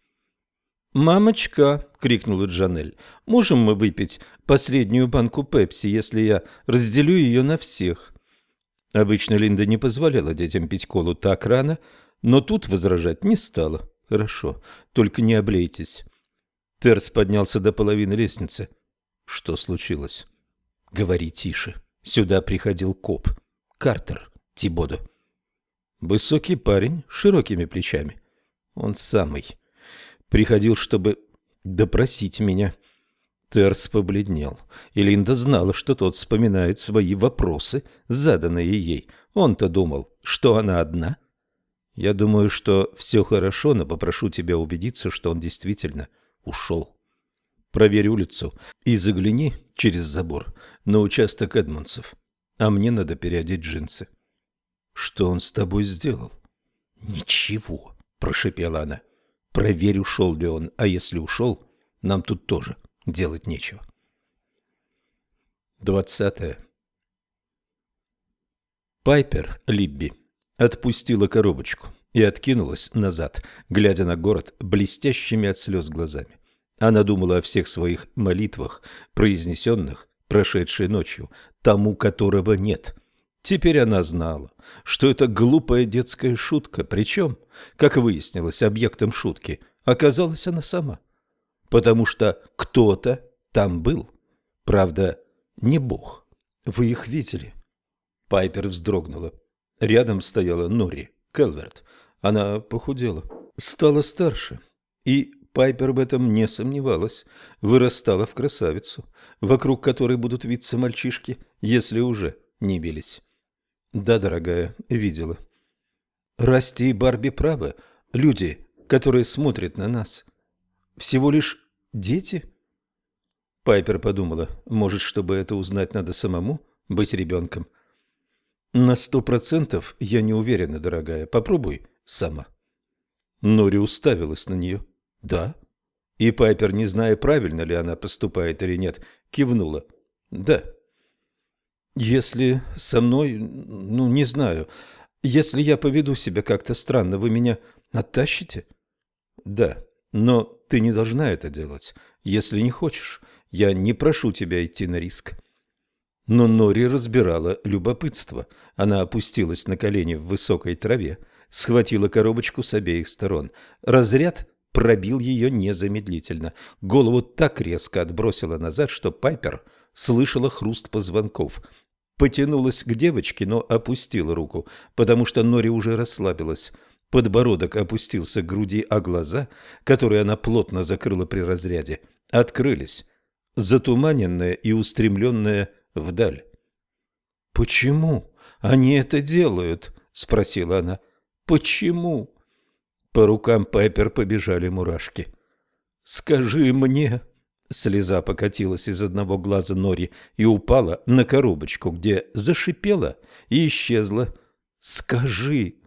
«Мамочка!» — крикнула Джанель. «Можем мы выпить последнюю банку пепси, если я разделю ее на всех?» Обычно Линда не позволяла детям пить колу так рано, но тут возражать не стала. Хорошо, только не облейтесь. Терс поднялся до половины лестницы. Что случилось? Говори тише. Сюда приходил коп. Картер Тибодо. Высокий парень широкими плечами. Он самый. Приходил, чтобы допросить меня. Терс побледнел, и Линда знала, что тот вспоминает свои вопросы, заданные ей. Он-то думал, что она одна. Я думаю, что все хорошо, но попрошу тебя убедиться, что он действительно ушел. Проверь улицу и загляни через забор на участок Эдмонсов. А мне надо переодеть джинсы. Что он с тобой сделал? Ничего, прошепела она. Проверь, ушел ли он, а если ушел, нам тут тоже делать нечего. Двадцатое. Пайпер Либби отпустила коробочку и откинулась назад, глядя на город блестящими от слез глазами. Она думала о всех своих молитвах, произнесенных прошедшей ночью, тому которого нет. Теперь она знала, что это глупая детская шутка, причем, как выяснилось, объектом шутки оказалась она сама. Потому что кто-то там был. Правда, не Бог. Вы их видели? Пайпер вздрогнула. Рядом стояла Нори Келверт. Она похудела, стала старше. И Пайпер в этом не сомневалась. Вырастала в красавицу, вокруг которой будут виться мальчишки, если уже не бились. Да, дорогая, видела. Расти и Барби правы. Люди, которые смотрят на нас, всего лишь дети? Пайпер подумала, может, чтобы это узнать, надо самому быть ребенком. На сто процентов я не уверена, дорогая. Попробуй сама. Нори уставилась на нее. Да. И Пайпер, не зная, правильно ли она поступает или нет, кивнула. Да. Если со мной, ну, не знаю, если я поведу себя как-то странно, вы меня оттащите? Да, но ты не должна это делать, если не хочешь. Я не прошу тебя идти на риск. Но Нори разбирала любопытство. Она опустилась на колени в высокой траве, схватила коробочку с обеих сторон. Разряд пробил ее незамедлительно. Голову так резко отбросила назад, что Пайпер слышала хруст позвонков. Потянулась к девочке, но опустила руку, потому что Нори уже расслабилась. Подбородок опустился к груди, а глаза, которые она плотно закрыла при разряде, открылись, затуманенные и устремленные вдаль. «Почему они это делают?» — спросила она. «Почему?» По рукам Пайпер побежали мурашки. «Скажи мне...» Слеза покатилась из одного глаза Нори и упала на коробочку, где зашипела и исчезла. «Скажи!»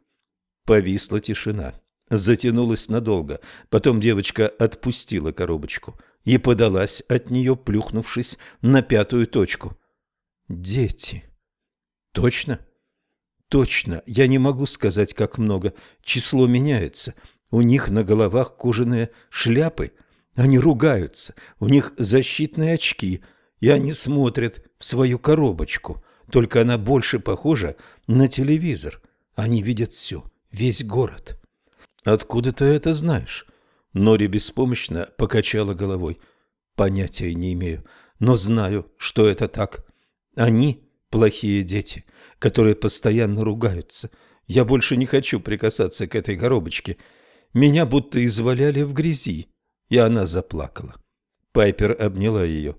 Повисла тишина. Затянулась надолго. Потом девочка отпустила коробочку и подалась от нее, плюхнувшись на пятую точку. Дети. Точно? Точно. Я не могу сказать, как много. Число меняется. У них на головах кожаные шляпы. Они ругаются. У них защитные очки. И они смотрят в свою коробочку. Только она больше похожа на телевизор. Они видят все. Весь город. Откуда ты это знаешь? Нори беспомощно покачала головой. Понятия не имею, но знаю, что это так. Они плохие дети, которые постоянно ругаются. Я больше не хочу прикасаться к этой коробочке. Меня будто изваляли в грязи. И она заплакала. Пайпер обняла ее.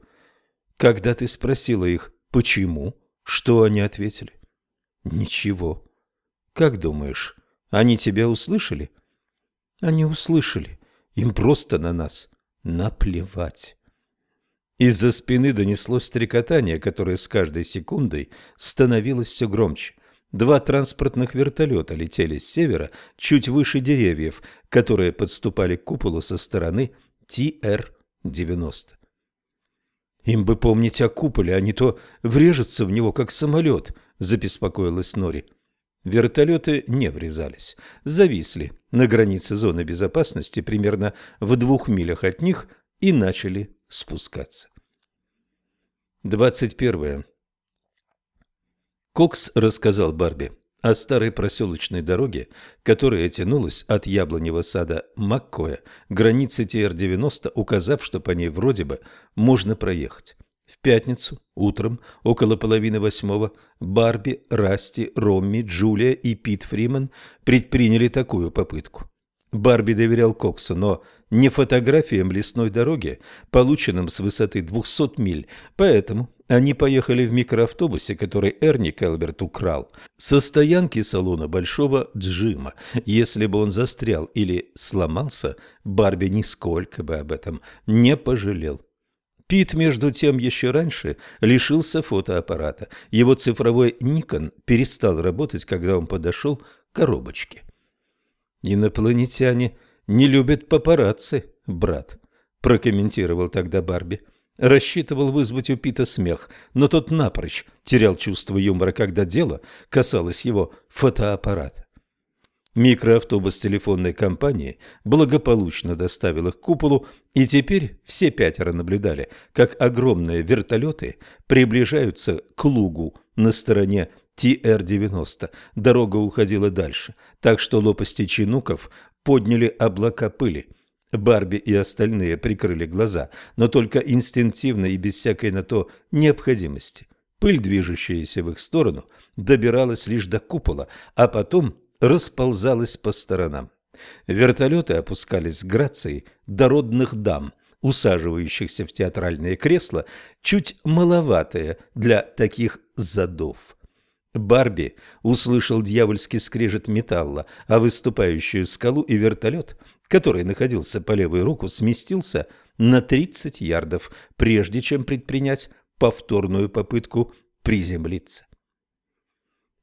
Когда ты спросила их, почему, что они ответили? Ничего. Как думаешь, они тебя услышали? Они услышали. Им просто на нас наплевать. Из-за спины донеслось стрекотание, которое с каждой секундой становилось все громче. Два транспортных вертолета летели с севера, чуть выше деревьев, которые подступали к куполу со стороны ТР-90. «Им бы помнить о куполе, а не то врежутся в него, как самолет», – забеспокоилась Нори. Вертолеты не врезались, зависли на границе зоны безопасности примерно в двух милях от них и начали спускаться. 21. Кокс рассказал Барби о старой проселочной дороге, которая тянулась от яблоневого сада Маккоя к границе ТР-90, указав, что по ней вроде бы можно проехать. В пятницу утром около половины восьмого Барби, Расти, Ромми, Джулия и Пит Фриман предприняли такую попытку. Барби доверял Коксу, но не фотографиям лесной дороги, полученным с высоты 200 миль, поэтому они поехали в микроавтобусе, который Эрни Келберт украл, со стоянки салона Большого Джима. Если бы он застрял или сломался, Барби нисколько бы об этом не пожалел. Пит, между тем, еще раньше лишился фотоаппарата. Его цифровой Никон перестал работать, когда он подошел к коробочке. «Инопланетяне не любят папарацци, брат», – прокомментировал тогда Барби. Рассчитывал вызвать у Пита смех, но тот напрочь терял чувство юмора, когда дело касалось его фотоаппарата. Микроавтобус телефонной компании благополучно доставил их к куполу, и теперь все пятеро наблюдали, как огромные вертолеты приближаются к лугу на стороне ТР-90. Дорога уходила дальше, так что лопасти чинуков подняли облака пыли. Барби и остальные прикрыли глаза, но только инстинктивно и без всякой на то необходимости. Пыль, движущаяся в их сторону, добиралась лишь до купола, а потом расползалась по сторонам. Вертолеты опускались с грацией дородных дам, усаживающихся в театральные кресла, чуть маловатые для таких задов. Барби услышал дьявольский скрежет металла, а выступающую скалу и вертолет, который находился по левую руку, сместился на 30 ярдов, прежде чем предпринять повторную попытку приземлиться.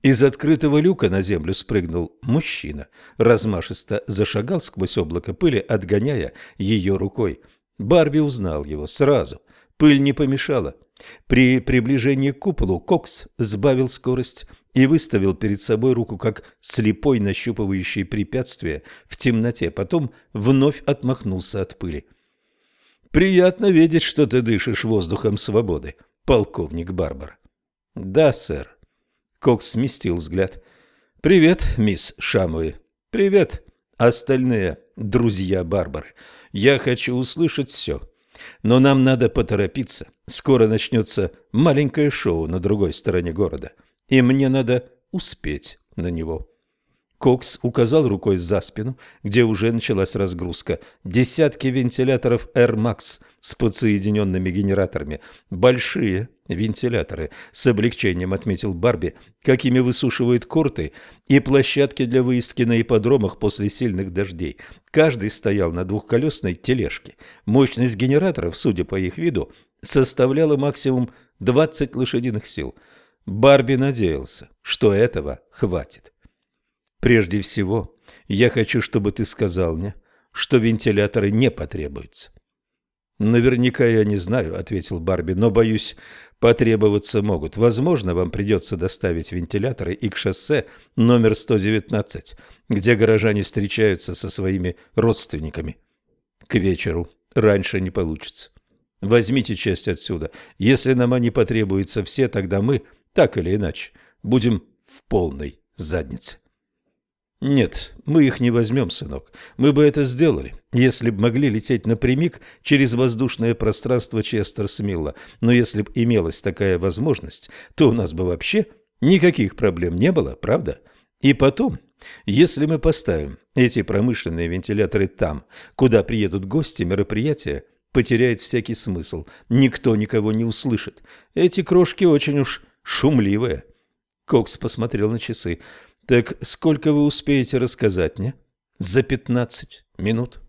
Из открытого люка на землю спрыгнул мужчина, размашисто зашагал сквозь облако пыли, отгоняя ее рукой. Барби узнал его сразу. Пыль не помешала. При приближении к куполу Кокс сбавил скорость и выставил перед собой руку, как слепой, нащупывающий препятствие в темноте. Потом вновь отмахнулся от пыли. «Приятно видеть, что ты дышишь воздухом свободы, полковник Барбар». «Да, сэр». Кокс сместил взгляд. «Привет, мисс Шамуи». «Привет, остальные друзья Барбары. Я хочу услышать все». Но нам надо поторопиться. Скоро начнется маленькое шоу на другой стороне города, и мне надо успеть на него. Кокс указал рукой за спину, где уже началась разгрузка. Десятки вентиляторов Air Max с подсоединенными генераторами. Большие вентиляторы, с облегчением отметил Барби, какими высушивают корты и площадки для выездки на ипподромах после сильных дождей. Каждый стоял на двухколесной тележке. Мощность генераторов, судя по их виду, составляла максимум 20 лошадиных сил. Барби надеялся, что этого хватит. Прежде всего, я хочу, чтобы ты сказал мне, что вентиляторы не потребуются. Наверняка я не знаю, ответил Барби, но боюсь, потребоваться могут. Возможно, вам придется доставить вентиляторы и к шоссе номер 119, где горожане встречаются со своими родственниками. К вечеру. Раньше не получится. Возьмите часть отсюда. Если нам они потребуются все, тогда мы, так или иначе, будем в полной заднице. Нет, мы их не возьмем, сынок. Мы бы это сделали, если бы могли лететь напрямик через воздушное пространство Честерсмилла. Но если бы имелась такая возможность, то у нас бы вообще никаких проблем не было, правда? И потом, если мы поставим эти промышленные вентиляторы там, куда приедут гости, мероприятие потеряет всякий смысл. Никто никого не услышит. Эти крошки очень уж шумливые. Кокс посмотрел на часы. Так сколько вы успеете рассказать мне? За пятнадцать минут.